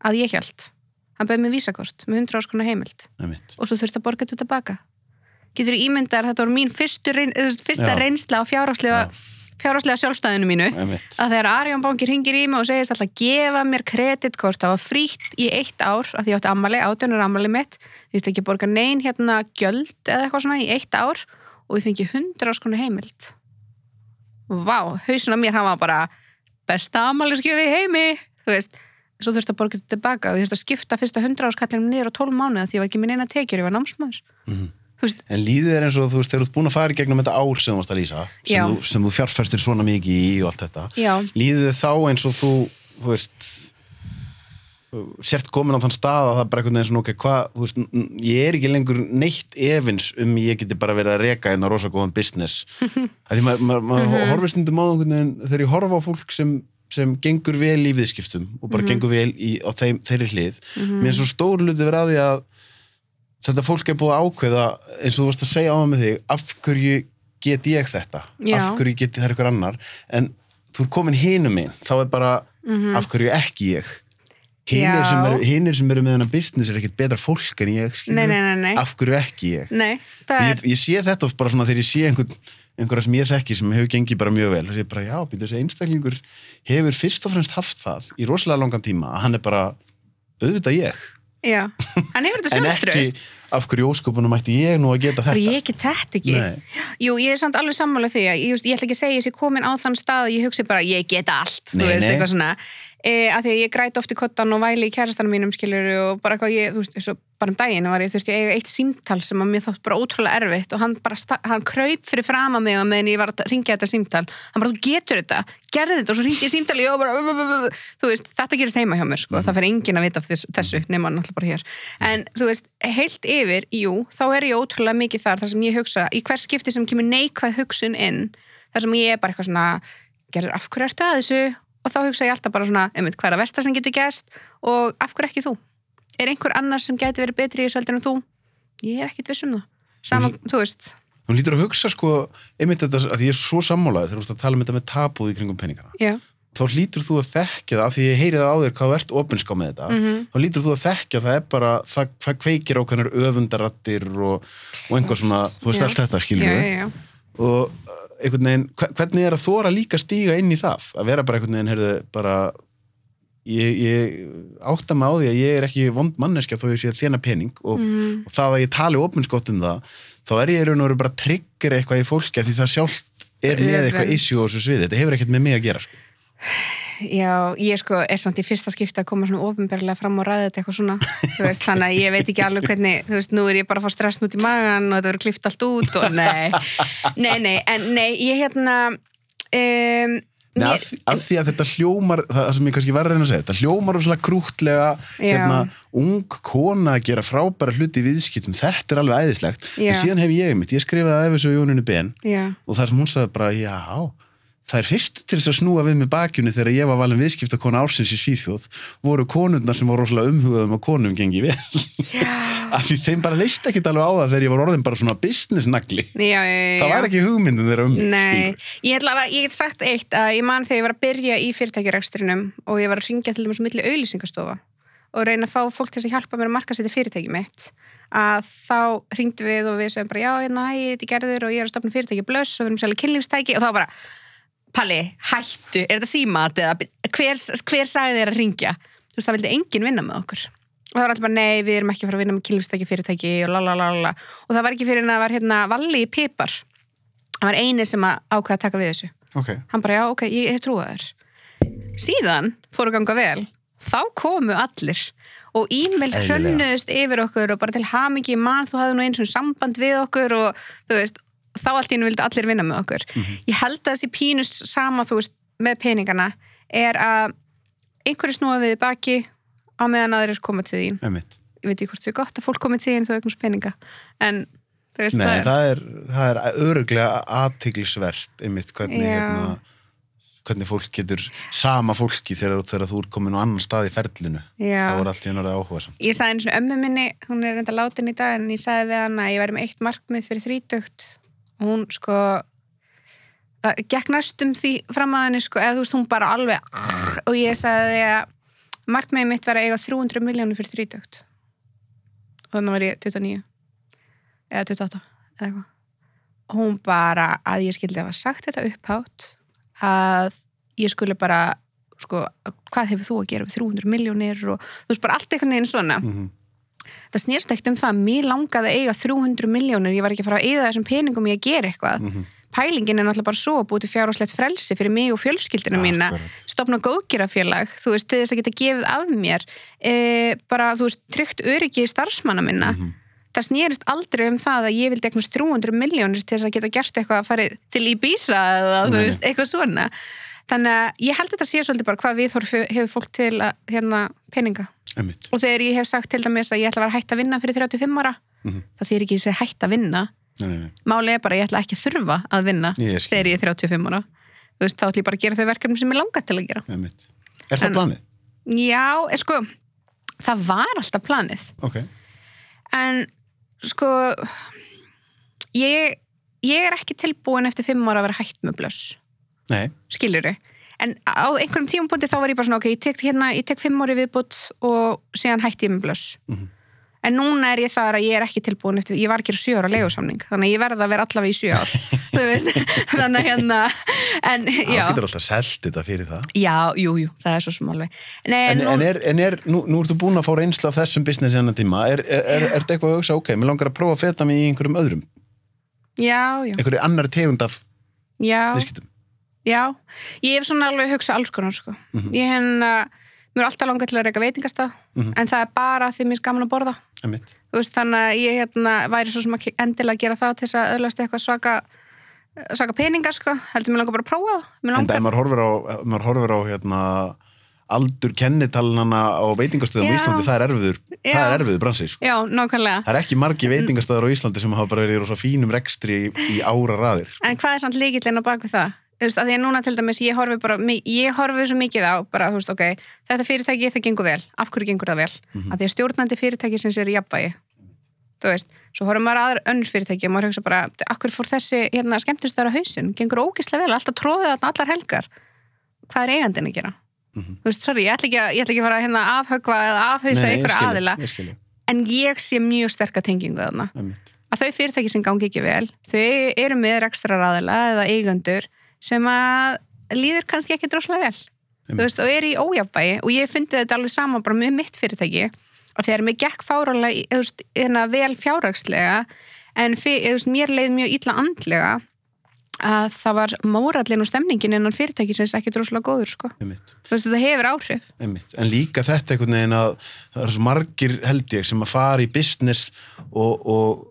[SPEAKER 2] að ég held hann bauð mér vísakort með 100 áskallna heimild
[SPEAKER 1] Einmitt.
[SPEAKER 2] og svo þurfti að borga þetta tilbaka getur ímyndar, þetta var mín reyn, fyrsta
[SPEAKER 1] Já.
[SPEAKER 2] reynsla á fjárhagslega, fjárhagslega sjálfstæðinu mínu
[SPEAKER 1] Einmitt.
[SPEAKER 2] að þegar Arjón banki ringir í mig og segist alltaf gefa mér kreditkort, það var frítt í eitt ár, að ég átti ammali, átjónur ammali mitt ég veist ekki að borga nein hérna gjöld eða eitthvað svona í eitt ár og ég fengi 100 áskonu heimild. Vá, hausin á mér hann var bara besta ammali skjöfi í heimi þú veist, svo þurfti að borga þetta tilbaka og ég þurfti að skipta fyrsta 100 áskallinum niður á 12 mánuða því ég var ekki minn eina tekjur, ég var námsmaður. Þú veist,
[SPEAKER 1] En líðið er eins og þú veist, þegar þú ert búin að fara í gegnum þetta ár sem þú varst að lýsa, sem, þú, sem þú fjárfærstir svona mikið í og allt þetta,
[SPEAKER 2] já,
[SPEAKER 1] líðið þá eins og þú, þú veist, sért komin á þann stað að það bara einhvern veginn svona, ok, hvað, ég er ekki lengur neitt efins um ég geti bara verið að reka einn á rosa góðan business. Því maður ma ma
[SPEAKER 2] Mhm.
[SPEAKER 1] horfir stundum á einhvern veginn, þegar ég horfa á fólk sem, sem gengur vel í viðskiptum og
[SPEAKER 2] Mhm.
[SPEAKER 1] bara gengur vel í, á þeim, þeirri hlið, mér er svo stór hluti verið að því að þetta fólk er búið að ákveða eins og þú varst að segja á með þig af hverju get ég þetta
[SPEAKER 2] Já.
[SPEAKER 1] af hverju get það ykkur annar en þú er komin hinum minn þá er bara af hverju ekki ég
[SPEAKER 2] Já.
[SPEAKER 1] sem, eru, hinir sem eru með hennar business er ekkit betra fólk en ég.
[SPEAKER 2] Nei, nei, nei,
[SPEAKER 1] af hverju ekki ég?
[SPEAKER 2] Er,
[SPEAKER 1] ég, ég sé þetta oft bara svona þegar ég sé einhvern einhverja sem ég þekki sem hefur gengið bara mjög vel og sé bara já, býtur þessi einstaklingur hefur fyrst og fremst haft það í rosalega langan tíma að hann er bara auðvitað ég.
[SPEAKER 2] Já, hann hefur þetta sjálfströðst
[SPEAKER 1] af hverju ósköpunum mætti ég nú að geta þetta?
[SPEAKER 2] ég get þetta ekki. Jú, ég er samt alveg sammála því að ég, ég ætla ekki að segja ég sé komin á þann stað að ég hugsi bara ég get allt, e, að því að ég græti oft í kottan og væli í kærastanum mínum skilur og bara eitthvað ég, þú veist, og bara um daginn var ég þurfti að eiga eitt símtal sem að mér þótt bara ótrúlega erfitt og hann bara, hann kraup fyrir fram að mig og meðan ég var að ringja þetta símtal. Hann bara, þú getur þetta, gerði þetta. Og svo ringi ég símtali og bara, þú veist, þetta gerist heima hjá mér, sko, það fyrir enginn að vita þessu, nema náttúrulega bara hér. En þú veist, heilt yfir, jú þá er ég ótrúlega mikið þar, þar sem ég hugsa í hvers skipti sem kemur neikvæð hugsun inn þar sem ég er bara eitthvað svona gerður af hverju ertu að þessu og þá hugsa ég alltaf bara svona, einmitt, hvað er að versta sem getur gæst og af hverju ekki þú? Er einhver annar sem getur verið betri í þessu heldur en þú? Ég er ekkit viss um það. Sama, þú veist,
[SPEAKER 1] hún lítur að hugsa sko einmitt þetta, að ég er svo sammálaður þegar þú ert að tala um þetta með tapuð í kringum peningana.
[SPEAKER 2] Já,
[SPEAKER 1] þá lítur þú að þekkja það af því ég heyri það á þér hvað þú ert opinská með þetta
[SPEAKER 2] Mhm.
[SPEAKER 1] þá lítur þú að þekkja að það er bara það, það kveikir ákveðnar öfundarattir og, og einhver svona, þú veist
[SPEAKER 2] Já.
[SPEAKER 1] allt þetta skilur
[SPEAKER 2] já.
[SPEAKER 1] og einhvern veginn, hve- hvernig er að þóra líka stíga inn í það, að vera bara einhvern veginn heyrðu, bara ég, ég átta mig á því að ég er ekki vond manneskja þó ég sé þjána pening og,
[SPEAKER 2] Mhm.
[SPEAKER 1] og það að ég tali opinskátt um það þá er ég raun og veru bara tryggja eitthvað í fólki því það sjálft er með eitthvað issue á þessu sviði, þetta hefur ekkert með mig að gera sko.
[SPEAKER 2] Já, ég sko er samt í fyrsta skipti að koma svona ofinberlega fram og ræða þetta eitthvað svona þú veist, þannig að ég veit ekki alveg hvernig þú veist, nú er ég bara að fá stress út í magan og þetta verður klift allt út og nei. Nei, nei, en nei, ég hérna um,
[SPEAKER 1] Nei,
[SPEAKER 2] mér-
[SPEAKER 1] af, af því að þetta hljómar það sem ég kannski var að reyna að segja, þetta hljómar svona krútlega, hérna, ung kona að gera frábæra hluti í viðskiptum þetta er alveg æðislegt,
[SPEAKER 2] Já.
[SPEAKER 1] en síðan hef ég mitt, ég skrifaði að þessu Jóninu Ben
[SPEAKER 2] Já,
[SPEAKER 1] og þar sem hún sagði bara, já það er fyrst til þess að snúa við með bakjunni þegar ég var valin viðskiptakona ársins í Svíþjóð voru konurnar sem voru rosalega umhugað um að konum gengi vel. Af því þeim bara leist ekkit alveg á það þegar ég var orðin bara svona business nagli það var ekki hugmyndin þeirra um
[SPEAKER 2] Nei, ég, ætla, að- ég get sagt eitt að ég man þegar ég var að byrja í fyrirtækjurekstrinum og ég var að ringja til dæmis á milli auðlýsingastofa og reyna að fá fólk til að hjálpa mér að marka sér fyrirtæki mitt að þá ringdu við og við segjum bara já, hérna, hæ, þetta er gerður og ég er að stopna fyrirtæki blöss og við erum sérlega kynlífstæki. Og þá bara, Palli, hættu, er þetta símat eða hver, hver sagði þér að ringja þú veist, það vildi enginn vinna með okkur. Og það var alltaf bara, nei, við erum ekki að fara að vinna með kynlífstæki fyrirtæki og lalalala og það var ekki fyrir en að það var hérna valli í pipar. Það var eini sem að ákveða að taka við þessu.
[SPEAKER 1] Ok,
[SPEAKER 2] hann bara, já, ok, ég hef trúið þér. Síðan fóru ganga vel. Þá komu allir og e-mail hrönnuðust yfir okkur og bara til hamingi mann, þú hafði nú eins og samband við okkur og þú veist þá allt í hennu vildu allir vinna með okkur. Ég held að þessi pínust sama þú veist með peningana er að einhverju snúa við baki á meðan aðrir koma til þín.
[SPEAKER 1] Einmitt.
[SPEAKER 2] Ég veit ekki hvort það er gott að fólk komi til þín þó eignast peninga en veist
[SPEAKER 1] Nei,
[SPEAKER 2] það er
[SPEAKER 1] það er, er öruglega aðtiglisvert einmitt hvernig, hérna, hvernig fólk getur sama fólki þegar, þegar þú er komin á annan stað í ferlinu.
[SPEAKER 2] Já.
[SPEAKER 1] þá er allt í hennar áhuga samt
[SPEAKER 2] ég sagði eins og ömmu minni, hún er reynda látin í dag en ég sagði við hana að ég væri með eitt markmið fyrir þrítugt. og hún sko það gekk næstum því fram að henni sko, eða þú veist, hún bara alveg og ég sagði að markmiðið mitt var að eiga 300 miljónir fyrir þrítökt og þannig var ég 29 eða 28 eða eitthvað. Og hún bara að ég skildi að hafa sagt þetta upphátt að ég skulle bara sko, hvað hefur þú að gera við 300 miljónir og þú veist bara allt einhvern veginn svona.
[SPEAKER 1] Mhm.
[SPEAKER 2] Það snýrst ekkert um það, mér langaði að eiga 300 miljónir, ég var ekki að fara að eiga þessum peningum í að gera eitthvað
[SPEAKER 1] Mhm.
[SPEAKER 2] pælingin er náttúrulega bara svo að búið til fjárháslegt frelsi fyrir mig og fjölskyldina mína
[SPEAKER 1] Akkurat.
[SPEAKER 2] stopna góðgerafélag, þú veist, þess að geta gefið af mér, e, bara þú veist, tryggt öryggi starfsmanna minna
[SPEAKER 1] Mhm.
[SPEAKER 2] það snýrist aldrei um það að ég vildi eitthvað 300 miljónir til þess að geta gert eitthvað að fara til Ibiza eða
[SPEAKER 1] Nei, nei.
[SPEAKER 2] veist, eitthvað svona þannig að ég held þetta sé svolítið bara hvað við hefur fólk til að hérna peninga
[SPEAKER 1] Einmitt.
[SPEAKER 2] og þegar ég hef sagt til dæmis að ég ætla að vera hægt að vinna fyrir 35 ára
[SPEAKER 1] Mhm.
[SPEAKER 2] það þýr ekki þessi hægt að vinna
[SPEAKER 1] Nei, nei, nei.
[SPEAKER 2] máli er bara að ég ætla ekki að þurfa að vinna
[SPEAKER 1] Ég
[SPEAKER 2] þegar ég er 35 ára veist, þá ætla ég bara að gera þau verkefni sem ég langar til að gera
[SPEAKER 1] Einmitt. Er það
[SPEAKER 2] En-
[SPEAKER 1] planið?
[SPEAKER 2] já, eh, sko það var alltaf planið
[SPEAKER 1] Ok.
[SPEAKER 2] en sko ég, ég er ekki tilbúin eftir 5 ára að vera hægt með blöss
[SPEAKER 1] Nei.
[SPEAKER 2] skilur en á einhverjum tímapunkti þá var ég bara svona ok, ég tek, hérna, ég tek 5 ári viðbútt og síðan hætti ég með blöss
[SPEAKER 1] Mhm.
[SPEAKER 2] en núna er ég þar að ég er ekki tilbúin eftir, ég var ekki að sjö ára leigusamning þannig að ég verða að vera allavega í sjö ár þú veist, þannig að hérna en
[SPEAKER 1] Það
[SPEAKER 2] já,
[SPEAKER 1] getur alltaf selt þetta fyrir það.
[SPEAKER 2] já, jú, jú, það er svo sem alveg. Nei,
[SPEAKER 1] En,
[SPEAKER 2] nú,
[SPEAKER 1] en, er, en er, nú, nú ertu búin að fá reynsla af þessum business enna tíma. Er, er, er, er þetta eitthvað að hugsa, ok, mér langar að prófa að feta mig í einhverjum öðrum,
[SPEAKER 2] já, já, já ég hef svona alveg hugsað alls konar sko.
[SPEAKER 1] Mhm.
[SPEAKER 2] Ég henn uh, mér er alltaf langað til að reyka veitingastað
[SPEAKER 1] Mhm.
[SPEAKER 2] en það er bara því mér er gaman að borða veist, þannig að ég hérna, væri svo sem að endilega gera það til þess að öðlast eitthvað svaka svaka peninga sko, heldur mér langar bara að prófa það
[SPEAKER 1] En það er maður horfir á, maður horfir á hérna, aldur kennitalnana á veitingastöðum
[SPEAKER 2] Já.
[SPEAKER 1] Íslandi, það er erfiður, það
[SPEAKER 2] Já.
[SPEAKER 1] er erfiður bransi, sko.
[SPEAKER 2] já, nákvæmlega
[SPEAKER 1] Það er ekki margi veitingastöðar á Íslandi sem hafa bara verið í rosa fínum rekstri í, í ára raðir.
[SPEAKER 2] En hvað er samt líkillinn á baku það? Þú veist, að því að núna til dæmis, ég horfi bara ég horfi svo mikið á, bara, þú veist, ok þetta fyrirtæki, það gengur vel, af hverju gengur það vel?
[SPEAKER 1] Mhm.
[SPEAKER 2] að því að stjórnandi fyrirtæki sem sér jafnvægi. Þú veist, svo horfum maður aðra önnur fyrirtæki og maður hugsa bara, akkur fór þessi hérna, skemmtustöður á hausinn, gengur ógislega vel alltaf tróðið þarna allar helgar. Hvað er eigandinn að gera?
[SPEAKER 1] Mhm.
[SPEAKER 2] Þú veist, sorry, ég ætla ekki að, ég ætla ekki að fara að hérna, afhögva eða einhverja
[SPEAKER 1] skil,
[SPEAKER 2] aðila.
[SPEAKER 1] Ég
[SPEAKER 2] en ég sé mjög sterka tengingu að þau fyrirtæki sem gangi ekki vel þau eru með rekstra raðila eða eigandur sem að líður kannski ekki droslega vel þú veist, og er í ójafnvægi og ég fundi þetta alveg sama bara með mitt fyrirtæki að þegar mér gekk fárálega þú veist, hérna, vel fjárhagslega en fyr, veist, mér leið mjög illa andlega að það var mórallin og stemningin innan fyrirtæki sem ekki droslega góður sko. þú veist, þetta hefur áhrif
[SPEAKER 1] Einmitt. En líka þetta einhvern veginn að það er svo margir held ég sem að fara í business og, og,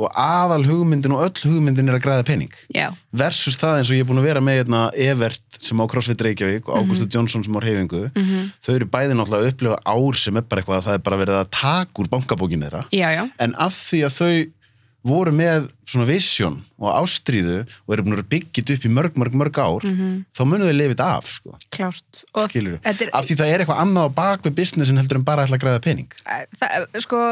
[SPEAKER 1] og aðal hugmyndin og öll hugmyndin er að græða pening.
[SPEAKER 2] Já,
[SPEAKER 1] versus það eins og ég er búin að vera með hérna, Evert sem á CrossFit Reykjavík og Ágústu Jónsson sem á reyfingu
[SPEAKER 2] Mhm.
[SPEAKER 1] þau eru bæði náttúrulega að upplifa ár sem er bara eitthvað að það er bara verið að taka úr bankabókinu þeirra.
[SPEAKER 2] Já, já,
[SPEAKER 1] en af því að þau voru með svona vision og ástríðu og eru búin að byggja upp í mörg, mörg, mörg ár þá munum þau þetta af sko,
[SPEAKER 2] klárt. Og
[SPEAKER 1] af því það er eitthvað annað á bak við businessin heldur en bara að ætla að græða pening.
[SPEAKER 2] Það, sko,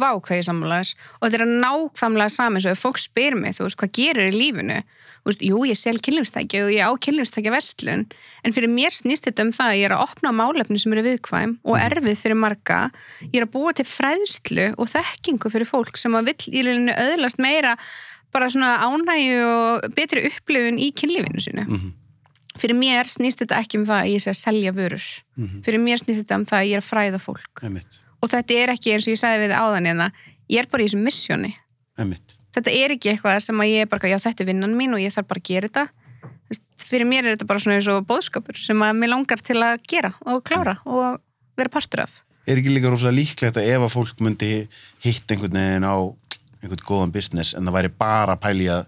[SPEAKER 2] vá hvað ég sammálaðis og þetta er nákvæmlega saman svo ef fólk spyr mig, þú veist, hvað gerir í lífinu veist, jú, ég sel kynlífstæki og ég á kynlífstæki vestlun en fyrir mér snýst þetta um það að ég er að opna málefni sem eru viðkvæm og erfið fyrir marga. Ég er að búa til fræðslu og þekkingu fyrir fólk sem að vill í rauninni öðlast meira bara svona ánægju og betri upplifun í kynlífinu sínu.
[SPEAKER 1] Mhm.
[SPEAKER 2] fyrir mér snýst þetta ekki um það að ég sé að selja vörur.
[SPEAKER 1] Mhm.
[SPEAKER 2] fyrir mér snýst þetta um það að ég er að fræða fólk.
[SPEAKER 1] Einmitt,
[SPEAKER 2] og þetta er ekki eins og ég sagði við áðan hérna, ég er bara í þessu missjóni
[SPEAKER 1] einmitt,
[SPEAKER 2] þetta er ekki eitthvað sem að ég er bara, já þetta er vinnan mín og ég þarf bara að gera þetta. Veist, fyrir mér er þetta bara svona eins og bóðskapur sem að mér langar til að gera og klára og vera partur af.
[SPEAKER 1] Er ekki líka rosalega líklegt að ef að fólk myndi hitt einhvern veginn á einhvern góðan business en það væri bara pæli að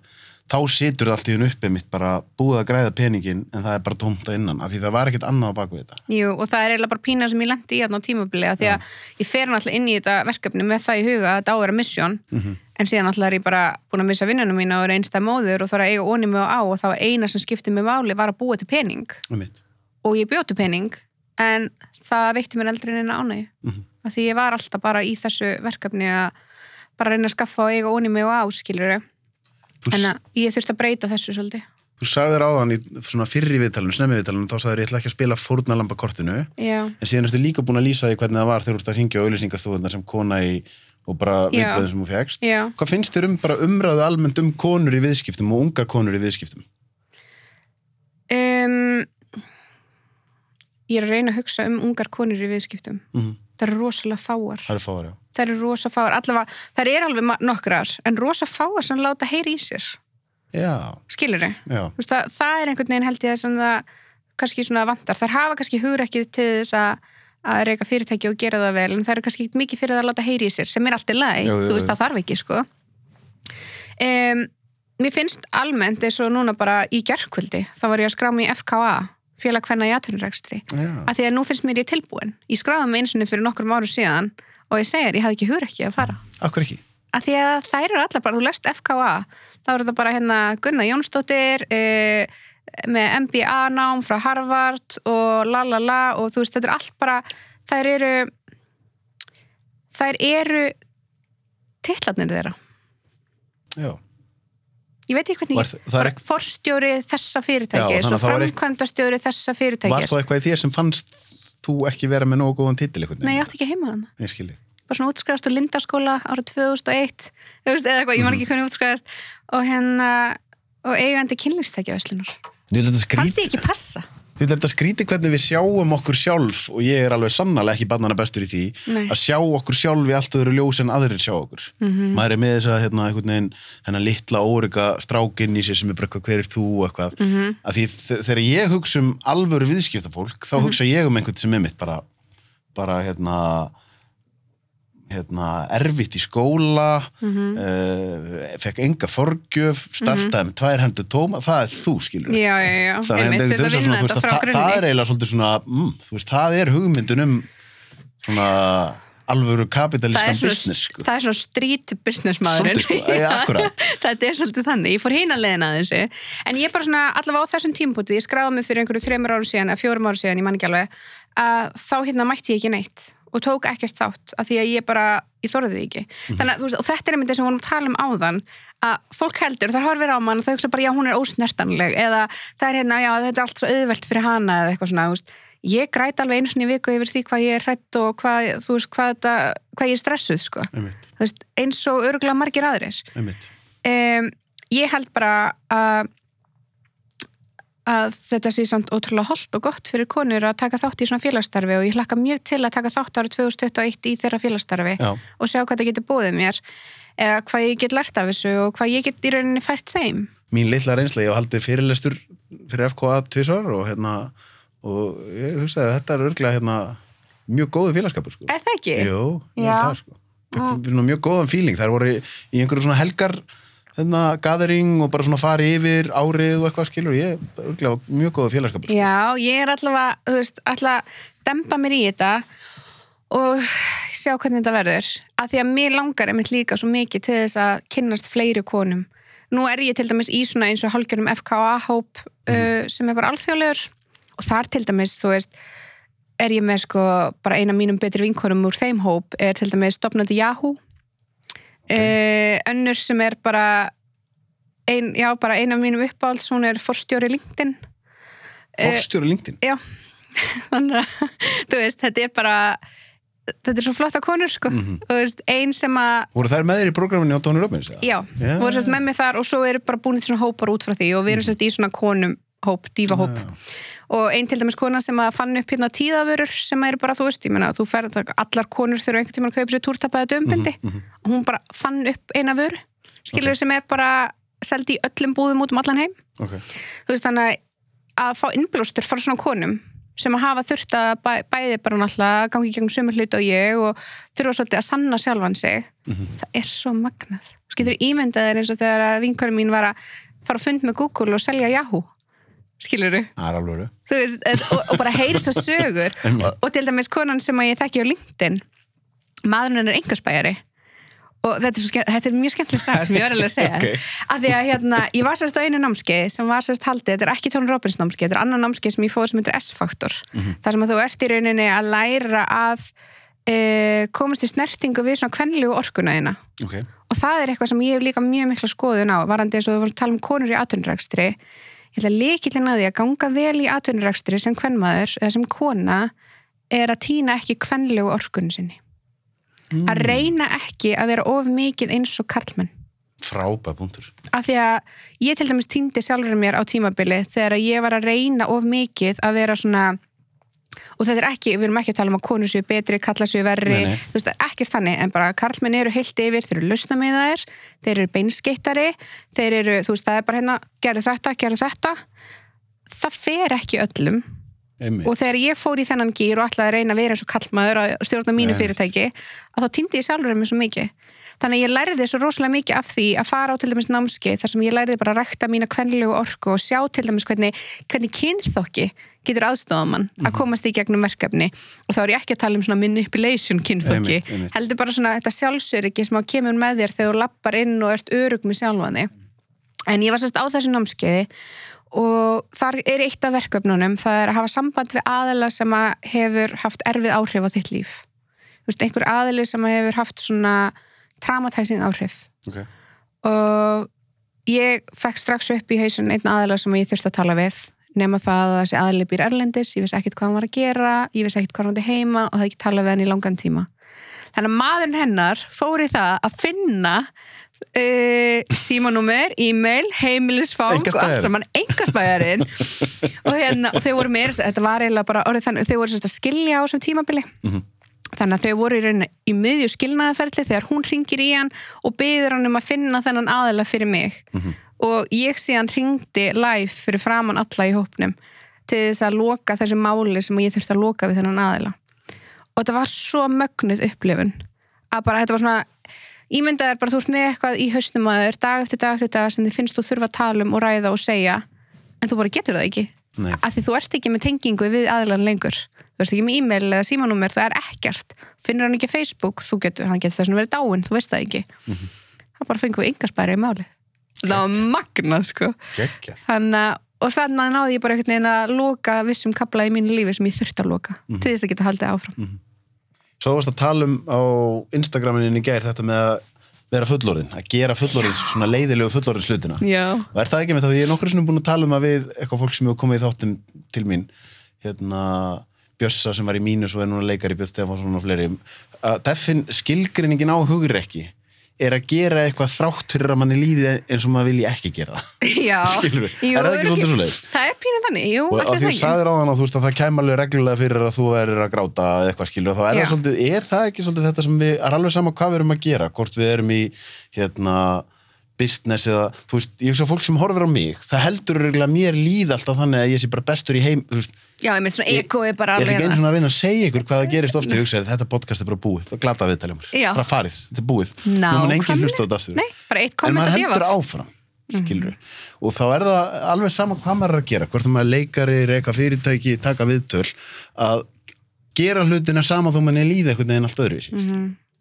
[SPEAKER 1] þá situr það allt í hennu uppi mitt bara búið að græða peningin en það er bara tómt að innan af því það var ekkert annað á baku þetta.
[SPEAKER 2] Jú, og það er eiginlega bara pína sem ég lendi í hérna á tímabili að því að ég fer náttúrulega inn í þetta verkefni með það í huga að þetta á að vera misjón
[SPEAKER 1] Mhm.
[SPEAKER 2] En síðan náttúrulega er ég bara búin að missa vinnunum mína og er einstæð móður og þarf að eiga onni mig á og það var eina sem skipti mig máli var að búa til pening.
[SPEAKER 1] Einmitt,
[SPEAKER 2] og ég bjóti pening en það veitti mér eldri en eina ánægju.
[SPEAKER 1] Mhm.
[SPEAKER 2] af því ég var alltaf bara í þessu verkefni að bara reyna að skaffa og eiga mig og áskilur
[SPEAKER 1] Þú
[SPEAKER 2] en ég þurfti að breyta þessu svolítið.
[SPEAKER 1] Þú sagðir áðan í svona fyrri viðtalinu, snemmi viðtalinu, þá sagðir ég ætla ekki að spila fórnalamba kortinu,
[SPEAKER 2] já,
[SPEAKER 1] en síðan ertu líka búin að lýsa því hvernig það var þegar þú ert að hringja á auðlýsingarstofunar sem kona í og bara viðbröðin sem þú fegst. Hvað finnst þér um bara umræðu almennt um konur í viðskiptum og ungar konur í viðskiptum?
[SPEAKER 2] Um, ég er að reyna að hugsa um ungar konur í viðskiptum.
[SPEAKER 1] Mm.
[SPEAKER 2] Það eru rosalega fáar.
[SPEAKER 1] Það er fáar, já.
[SPEAKER 2] Það eru rosa fáar. Allavega, það eru alveg nokkrar, en rosa fáar sem láta heyri í sér.
[SPEAKER 1] Já,
[SPEAKER 2] Skilur þið?
[SPEAKER 1] já,
[SPEAKER 2] Það, það er einhvern veginn held ég sem það kannski svona vantar. Það hafa kannski hugur ekki til þess að að reyka fyrirtæki og gera það vel en það eru kannski ekki mikið fyrir það að láta heyri í sér sem er allt í lagi, þú veist það þarf ekki sko. Um, Mér finnst almennt eins og núna bara í gerkvöldi þá var ég að skrá mig í FKA félag hvenna í atvinnurekstri.
[SPEAKER 1] Já.
[SPEAKER 2] að því að nú finnst mér ég tilbúin. Ég skráði mig eins og fyrir nokkrum árum síðan og ég segir, ég hafði ekki hugur ekki að fara.
[SPEAKER 1] Akkur ekki?
[SPEAKER 2] að því að þær eru allar bara, þú lest FKA þá eru þetta bara hérna Gunnar Jónsdóttir e, með MBA-nám frá Harvard og la la la og þú veist, þetta er allt bara þær eru þær eru titlarnir þeirra
[SPEAKER 1] Já.
[SPEAKER 2] ég veit ekki hvernig
[SPEAKER 1] Var, það er ekki,
[SPEAKER 2] forstjóri þessa fyrirtækis og
[SPEAKER 1] það var
[SPEAKER 2] framkvæmdastjóri þessa
[SPEAKER 1] var
[SPEAKER 2] fyrirtækis
[SPEAKER 1] þá eitthvað í þér sem fannst þú ekki vera með nógu góðan titil eitthvað?
[SPEAKER 2] Nei, ég átti ekki heima þannig
[SPEAKER 1] Nei, skilji.
[SPEAKER 2] bara svona útskrifast úr Lindaskóla árið 2001 þú veist, eða eitthvað, ég man
[SPEAKER 1] Mhm.
[SPEAKER 2] ekki hvernig útskrifast og hérna og eigandi kynlýfstækja fannst ég ekki passa
[SPEAKER 1] ég vil þetta skríti hvernig við sjáum okkur sjálf og ég er alveg sannlega ekki barnana bestur í því
[SPEAKER 2] Nei.
[SPEAKER 1] að sjá okkur sjálf í allt öðru ljós en aðrir sjá okkur.
[SPEAKER 2] Mhm.
[SPEAKER 1] Maður er með þess að hérna, einhvern veginn, hennar litla órygga strákinn í sér sem er bara hver er þú og eitthvað.
[SPEAKER 2] Mhm.
[SPEAKER 1] Að því þ- þegar ég hugsa um alvöru viðskiptafólk þá hugsa ég um einhvern sem er mitt bara, bara hérna hérna, erfitt í skóla
[SPEAKER 2] Mhm.
[SPEAKER 1] uh, fekk enga forgjöf startaði með tvær hendur tóma það er þú skilur
[SPEAKER 2] já, já, já,
[SPEAKER 1] Þannig að
[SPEAKER 2] einmitt,
[SPEAKER 1] þetta-
[SPEAKER 2] þetta
[SPEAKER 1] þetta er
[SPEAKER 2] vinna
[SPEAKER 1] svona, veist, það, það er eiginlega svolítið svona mm, þú veist, það er hugmyndun um svona alvöru
[SPEAKER 2] það
[SPEAKER 1] kapitalískan
[SPEAKER 2] er,
[SPEAKER 1] business sko.
[SPEAKER 2] það er svona street business maðurinn.
[SPEAKER 1] Sko,
[SPEAKER 2] þetta er svolítið þannig, ég fór hína leiðin að þessu. En ég bara svona, allavega á þessum tímpúti ég skráði mig fyrir einhverju þreymur ára síðan fjórum ára síðan, ég man ekki alveg að þá hérna mætti ég ekki neitt og tók ekkert þátt, af því að ég bara ég þorði því ekki,
[SPEAKER 1] Mhm.
[SPEAKER 2] þannig að veist, og þetta er einmitt þess að við vorum að tala um áðan að fólk heldur, það horfir á mann og þau hugsa bara já, hún er ósnertanleg eða það er hérna, já, þetta er allt svo auðvelt fyrir hana eða eitthvað svona, þú veist. Ég græt alveg einu sinni í viku yfir því hvað ég er hrætt og hvað, þú veist, hvað, þetta, hvað ég er stressuð, sko. Eins og örgulega margir
[SPEAKER 1] einmitt.
[SPEAKER 2] um, ég held bara að að þetta sé samt ótrúlega holdt og gott fyrir konur að taka þátt í svona félagsstarfi og ég hlakka mjög til að taka þátt árið 2021 í þeirra félagsstarfi
[SPEAKER 1] Já,
[SPEAKER 2] og sjá hvað það getur bóðið mér eða hvað ég get lært af þessu og hvað ég get í rauninni fært þeim
[SPEAKER 1] mín litla reynsla, ég hef haldið fyrirlestur fyrir FKA tvisar og hérna og ég hugsaði að þetta er örglega hérna mjög góðu félagskapur sko.
[SPEAKER 2] Er það ekki?
[SPEAKER 1] Jú, ég
[SPEAKER 2] Já.
[SPEAKER 1] held það sko. Fekk fyrir mjög góðan feeling, þær voru í einhverju svona helgar hérna, gathering og bara svona fari yfir árið og eitthvað skilur, ég er örglega mjög góða félagskapur sko.
[SPEAKER 2] Já, ég er allavega, þú veist, allavega dempa mér í þetta og sjá hvernig þetta verður. Af því að mér langar einmitt líka svo mikið til þess að kynnast fleiri konum. Nú er ég til dæmis í svona eins og hálfgjörnum FKA-hóp uh, sem er bara alþjóðlegur og þar til dæmis, þú veist, er ég með sko bara eina mínum betri vinkonum úr þeim hóp er til dæmis stopnandi Yahoo uh, önnur sem er bara ein, já, bara eina af mínum uppáhalds, hún er forstjóri LinkedIn
[SPEAKER 1] Forstjóri LinkedIn
[SPEAKER 2] Já, þannig að þú veist, þetta er bara þetta er svo flotta konur sko og þú veist, ein sem að
[SPEAKER 1] Voru þær með þér í programminni á Robbins? eða?
[SPEAKER 2] já,
[SPEAKER 1] Já.
[SPEAKER 2] voru sérst með mig þar og svo eru bara búin til svona hópar út frá því og við erum sérst í svona konum hóp, dífahóp
[SPEAKER 1] Mhm.
[SPEAKER 2] Og einn til dæmis kona sem að fann upp hérna tíðavörur sem eru bara, þú veist, ég meina þú ferð, allar konur þurfa einhvern tímann að kaupa sér túrtapaði dömbindi
[SPEAKER 1] Mhm,
[SPEAKER 2] og hún bara fann upp eina vöru skilur sem er bara seldi í öllum búðum út um allan heim.
[SPEAKER 1] Ok,
[SPEAKER 2] þú veist þannig að- að fá innblástur frá svona konum sem að hafa þurft að bæ, bæði bara náttúrulega gangi í gegnum sömur hlut og ég og þurfa svolítið að sanna sjálfan sig. Það er svo magnað. Þú getur ímyndað þér eins og þegar að vinkonum mín var að fara að fund með Google og selja Yahoo skilur þú?
[SPEAKER 1] það er alveg
[SPEAKER 2] Þú veist, og, og bara heyri að sögur. Og, og til dæmis konan sem ég þekki á LinkedIn maðurinn er engarspæjari og þetta er, svo, þetta er mjög skemmtileg sagt sem ég verður að segja.
[SPEAKER 1] Ok.
[SPEAKER 2] af því að hérna, ég var sérst á einu námskeið sem var sérst haldið, þetta er ekki Tony Robbins námskeið þetta er annar námskeið sem ég fóð sem heitir S-faktor. Þar sem að þú ert í rauninni að læra að e, komast í snertingu við svona kvenlegu orkuna þína.
[SPEAKER 1] Ok,
[SPEAKER 2] og það er eitthvað sem ég hef líka mjög mikla skoðun á varandi eins og þú var að tala um konur í atvinnurekstri ég held að líkillin að því að ganga vel í atvinnurekstri sem kvenmaður eða sem kona er að týna ekki kvenlegu orkunni sinni
[SPEAKER 1] Mm.
[SPEAKER 2] að reyna ekki að vera of mikið eins og karlmenn
[SPEAKER 1] Frábæð punktur.
[SPEAKER 2] af því að ég til dæmis týndi sjálfur mér á tímabili þegar ég var að reyna of mikið að vera svona og þetta er ekki, við erum ekki að tala um að konur séu betri, kalla séu verri,
[SPEAKER 1] Nei, nei.
[SPEAKER 2] þú veist, er ekkert þannig, en bara karlmenn eru heilt yfir, þeir eru lausna með þær, þeir eru beinskeittari, þeir eru, þú veist, það er bara hérna, gerðu þetta, gerðu þetta, það fer ekki öllum
[SPEAKER 1] Einmitt.
[SPEAKER 2] og þegar ég fór í þennan gýr og að reyna að vera eins og kallmaður að stjórna mínu
[SPEAKER 1] Nei.
[SPEAKER 2] fyrirtæki að þá týndi ég sjálfur mér svo mikið þannig að ég lærði svo rosalega mikið af því að fara á til dæmis námskeið þar sem ég lærði bara að rækta mína kvenlegu orku og sjá til dæmis hvernig, hvernig kynþokki getur aðstofamann
[SPEAKER 1] Mhm.
[SPEAKER 2] að komast í gegnum verkefni og þá er ég ekki að tala um svona manipulation
[SPEAKER 1] einmitt.
[SPEAKER 2] heldur bara svona þetta sjálfsöryggi sem að kemur með þér þegar þú lappar inn og ert örug með sjálfani en ég var sérst á þessu námskeiði og þar er eitt af verkefnunum það er að hafa samband við aðila sem að hefur haft erfið áhrif á þitt líf veist, einhver aðili sem að hefur haft svona traumatizing áhrif
[SPEAKER 1] Ok.
[SPEAKER 2] og ég fekk strax upp í hausun einn aðila sem ég þurfti að tala við nema það að þessi aðili býr erlendis ég vissi ekkert hvað hann var að gera, ég vissi ekkert hvað hann var heima og það ekki tala við hann í langan tíma. Þannig að maðurinn hennar fór í það að finna uh, símanúmer, e-mail heimilisfang og allt saman engaspæjarinn og hérna, og þau voru meira þetta var eiginlega bara orðið þannig, þau voru að skilja á þessum tímabili.
[SPEAKER 1] Mhm.
[SPEAKER 2] þannig að þau voru í rauninni í miðju skilnaðaferli þegar hún ringir í hann og byður hann um að finna þennan aðila fyrir mig og ég síðan ringdi live fyrir framann alla í hópnum til þess að loka þessu máli sem ég þurfti að loka við þennan aðila. Og þetta var svo mögnuð upplifun að bara þetta var svona ímyndaður bara þú ert með eitthvað í haustum að þér dag eftir dag eftir dag sem þið finnst þú þurfa að tala um og ræða og segja en þú bara getur það ekki.
[SPEAKER 1] Nei.
[SPEAKER 2] af því þú ert ekki með tengingu við aðilan lengur. Þú ert ekki með e-mail eða símanúmer það er ekkert, finnur hann ekki Facebook þú getur, hann getur þess að vera dáinn, þú veist það ekki. Það bara fengum við yngaspæri í málið það var magnað sko. Þannig að, og þannig að náði ég bara einhvern veginn að loka vissum kapla í mínu lífi sem ég þurfti að loka til þess að geta haldið áfram.
[SPEAKER 1] Svo varst að tala um á Instagraminin í gær þetta með að vera fullorðin, að gera fullorðins, svona leiðilegu fullorðins hlutina.
[SPEAKER 2] Já.
[SPEAKER 1] Og er það ekki með það, ég er nokkur sem búin að tala um að við eitthvað fólk sem hefur komið í þáttum til mín, hérna Bjössa sem var í mínus og er núna leikari Björn Stefánsson og fleiri, skilgrinningin á hugrekki er að gera eitthvað þrátt fyrir að manni líði eins og maður vilji ekki gera það.
[SPEAKER 2] Já. Jú,
[SPEAKER 1] Er það ekki svolítið svoleiðis?
[SPEAKER 2] Það er pínu þannig, jú,
[SPEAKER 1] og því
[SPEAKER 2] það ekki.
[SPEAKER 1] sagðir á þann að þú veist að það kæm alveg reglulega fyrir að þú erir að gráta eitthvað skilur þá er það svolítið, er það ekki svolítið þetta sem við, er alveg sama hvað við erum að gera hvort við erum í hérna business eða, þú veist, ég hugsa að fólk sem horfir á mig, það heldur reglulega mér líð alltaf þannig að ég sé bara bestur í heim veist,
[SPEAKER 2] Já, ég með svona er bara
[SPEAKER 1] ég
[SPEAKER 2] alveg
[SPEAKER 1] ekki einu
[SPEAKER 2] hérna.
[SPEAKER 1] svona að reyna að segja ykkur hvað það gerist ofta, ég hugsa að þetta podcast er bara búið, það glata viðtalið mér,
[SPEAKER 2] Já.
[SPEAKER 1] bara farið, þetta er búið nú mun enginn
[SPEAKER 2] Nákvæmlega.
[SPEAKER 1] hlusta á þetta aftur
[SPEAKER 2] Nei, bara eitt
[SPEAKER 1] en
[SPEAKER 2] komment
[SPEAKER 1] maður
[SPEAKER 2] að
[SPEAKER 1] heldur
[SPEAKER 2] gefa.
[SPEAKER 1] áfram skilur og þá er það alveg sama hvað maður er að gera hvort maður er leikari, reyka fyrirtæki taka viðtöl að gera hlutina sama þó manni líði einhvern veginn allt öðru.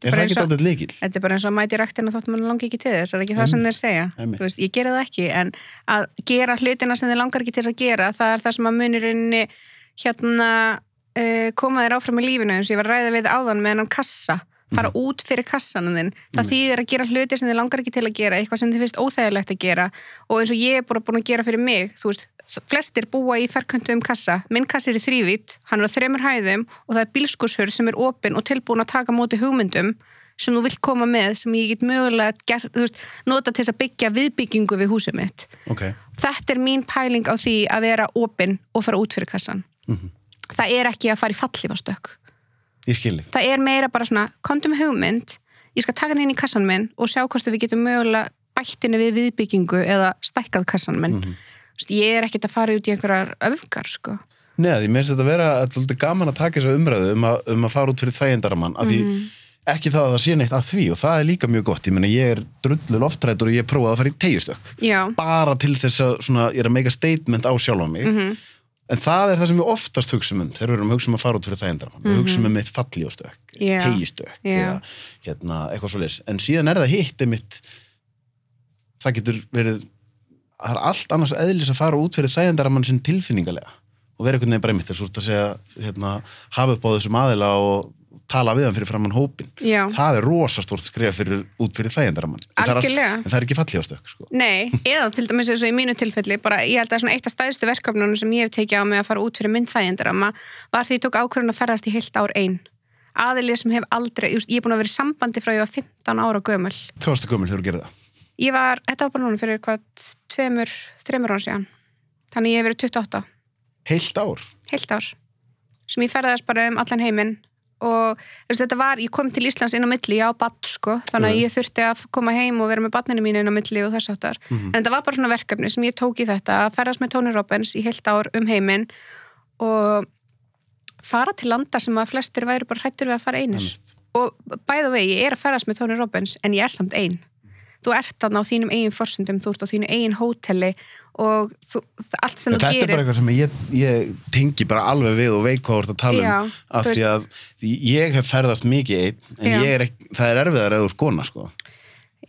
[SPEAKER 1] Er það ekki alltaf líkil?
[SPEAKER 2] Þetta er bara eins og að mæti ræktina þótt mann langi ekki til þess, er ekki það sem þeir segja. Veist, ég gera það ekki, en að gera hlutina sem þeir langar ekki til að gera, það er það sem að munirinn hérna uh, koma þér áfram í lífinu eins og ég var ræða við áðan með hennan kassa. Fara út fyrir kassanum þinn. Það þýðir að gera hluti sem þið langar ekki til að gera eitthvað sem þið finnst óþægilegt að gera. Og eins og ég er bara búin að gera fyrir mig þú veist, flestir búa í ferköntu um kassa. Minn kassi er í þrývít, hann er á þremur hæðum og það er bílskúshurð sem er opinn og tilbúin að taka móti hugmyndum sem þú vilt koma með, sem ég get mögulega gert, veist, nota til að byggja viðbyggingu við húsið mitt.
[SPEAKER 1] Ok,
[SPEAKER 2] þetta er mín pæling á því að vera opinn og fara út fyrir kassan. Það er ekki að fara í
[SPEAKER 1] skilji
[SPEAKER 2] það er meira bara svona, komdu með hugmynd ég skal taka henni inn í kassan minn og sjá hvort við getum mögulega bættinni við viðbyggingu eða stækkað kassan minn. Mm ég er ekkert að fara út í einhverjar öfgar sko.
[SPEAKER 1] Nei, mér finnst þetta að vera að svolítið gaman að taka þessa umræðu um að, um að fara út fyrir þægindaramann af því
[SPEAKER 2] Mhm.
[SPEAKER 1] ekki það að það sé neitt að því og það er líka mjög gott, ég meina ég er drullul oftrættur og ég prófaði að fara í tegjustök
[SPEAKER 2] já,
[SPEAKER 1] bara til þess að svona, ég er að meika statement á sjálfa mig
[SPEAKER 2] Mhm.
[SPEAKER 1] en það er það sem við oftast hugsum um þegar við erum að hugsa um að fara út fyrir þægindaramann við hugsaum um eitt falli á stök,
[SPEAKER 2] Mhm. Já.
[SPEAKER 1] tegjustök
[SPEAKER 2] Já.
[SPEAKER 1] eða hérna, eitthvað svo leis en síðan er það hitt einmitt það getur verið það er allt annars eðlis að fara út fyrir þægindaramann sinn tilfinningalega. Og vera einhvern veginn bara einmitt þess að segja hérna, hafa upp á þessum aðila og tala við hann fyrir framann hópin
[SPEAKER 2] Já.
[SPEAKER 1] það er rosastort skref fyrir, út fyrir þægendaramann en, er- en það er ekki fallíðastök sko.
[SPEAKER 2] Nei, eða til dæmis eins og í mínu tilfelli bara ég held að svona eitt af stæðstu verkefnunum sem ég hef tekið á mig að fara út fyrir minn þægendarama var því ég tók ákvörðun að ferðast í heilt ár ein. Aðilið sem hef aldrei, ég er búin að vera í sambandi frá ég var 15 ára gömul.
[SPEAKER 1] Tjóðstu gömul þegar þú gerir það
[SPEAKER 2] ég var, þetta var bara núna fyrir hvað tveimur, þreimur án síðan. Þannig ég hef verið 28,
[SPEAKER 1] heilt ár?
[SPEAKER 2] Heilt ár. Sem ég ferðast bara um allan heiminn og veist, þetta var, ég kom til Íslands inn á milli, ég á badd sko, þannig að
[SPEAKER 1] Mhm.
[SPEAKER 2] ég þurfti að koma heim og vera með badninu mínu inn á milli og þess áttar
[SPEAKER 1] Mhm.
[SPEAKER 2] en þetta var bara svona verkefni sem ég tók í þetta að ferðast með Tony Robbins í heilt ár um heiminn og fara til landa sem að flestir væru bara hrættur við að fara einir.
[SPEAKER 1] Einmitt.
[SPEAKER 2] og bæða vegi, ég er að ferðast með Tony Robbins en ég er samt ein þú ert þarna á þínum eigin forsendum þú ert á þínu eigin hóteli og þú, allt sem
[SPEAKER 1] Þetta
[SPEAKER 2] þú
[SPEAKER 1] er bara
[SPEAKER 2] gerir
[SPEAKER 1] eitthvað sem ég, ég tengi bara alveg við og veit hvað þú ert að tala um.
[SPEAKER 2] Já,
[SPEAKER 1] af
[SPEAKER 2] þú
[SPEAKER 1] því að ég hef ferðast mikið einn en er ekki, það er erfiðar eða úr skona sko.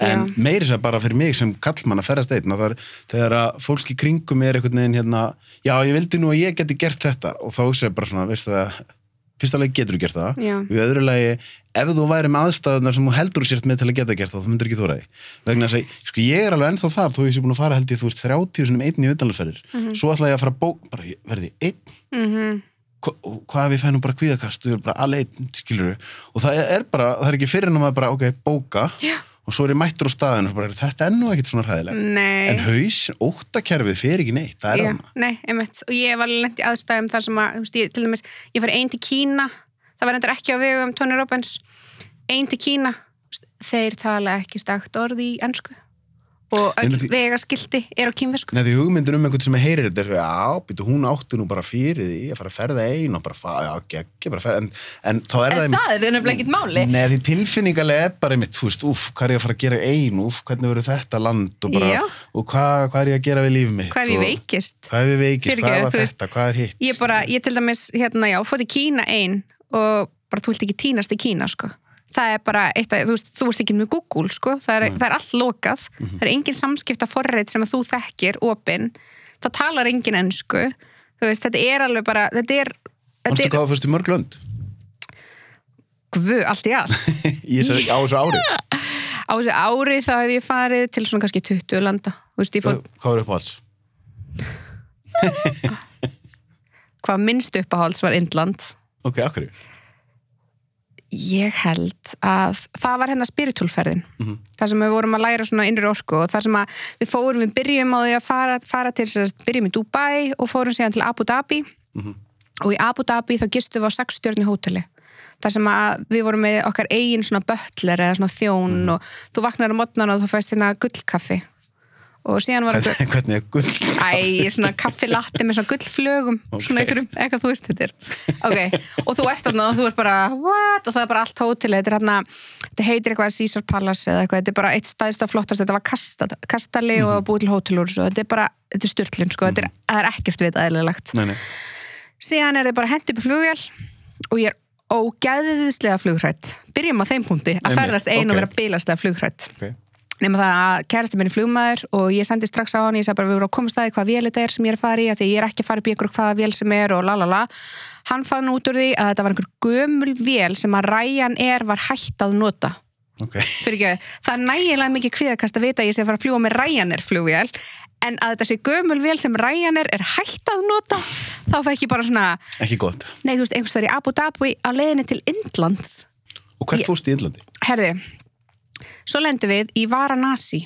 [SPEAKER 1] en meiri sem bara fyrir mig sem kallmann að ferðast einn það er þegar að fólk í kringum er einhvern veginn hérna, já ég vildi nú að ég geti gert þetta. Og þá hugsa ég bara svona, veistu það? Fyrsta leik getur þú gert það. Við öðru lagi, ef þú væri með aðstæðunar sem þú heldur þú sért með til að geta gert þá myndur ekki þú ræði vegna þess að, sko ég er alveg ennþá þar þó ég sé búin að fara held ég, þú veist, 30 sinum einn í utanlandsferðir. Svo ætla ég að fara bók, bara verði einn?
[SPEAKER 2] Mm
[SPEAKER 1] hva, og hvað ef ég fæ nú bara kvíðakast? Og ég er bara alveg einn, skilur og það er bara, það er ekki fyrir maður bara, ok, bóka
[SPEAKER 2] Já.
[SPEAKER 1] og svo er ég mættur á staðinu bara, þetta er nú ekkit svona hræðilegt.
[SPEAKER 2] Nei.
[SPEAKER 1] En haus, óttakerfið fer ekki neitt það er
[SPEAKER 2] Já,
[SPEAKER 1] hana
[SPEAKER 2] nei, einmitt, og ég var lent í aðstæðum þar sem að, þú veist, ég, til dæmis, ég fari einn til Kína, það var endur ekki á vegum Tony Robbins, einn til Kína, þú veist, þeir tala ekki stakt orð í ennsku og öll
[SPEAKER 1] En því-
[SPEAKER 2] vegaskilti er á kínversku.
[SPEAKER 1] Nei, því hugmyndin um einhvern sem heyrir þetta er svo, já, býtu, hún átti nú bara fyrir því að fara að ferða ein og bara, fa- já, geggi bara ferða en, en þá er það
[SPEAKER 2] En það er nefnilega ekkert máli.
[SPEAKER 1] Nei, því tilfinningarlega er bara einmitt, þú veist, úf, hvað er ég að fara að gera ein, úf, hvernig verður þetta land og bara,
[SPEAKER 2] Já.
[SPEAKER 1] og hvað, hvað er ég að gera við lífið mitt
[SPEAKER 2] Hvað ég
[SPEAKER 1] og-
[SPEAKER 2] veikist?
[SPEAKER 1] Hvað ef ég veikist, hvað
[SPEAKER 2] veist,
[SPEAKER 1] þetta, hvað er hitt
[SPEAKER 2] Ég bara, ég til dæmis, hérna, já, í ekki í. Það er bara eitt að, þú veist, þú veist ekki með Google, sko, það er, það er allt lokað, það er engin samskipta forrið sem að þú þekkir, opinn, það talar engin ennsku, þú veist, þetta er alveg bara, þetta er,
[SPEAKER 1] hvað þú fyrst í mörg lönd?
[SPEAKER 2] guð, allt í allt.
[SPEAKER 1] Ég sagði á þessu ári
[SPEAKER 2] Á þessu ári þá hef ég farið til svona kannski 20 landa, veist, fór,
[SPEAKER 1] Hvað er upp á alls?
[SPEAKER 2] hvað minnst uppáhalds var Indland.
[SPEAKER 1] Ok, akkur
[SPEAKER 2] Ég held að það var hérna spiritúlferðin
[SPEAKER 1] Mhm.
[SPEAKER 2] þar sem við vorum að læra svona innri orku og þar sem við fórum, við byrjum á því að fara, fara til, byrjum í Dubai og fórum síðan til Abu Dhabi
[SPEAKER 1] Mhm.
[SPEAKER 2] og í Abu Dhabi þá gistum við á 6 stjörni hóteli þar sem við vorum með okkar eigin svona bötler eða svona þjón
[SPEAKER 1] Mhm.
[SPEAKER 2] og þú vaknar á modnan og þú fæst hérna gullkaffi og síðan var einhver
[SPEAKER 1] Hvernig, er gull?
[SPEAKER 2] Æ, svona kaffilatti með svona gullflögum
[SPEAKER 1] Ok.
[SPEAKER 2] svona einhverjum, eitthvað þú veist þetta er. Ok, og þú ert þarna og þú ert bara what, og það er bara allt hótelið þetta er hérna, þetta heitir eitthvað Caesar Palace eða eitthvað, þetta er bara eitt staðist af flottast þetta var kasta, kastali og búið til hótel úr þessu, þetta er bara, þetta er styrlun sko, þetta er, það er ekkert við
[SPEAKER 1] nei,
[SPEAKER 2] síðan er þið bara hendi upp í flugvél og ég er ógæðiðslega flugrætt. Byrjum á þeim punkti að ferðast ein og
[SPEAKER 1] ok.
[SPEAKER 2] vera bílaslega flugrætt.
[SPEAKER 1] Ok
[SPEAKER 2] nema það að kærasti minni flugmaður og ég sendi strax á hann, ég sagði bara við vorum að því hvað vél þetta er sem ég er að fara í, því ég er ekki að fara í ykkur hvaða vél sem er og lalala hann fann út úr því að þetta var einhver gömul vél sem að ræjan er var hætt að nota.
[SPEAKER 1] Ok,
[SPEAKER 2] Fyrir ekki, það er nægilega mikið kviðakast að vita að ég sé að fara að fljúa með Ryanair flugvél en að þetta sé gömul vél sem Ryanair er hætt að nota þá fæ ekki bara svona,
[SPEAKER 1] ekki gott.
[SPEAKER 2] Nei þú veist, svo lendum við í Varanasi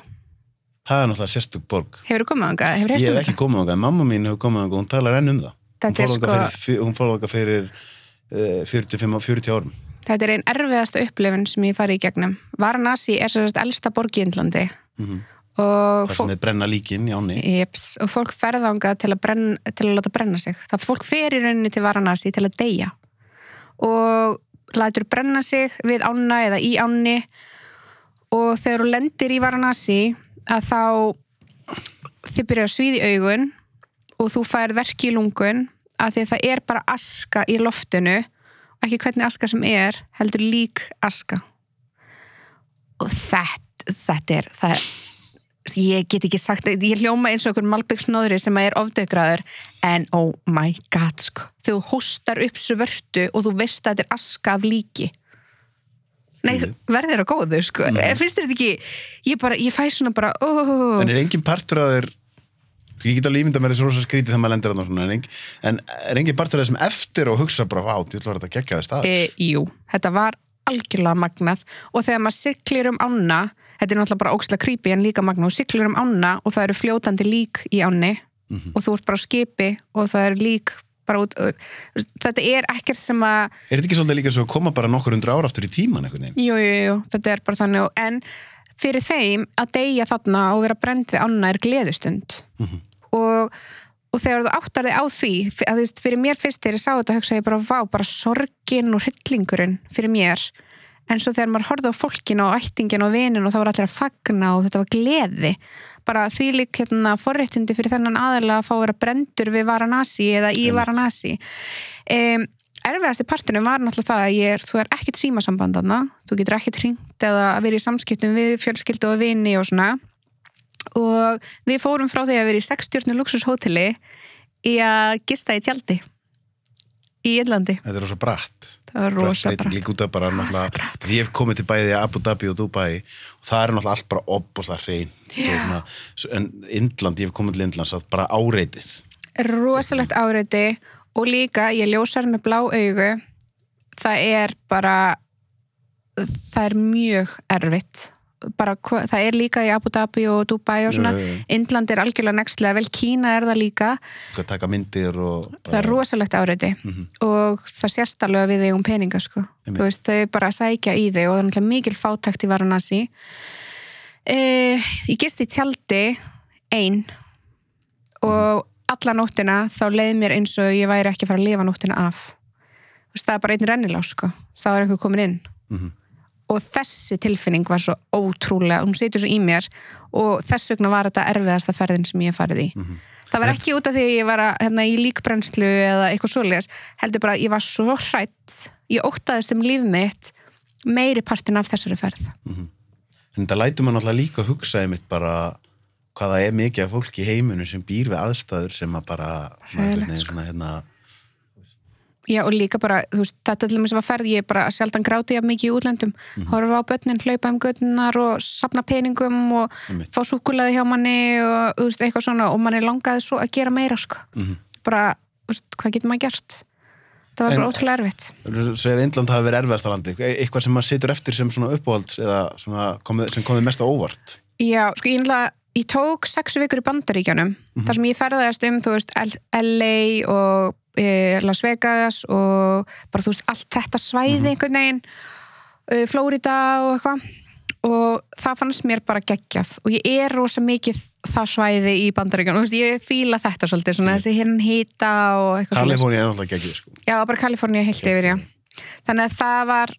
[SPEAKER 1] Það er náttúrulega sérstök borg
[SPEAKER 2] Hefur þú komið ánga? Hefur
[SPEAKER 1] Ég
[SPEAKER 2] hefur
[SPEAKER 1] hef ekki komið þangað, mamma mín hefur komið þangað, hún talar enn um það.
[SPEAKER 2] Þetta er
[SPEAKER 1] hún fór
[SPEAKER 2] sko-
[SPEAKER 1] fyrir, hún fór þangað fyrir uh, 45 og 40 árum.
[SPEAKER 2] Þetta er einn erfiðasta upplifun sem ég farið í gegnum. Varanasi er svo elsta borg í Indlandi
[SPEAKER 1] Mm
[SPEAKER 2] og,
[SPEAKER 1] Það
[SPEAKER 2] fólk,
[SPEAKER 1] sem þið brenna líkin í áni.
[SPEAKER 2] jeps, og fólk ferðanga til að, brenn, til að láta brenna sig. Það fólk fer í rauninni til Varanasi til að deyja og lætur brenna sig við ána eða í áni og þegar þú lendir í Varanasi að þá þið byrjar að svíði augun og þú fær verki í lungun að því að það er bara aska í loftinu ekki hvernig aska sem er heldur lík aska. Og þetta, þetta er það er ég get ekki sagt, ég hljóma eins og okkur malbyggsnóðri sem er ofdegraður en oh my god sko, þú hóstar upp svörtu og þú veist að þetta er aska af líki Nei, verðir á góðu, sko. Mm. Finnst þér þetta ekki, ég bara, ég fæ svona bara, oh,
[SPEAKER 1] En er engin partur að þér ég get alveg ímynda með þessu rosa skrítið þegar maður lendir þarna og svona, en, en er engin partur að þessum eftir og hugsa bara, vá, þú ætlar þetta geggjaði stað
[SPEAKER 2] e, jú, þetta var algjörlega magnað og þegar maður siglir um ána, þetta er náttúrulega bara ókslega creepy en líka magnað, og siglir um ána og það eru fljótandi lík í áni
[SPEAKER 1] Mhm.
[SPEAKER 2] og þú ert bara á skipi og það eru lík bara út, þetta er ekkert sem að
[SPEAKER 1] Er þetta ekki svolítið líka svo að koma bara nokkur hundru ára aftur í tíman einhvern veginn?
[SPEAKER 2] Jú, jú, jú, þetta er bara þannig og- en fyrir þeim að deyja þarna og vera brend við anna er gleðustund
[SPEAKER 1] Mhm.
[SPEAKER 2] og, og þegar þú áttar þig á því að þú veist, fyrir mér fyrst þegar ég sá þetta hugsa ég bara, vá, bara sorgin og hryllingurinn fyrir mér en svo þegar maður horfði á fólkin og ættingin og vinin og það var allir að fagna og þetta var gleði bara því lík hérna, forréttindi fyrir þennan aðeila að fá að vera brendur við Varanasi eða í. Varanasi. Um, erfiðasti partunum var náttúrulega það að ég er, þú er ekkert símasamband þarna, þú getur ekkert hringt eða verið í samskiptum við fjölskyldu og vini og svona. Og við fórum frá því að vera í 60 luxushóteli í að gista í tjaldi í Írlandi,
[SPEAKER 1] Þetta er rosa bratt
[SPEAKER 2] það var rosa bara
[SPEAKER 1] líka út af bara því ég hef komið til bæði Abu Dhabi og Dubai og það er náttúrulega allt bara opbúslega hrein
[SPEAKER 2] Já.
[SPEAKER 1] en Indland, ég hef komið til Indlands að bara áreitið.
[SPEAKER 2] Rosalegt áreiti og líka ég ljósar með blá augu það er bara það er mjög erfitt bara, það er líka í Abu Dhabi og Dubai og svona. Indland er algjörlega next level, Kína er það líka
[SPEAKER 1] að taka myndir og
[SPEAKER 2] það er rosalegt áreiti
[SPEAKER 1] Mhm.
[SPEAKER 2] og það sést alveg við eigum peninga sko. Þú veist, þau bara sækja í þig og það er náttúrulega mikil fátækt í Varanasi uh, ég gist í tjaldi ein og alla nóttina þá leið mér eins og ég væri ekki að fara að lifa nóttina af Þú veist, það er bara einn rennilá sko. þá er einhver komin inn
[SPEAKER 1] Mhm.
[SPEAKER 2] Og þessi tilfinning var svo ótrúlega, hún situr svo í mér og þess vegna var þetta erfiðasta ferðin sem ég farið í
[SPEAKER 1] Mhm.
[SPEAKER 2] það var ekki út af því að ég var að, hérna, í líkbrennslu eða eitthvað svoleiðis, heldur bara að ég var svo hrætt, ég óttaðist um líf mitt meiri partin af þessari ferð
[SPEAKER 1] en þetta lætur maður náttúrulega líka að hugsa einmitt bara hvað það er mikið af fólki í heiminu sem býr við aðstæður sem að bara veginn
[SPEAKER 2] sko.
[SPEAKER 1] svona, hérna,
[SPEAKER 2] Já, og líka bara, þú veist, þetta til dæmis var ferð ég bara sjaldan gráti jafn mikið í útlöndum. Horfa á börnin, hlaupa um göttunar og sapna peningum og
[SPEAKER 1] Einmitt.
[SPEAKER 2] fá súkulaði hjá manni og þú veist, eitthvað svona og manni langaði svo að gera meira sko.
[SPEAKER 1] Mhm.
[SPEAKER 2] bara, þú veist, hvað getur maður gert? Það var
[SPEAKER 1] En-
[SPEAKER 2] bara ótrúlega erfitt.
[SPEAKER 1] þú segir Indland hafi verið erfiðasta landi E- eitthvað sem maður situr eftir sem svona uppáhalds eða svona komið, sem komið mest á óvart?
[SPEAKER 2] Já, sko náttúrulega- ég tók sex vikur í bandaríkjánum þar sem ég ferðaðist um, þú veist, L- LA og Las Vegas og bara, þú veist, allt þetta svæði einhvern veginn e, Flórida og eitthvað og það fannst mér bara geggjað og ég er rosa mikið það svæði í veist, ég fíla þetta svolítið, svona þessi hérna hýta og eitthvað.
[SPEAKER 1] Kaliforni er náttúrulega geggið sko.
[SPEAKER 2] Já, bara Kalifornía heilt yfir, já. Þannig að það var,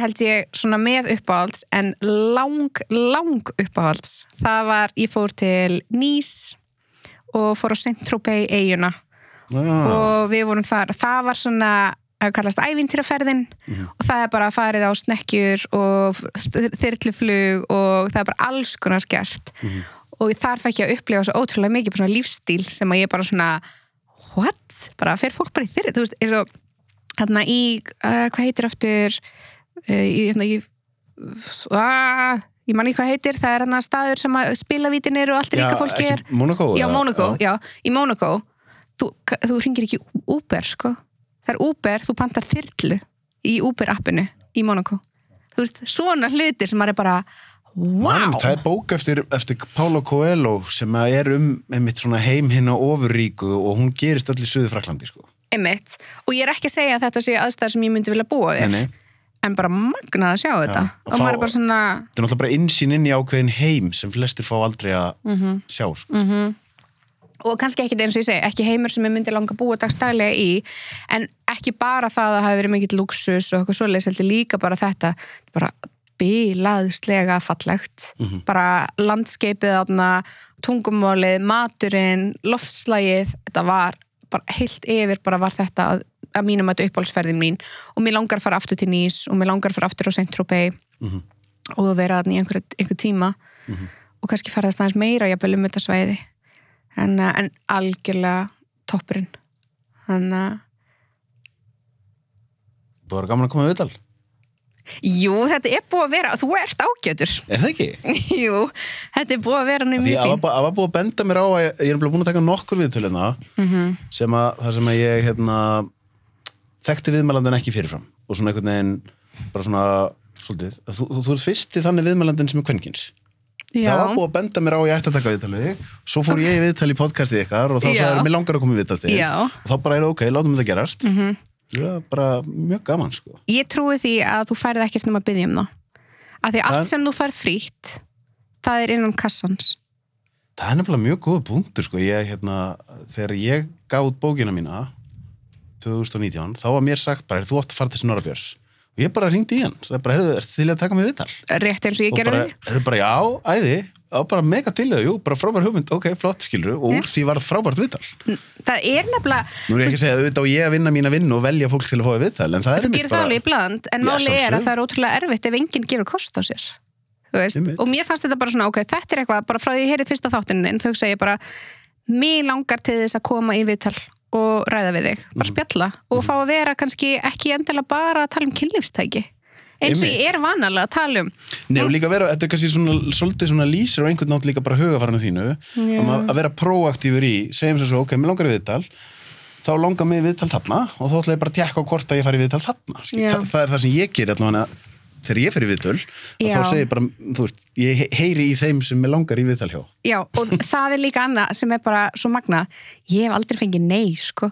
[SPEAKER 2] held ég, svona með uppáhalds, en lang, lang uppáhalds. Það var, ég fór til Nýs og fór á Saint-Tropez eiguna
[SPEAKER 1] ah,
[SPEAKER 2] og við vorum þar. Það var svona, að kallast ævintýraferðin og það er bara að farið á snekkjur og þyrluflug og það er bara alls konar gert. Og þar fæk ég að upplifa svo ótrúlega mikið svona lífstíl sem að ég bara svona, what? Bara fer fólk bara í þyrri, þú veist, eins og hérna í, uh, hvað heitir aftur uh, í, hérna í uh, ég man ekki hvað heitir það er hérna staður sem að spilavítin eru og allt ríka fólki er
[SPEAKER 1] Monaco
[SPEAKER 2] já? Monaco, já. í Monaco þú, þú ringir ekki Uber sko það er Uber, þú pantar þyrlu í Uber appinu í Monaco þú veist, svona hlutir sem maður er bara wow,
[SPEAKER 1] það er bók eftir, eftir Paulo Coelho sem er um einmitt svona heim hinn á ofurríku og hún gerist öll í Suðu Fraklandi sko.
[SPEAKER 2] einmitt og ég er ekki að segja að þetta sé aðstæður sem ég myndi vilja búa við
[SPEAKER 1] Nei, nei.
[SPEAKER 2] en bara magnað að sjá þetta
[SPEAKER 1] og
[SPEAKER 2] og maður er bara svona
[SPEAKER 1] Þetta er náttúrulega bara insýn inn í ákveðin heim sem flestir fá aldrei að
[SPEAKER 2] Mhm.
[SPEAKER 1] sjá sko.
[SPEAKER 2] Og kannski ekki eins og ég segi, ekki heimur sem ég myndi langa að búa dagstælega í en ekki bara það að það hafi verið mikill luxus og eitthvað svoleiðis, heldur líka bara þetta bara bilaðslega fallegt. Bara landskeipið þarna, tungumálið, maturinn loftslægið, þetta var bara heilt yfir bara var þetta að, að mínum að þetta uppáhaldsferðin mín. Og mér langar að fara aftur til Nýs og mér langar að fara aftur á Saint-Tropez og vera þarna í einhver, einhver tíma og kannski það aðeins meira jafnvel um þetta svæði en, uh, en algjörlega toppurinn. Þannig að
[SPEAKER 1] Það var gaman að koma við tal
[SPEAKER 2] Jú, þetta er búið að vera, þú ert ágætur.
[SPEAKER 1] Er það ekki?
[SPEAKER 2] Jú, þetta er búið að vera mjög fín.
[SPEAKER 1] Var var búið að benda mér á að ég, ég er búin að taka nokkur viðtölina
[SPEAKER 2] Mhm.
[SPEAKER 1] sem að það sem að ég hérna, þekkti viðmælandin ekki fyrirfram. Og svona einhvern veginn bara svona svolítið, að þú, þú, þú ert fyrsti þannig viðmælandin sem er kvenkins
[SPEAKER 2] Já,
[SPEAKER 1] það var búið að benda mér á að ég ætti að taka viðtalið svo fór ég í viðtal í podcastið ykkar og þá
[SPEAKER 2] Já.
[SPEAKER 1] sagði mér langar að koma í viðtal til þig.
[SPEAKER 2] Já.
[SPEAKER 1] og þá bara er það ok, látum þetta gerast mm. -hmm. er bara mjög gaman sko.
[SPEAKER 2] ég trúi því að þú færið ekkert nema að byggja um það Af því að
[SPEAKER 1] Það-
[SPEAKER 2] allt sem þú færð frítt það er innan kassans
[SPEAKER 1] það er nefnilega mjög góða punktur sko. ég, hérna, þegar ég út bókina mína 2019, þá var mér sagt bara, þú átt að fara til Snorra Björns og ég bara ringdi í hann, ég bara, heyrðu, er til að taka mig viðtal?
[SPEAKER 2] Rétt eins og ég
[SPEAKER 1] og
[SPEAKER 2] gerði.
[SPEAKER 1] bara,
[SPEAKER 2] því
[SPEAKER 1] er bara, já, æði á bara mega til þau, jú, bara frábær hugmynd. Ok, flott, skilur, og úr því var frábært viðtal.
[SPEAKER 2] Það er nefnilega,
[SPEAKER 1] nú er ég ekki að segja, auðvitað á ég að vinna mína vinnu og velja fólk til að fá viðtal, en það er
[SPEAKER 2] þú gerir það alveg bland en máli er að það er ótrúlega erfitt ef enginn gefur kost á sér og mér fannst þetta bara svona, ok, þetta er eitthvað bara frá því ég heyrið fyrsta þáttinn þau segja bara mér langar til þess að koma í viðtal og ræða við þig, bara
[SPEAKER 1] Mhm.
[SPEAKER 2] spjalla og fá að vera kannski ekki endilega bara að tala um kynlífstæki. Eins og ég er vanalega að tala um.
[SPEAKER 1] Nei, og líka vera, þetta er kannski svona, svolítið svona lýsir og einhvern nátt líka bara hugafarnu þínu.
[SPEAKER 2] Já.
[SPEAKER 1] um að, að vera proaktífur í segjum svo, ok, mér langar í viðtal. Þá langar mig í viðtal þarna og þá ætla ég bara að tekka á hvort að ég fari í viðtal þarna.
[SPEAKER 2] Já.
[SPEAKER 1] Þa, það er það sem ég ger allavega þegar ég í viðtöl þá segir bara, þú veist, ég he- heyri í þeim sem mér langar í viðtal hjá
[SPEAKER 2] Já, og það er líka annað sem er bara svo magnað. Ég hef aldrei fengið nei, sko.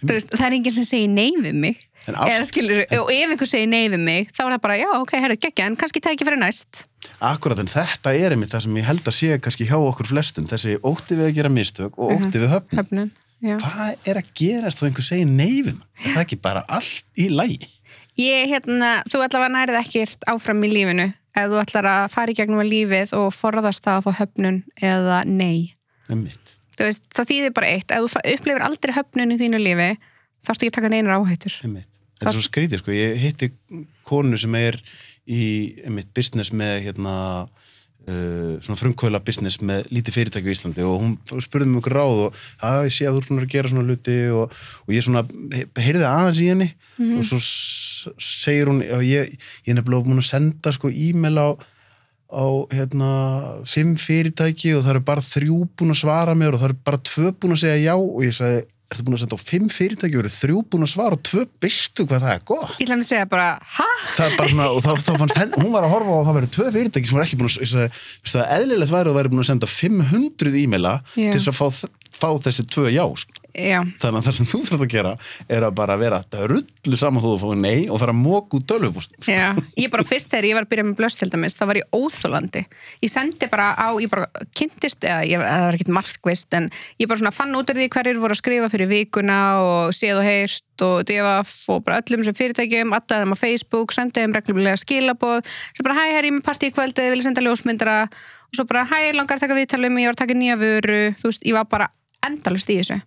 [SPEAKER 2] Þú veist, það er enginn sem segir nei við mig.
[SPEAKER 1] En
[SPEAKER 2] Eða skilur, og ef einhver segir nei við mig, þá er það bara, já, ok, herru, geggja, en kannski tæki fyrir næst.
[SPEAKER 1] Akkurat, en þetta er einmitt það sem ég held að sé kannski hjá okkur flestum, þessi ótti við að gera mistök og ótti við höfnum.
[SPEAKER 2] Höfnun. Já.
[SPEAKER 1] Hvað er að gerast þá einhver segir neifum? Er það ekki bara allt í lægi?
[SPEAKER 2] Ég, hérna, þú að nærið ekkert áfram í lífinu ef þú ætlar að fara í gegnum að lífið og forðast það að fá höfnun eða nei. Veist, það þýðir bara eitt. Ef þú upplifir aldrei höfnun í þínu lífi, þarftu ekki að taka neinar áhættur.
[SPEAKER 1] Þetta er svo skrítið, sko. Ég hitti konu sem er í einmitt business með hérna svona frumkvöla business með lítið fyrirtæki í Íslandi og hún spurði mig okkur ráð og að ég sé að þú búin að gera svona luti og, og ég svona he- heyrði aðeins í henni. Og svo segir hún já, ég, ég er nefnilega búin að senda sko e-mail á á hérna fimm fyrirtæki og það eru bara þrjú búin að svara mér og það eru bara tvö búin að segja já. Og ég sagði, ertu búin að senda á fimm fyrirtæki og eru þrjú búin að svara og tvö, veistu hvað það er gott
[SPEAKER 2] Ég ætla að segja bara, hæ?
[SPEAKER 1] það er bara svona, og þá, þá fannst henn, hún var að horfa að það verið tvö fyrirtæki sem var ekki búin að veistu það eðlilegt væri að væri búin að senda 500 e-maila til þess að fá, fá þessi tvö já sko.
[SPEAKER 2] Já,
[SPEAKER 1] þannig að það sem þú þarf að gera er að bara vera rullu saman þú að fá nei og fara móku
[SPEAKER 2] já. Ég bara fyrst þegar ég var að byrja með blöst þá var ég óþólandi. Ég sendi bara á, ég bara kynntist, eða ég, það var ekkert markvist, en ég bara svona fann út úr því hverjir voru að skrifa fyrir vikuna og séð og heyrt og divaf og bara öllum sem fyrirtækjum, allaði þeim á Facebook, sendi þeim reglulega skilaboð, sem bara hæ, hér með partí í kvöldi, þið vilja senda ljósmyndara og svo bara hæ, bara endalust í þessu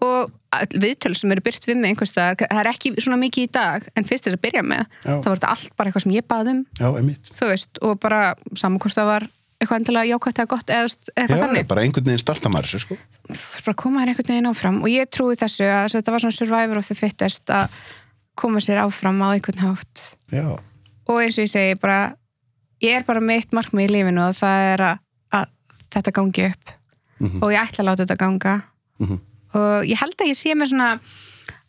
[SPEAKER 2] og all- viðtöl sem eru byrt við mig einhvers staðar, það er ekki svona mikið í dag en fyrst þess að byrja með,
[SPEAKER 1] Já.
[SPEAKER 2] þá var þetta allt bara eitthvað sem ég baði um,
[SPEAKER 1] já,
[SPEAKER 2] þú veist og bara saman hvort það var eitthvað endilega jákvæmt eða gott eða eitthvað
[SPEAKER 1] já,
[SPEAKER 2] þannig
[SPEAKER 1] bara einhvern veginn starta maður þessu sko.
[SPEAKER 2] þú þarf bara að koma þér einhvern veginn áfram og ég trúi þessu að þetta var svona survivor of the fittest að koma sér áfram á einhvern hátt
[SPEAKER 1] já,
[SPEAKER 2] og eins og ég segi bara ég er bara með eitt markmið í lífinu og það er að, að þetta gangi upp
[SPEAKER 1] Mhm.
[SPEAKER 2] og ég ætla að láta þetta ganga
[SPEAKER 1] Mhm.
[SPEAKER 2] Og ég held að ég sé með svona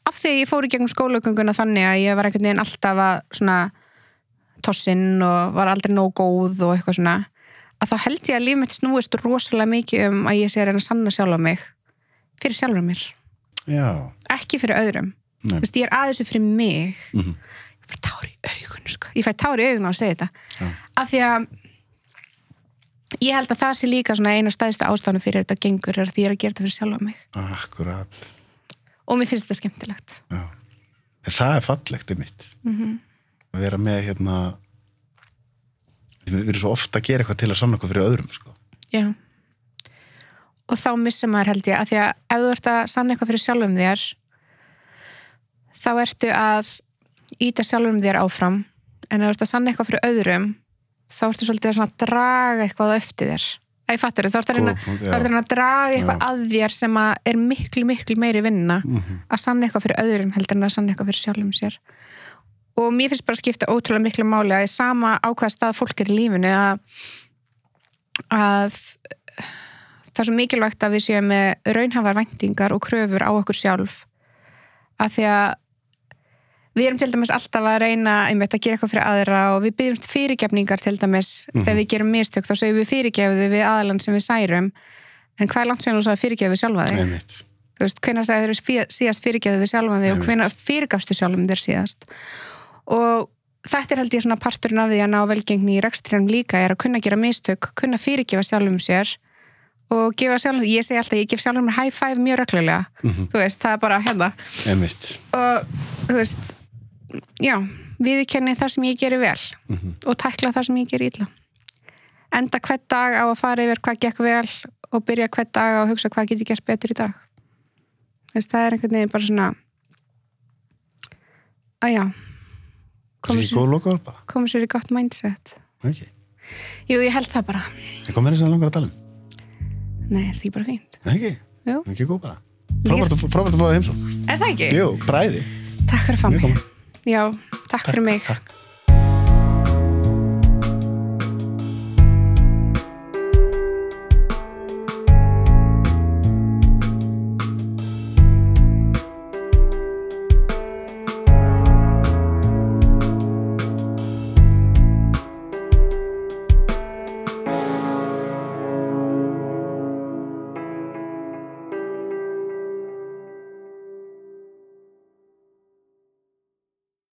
[SPEAKER 2] af því að ég fór í gegnum skólagönguna þannig að ég var einhvern veginn alltaf að svona tossinn og var aldrei nóg góð og eitthvað svona að þá held ég að líf mitt snúist rosalega mikið um að ég sé að reyna að sanna sjálfa mig fyrir sjálfur mér
[SPEAKER 1] já
[SPEAKER 2] ekki fyrir öðrum veist, ég er að þessu fyrir mig
[SPEAKER 1] Mhm.
[SPEAKER 2] ég fæ tár í augun sko. ég fæ tár í augun á að segja þetta
[SPEAKER 1] Já.
[SPEAKER 2] af því að ég held að það sé líka svona eina stæðsta ástæðan fyrir þetta gengur er að því ég er að gera þetta fyrir sjálfa mig
[SPEAKER 1] akkurat
[SPEAKER 2] og mér finnst þetta skemmtilegt
[SPEAKER 1] já. Það er fallegt einmitt
[SPEAKER 2] Mhm.
[SPEAKER 1] að vera með hérna við erum svo ofta að gera eitthvað til að sanna eitthvað fyrir öðrum sko.
[SPEAKER 2] Já. og þá missa maður held ég að því að ef þú ert að sanna eitthvað fyrir sjálfum þér þá ertu að íta sjálfum þér áfram en ef þú ert að sanna eitthvað fyrir öðrum þá ertu svolítið að draga eitthvað eftir þér Æ, fattur þá ertu að ertu að að draga eitthvað
[SPEAKER 1] Já.
[SPEAKER 2] að þér sem að er miklu, miklu meiri vinna
[SPEAKER 1] Mhm.
[SPEAKER 2] að sanna eitthvað fyrir öðrum heldur en að sanna eitthvað fyrir sjálfum sér og mér finnst bara að skipta ótrúlega miklu máli að í sama ákvæða stað fólk er í lífinu að, að það er svo mikilvægt að við séum með raunhafar væntingar og kröfur á okkur sjálf að því að við erum til dæmis alltaf að reyna einmitt að gera eitthvað fyrir aðra og við byggjumst fyrirgefningar til dæmis. Þegar við gerum mistök þá segjum við fyrirgefðu við aðalann sem við særum. En hvað er langt sem þú sagði fyrirgefðu sjálfa þig?
[SPEAKER 1] Einmitt.
[SPEAKER 2] þú veist, hvenær sagði þér síðast fyrirgefðu við sjálfan þig og hvenær fyrirgafstu sjálfum þér síðast? Og þetta er held ég svona parturinn af því að ná velgengni í rekstrinum líka er að kunna gera mistök, kunna fyrirgefa sjálfum sér og gefa sjálfum, ég segi alltaf, ég gef sjálfum mér high five mjög reglulega, þú veist, það er bara hérna. Og þú veist já, viðurkenni það sem ég geri vel og tækla það sem ég geri illa enda hvert dag á að fara yfir hvað gekk vel og byrja hvert dag á að hugsa hvað get ég gert betur í dag veist, það er einhvern veginn bara svona að já komið
[SPEAKER 1] Ekki
[SPEAKER 2] sér, komi sér í gott mindset
[SPEAKER 1] Ekki.
[SPEAKER 2] jú, ég held það bara
[SPEAKER 1] Það kom verið sem langar að tala um.
[SPEAKER 2] nei, er því bara fínt
[SPEAKER 1] Ekki.
[SPEAKER 2] Jú.
[SPEAKER 1] Ekki góð bara. Frábært að að fá það heimsó.
[SPEAKER 2] er það ekki?
[SPEAKER 1] Jú, bræði.
[SPEAKER 2] takk fyrir að fá mig já, takk fyrir mig
[SPEAKER 1] Takk.